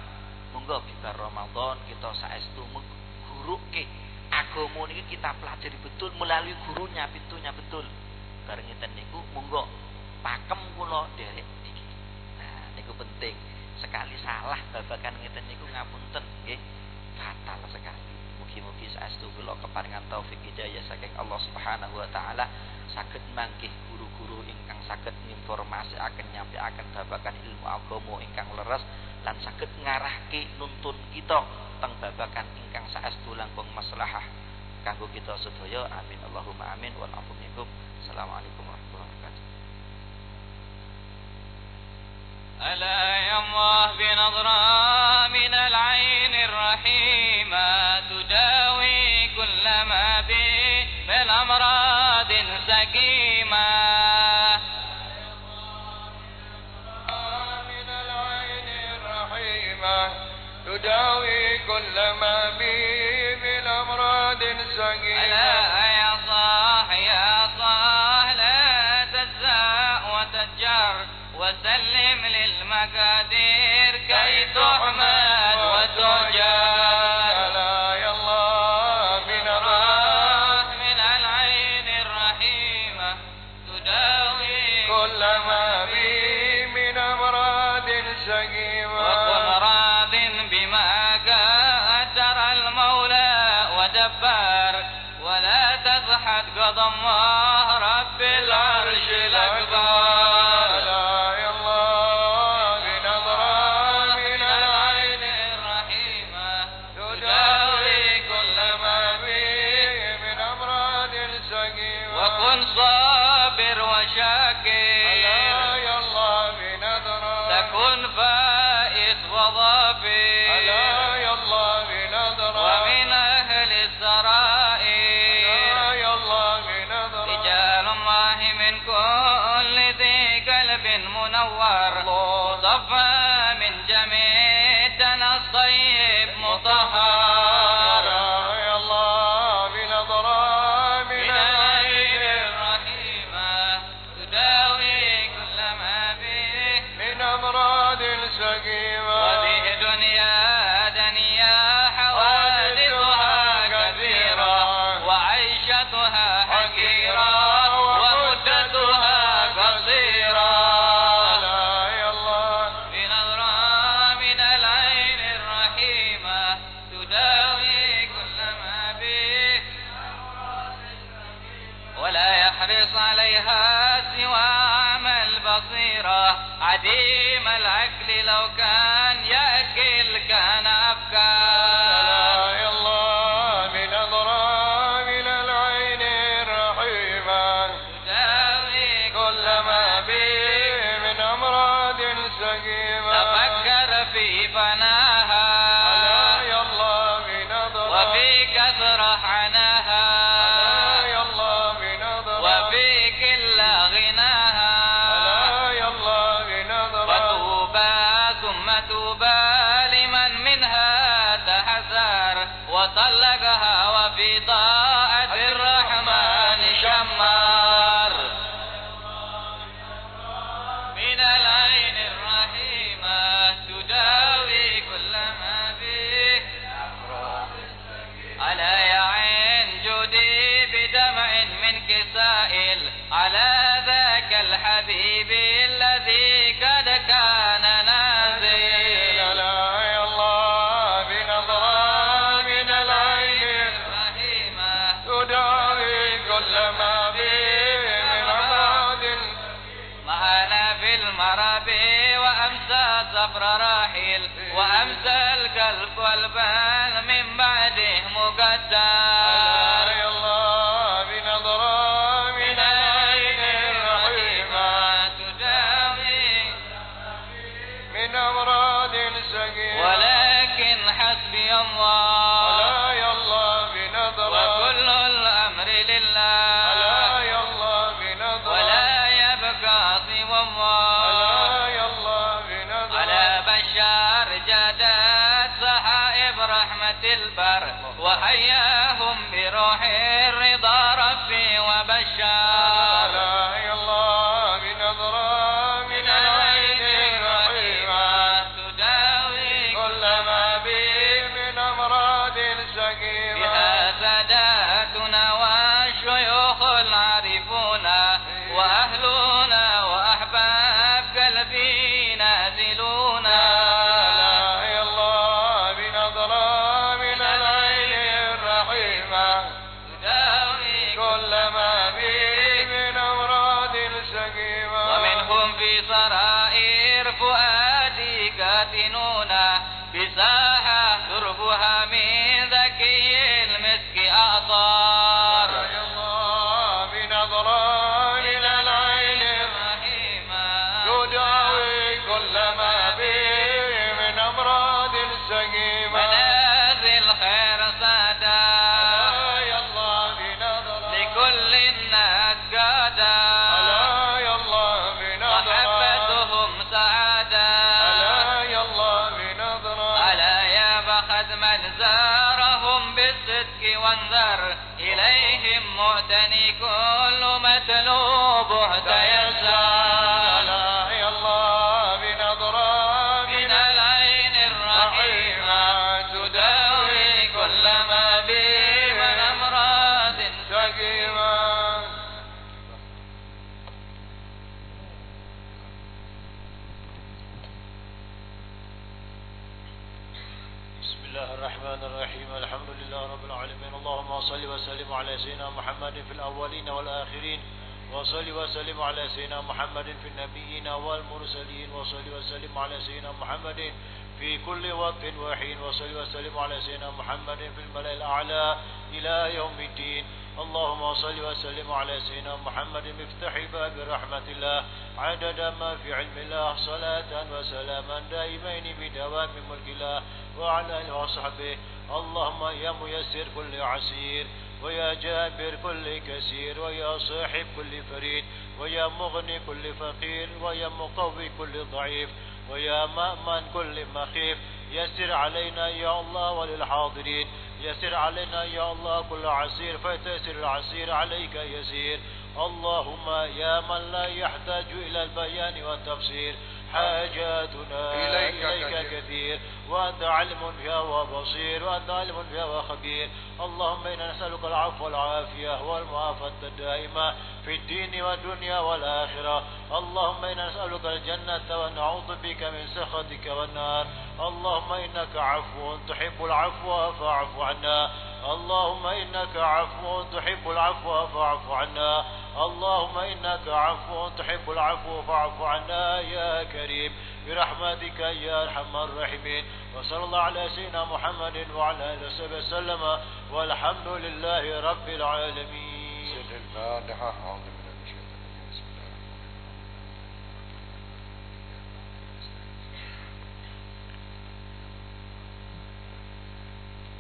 محمد في الملأ الأعلى إلى يوم الدين. اللهم صل وسلم على سيدنا محمد مفتاح باب رحمة الله. عدد ما في علم الله صلاة وسلاما دائمين بدوام ملك الله وعلى آله وصحبه. اللهم يا ميسر كل عسير ويا جابر كل كثير ويا صاحب كل فريد ويا مغني كل فقير ويا مقوي كل ضعيف ويا مأمن كل مخيف يسر علينا يا الله وللحاضرين. يسر علينا يا الله كل عسير فتسر العسير عليك يسير. اللهم يا من لا يحتاج إلى البيان والتفسير. حاجاتنا إليك إليك كثير. كثير. وأنت علم بها وبصير وأنت علم بها وخبير. اللهم إنا نسألك العفو والعافية والمعافاة الدائمة في الدين والدنيا والآخرة. اللهم إنا نسألك الجنة ونعوذ بك من سخطك والنار. اللهم إنك عفو تحب العفو فاعف عنا. اللهم إنك عفو تحب العفو فاعف عنا. اللهم إنك عفو تحب العفو فاعف عنا يا كريم. برحمتك يا أرحم الراحمين. وصلى الله على سيدنا محمد وعلى آله وصحبه وسلم. والحمد لله رب العالمين. سر الفاتحة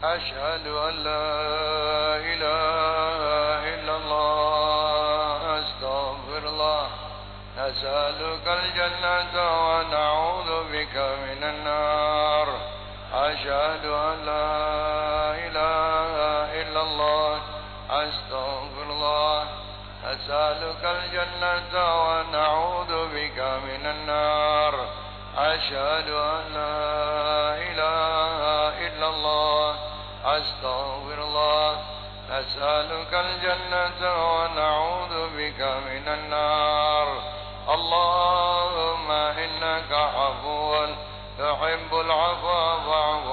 أشهد أن لا إله إلا الله أستغفر الله. نسألك الجنة ونعوذ بك من النار. أشهد أن لا إله إلا الله أستغفر الله. أسألك الجنة ونعوذ بك من النار. أشهد أن لا إله أستغفر الله نسألك الجنة ونعوذ بك من النار. اللهم إنك عفو تحب العفو فاعف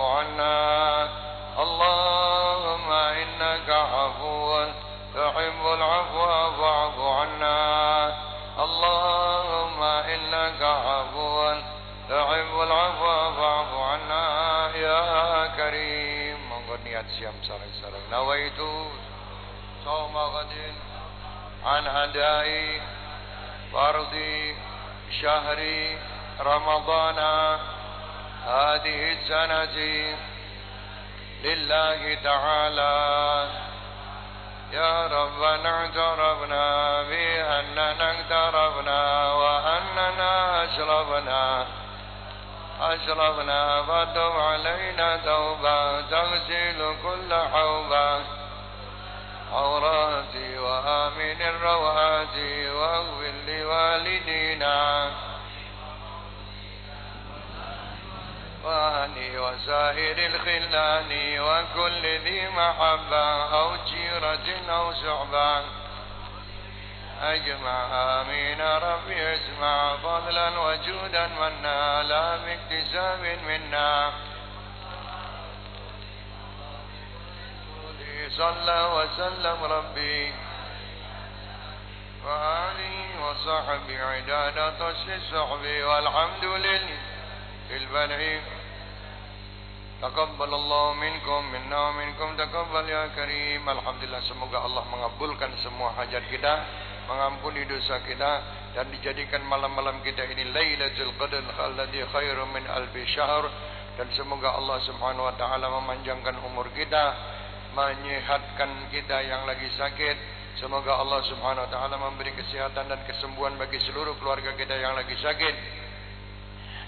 nawaitu صوم غد عن أداء فرض شهر رمضان. هذه السنة لله تعالى. يا ربنا اعترفنا بأننا اقترفنا وأننا أشرفنا. أشرفنا فتب علينا توبة تغسل كل حوبة. عوراتي وآمن الروعات وأغفر لوالدينا. وأهلي وسائر الخلان وكل ذي محبة أو جيرة أو صحبة اجمع امين ربي اسمع فضلا وجودا منا لا باكتساب منا. صلى وسلم ربي وآلي وصحبي عداد طش صحبي والحمد لله البنعيم تقبل الله منكم منا ومنكم تقبل يا كريم. الحمد لله semoga Allah mengabulkan semua حاجات كده mengampuni dosa kita dan dijadikan malam-malam kita ini Lailatul Qadar alladhi khairum min alfi syahr dan semoga Allah Subhanahu wa taala memanjangkan umur kita, menyehatkan kita yang lagi sakit. Semoga Allah Subhanahu wa taala memberi kesehatan dan kesembuhan bagi seluruh keluarga kita yang lagi sakit.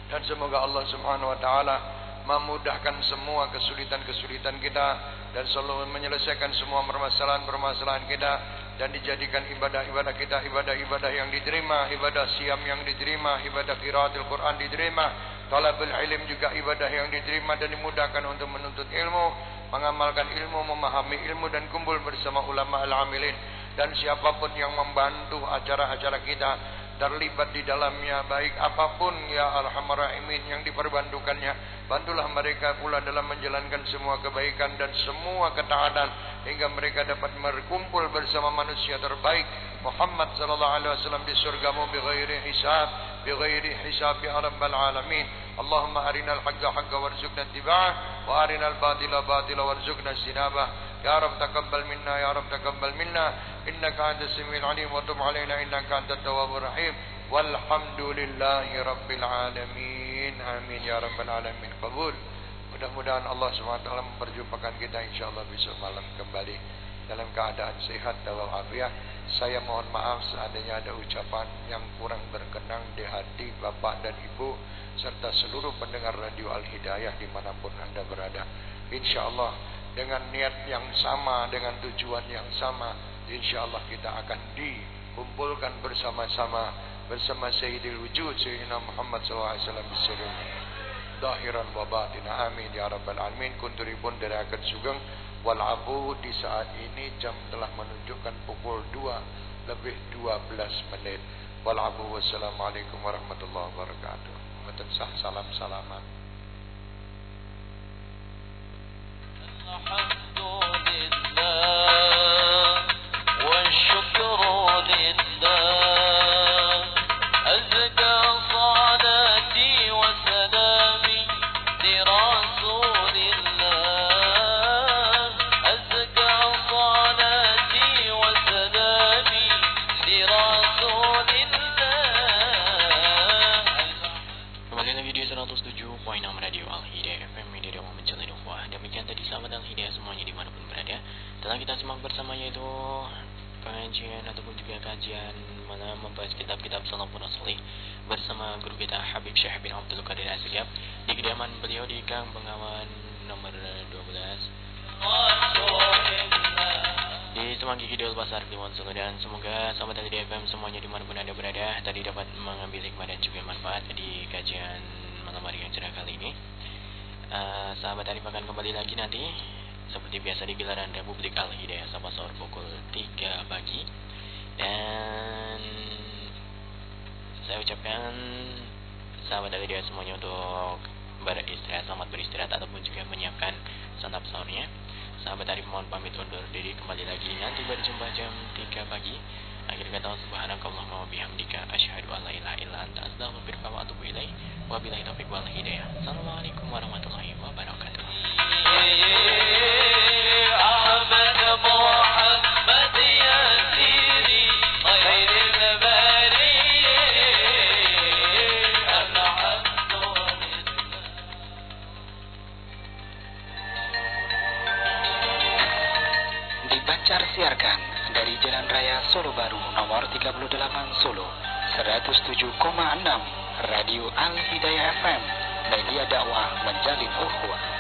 Dan semoga Allah Subhanahu wa taala memudahkan semua kesulitan-kesulitan kita dan selalu menyelesaikan semua permasalahan-permasalahan kita dan dijadikan ibadah-ibadah kita ibadah-ibadah yang diterima, ibadah siam yang diterima, ibadah qiraatul Quran diterima, talabul ilm juga ibadah yang diterima dan dimudahkan untuk menuntut ilmu, mengamalkan ilmu, memahami ilmu dan kumpul bersama ulama al-amilin. Dan siapapun yang membantu acara-acara kita terlibat di dalamnya baik apa pun ya arhamar rahimin yang diperbantukannya bantulah mereka pula dalam menjalankan semua kebaikan dan semua ketaatan hingga mereka dapat berkumpul bersama manusia terbaik. Muhammad sallallahu alaihi wasallam di surgamu bighairi hisab bighairi hisab ya rabbal alamin. Allahumma arinal haqqa haqqa warzuqna ittiba'ah wa arinal batila batila warzuqna istinabah يا رب تقبل منا يا رب تقبل منا إنك أنت السميع العليم وتب علينا إنك أنت التواب الرحيم والحمد لله رب العالمين آمين يا رب العالمين قبول Mudah-mudahan Allah SWT memperjumpakan kita insya Allah besok malam kembali dalam keadaan sehat dalam afiat. Saya mohon maaf seandainya ada ucapan yang kurang berkenang di hati Bapak dan Ibu serta seluruh pendengar Radio Al Hidayah dimanapun anda berada. Insya Allah dengan niat yang sama, dengan tujuan yang sama, insya Allah kita akan dikumpulkan bersama-sama bersama Sayyidil Wujud Sayyidina Muhammad SAW Bismillah Dahiran wa batina amin ya rabbal alamin. Kunturipun dari akad sugeng. Wal abu di saat ini jam telah menunjukkan pukul 2 lebih 12 menit. Wal abu wassalamualaikum warahmatullahi wabarakatuh. Sah salam الحمد لله والشكر لله guru kita Habib Syekh bin Abdul Qadir Asyriab Di kediaman beliau di Gang Bengawan nomor 12 di Semanggi Kidul Pasar Kliwon Solo dan semoga sahabat dari FM semuanya di mana pun anda berada tadi dapat mengambil hikmah dan juga manfaat di kajian malam hari yang cerah kali ini. Uh, sahabat Arif akan kembali lagi nanti. Seperti biasa di gelaran Republik Al Hidayah sama sahur pukul 3 pagi. Dan saya ucapkan sahabat dari dia semuanya untuk beristirahat selamat beristirahat ataupun juga menyiapkan santap sahurnya sahabat Arif mohon pamit undur diri kembali lagi nanti berjumpa jam 3 pagi akhir kata subhanakallahumma wa bihamdika asyhadu an la ilaha illa anta astaghfiruka wa atubu ilaik wabillahi taufiq wal hidayah assalamualaikum warahmatullahi wabarakatuh Solo Baru nomor 38 Solo. 107,6 Radio Al Hidayah FM Media dakwah menjalin ukhuwah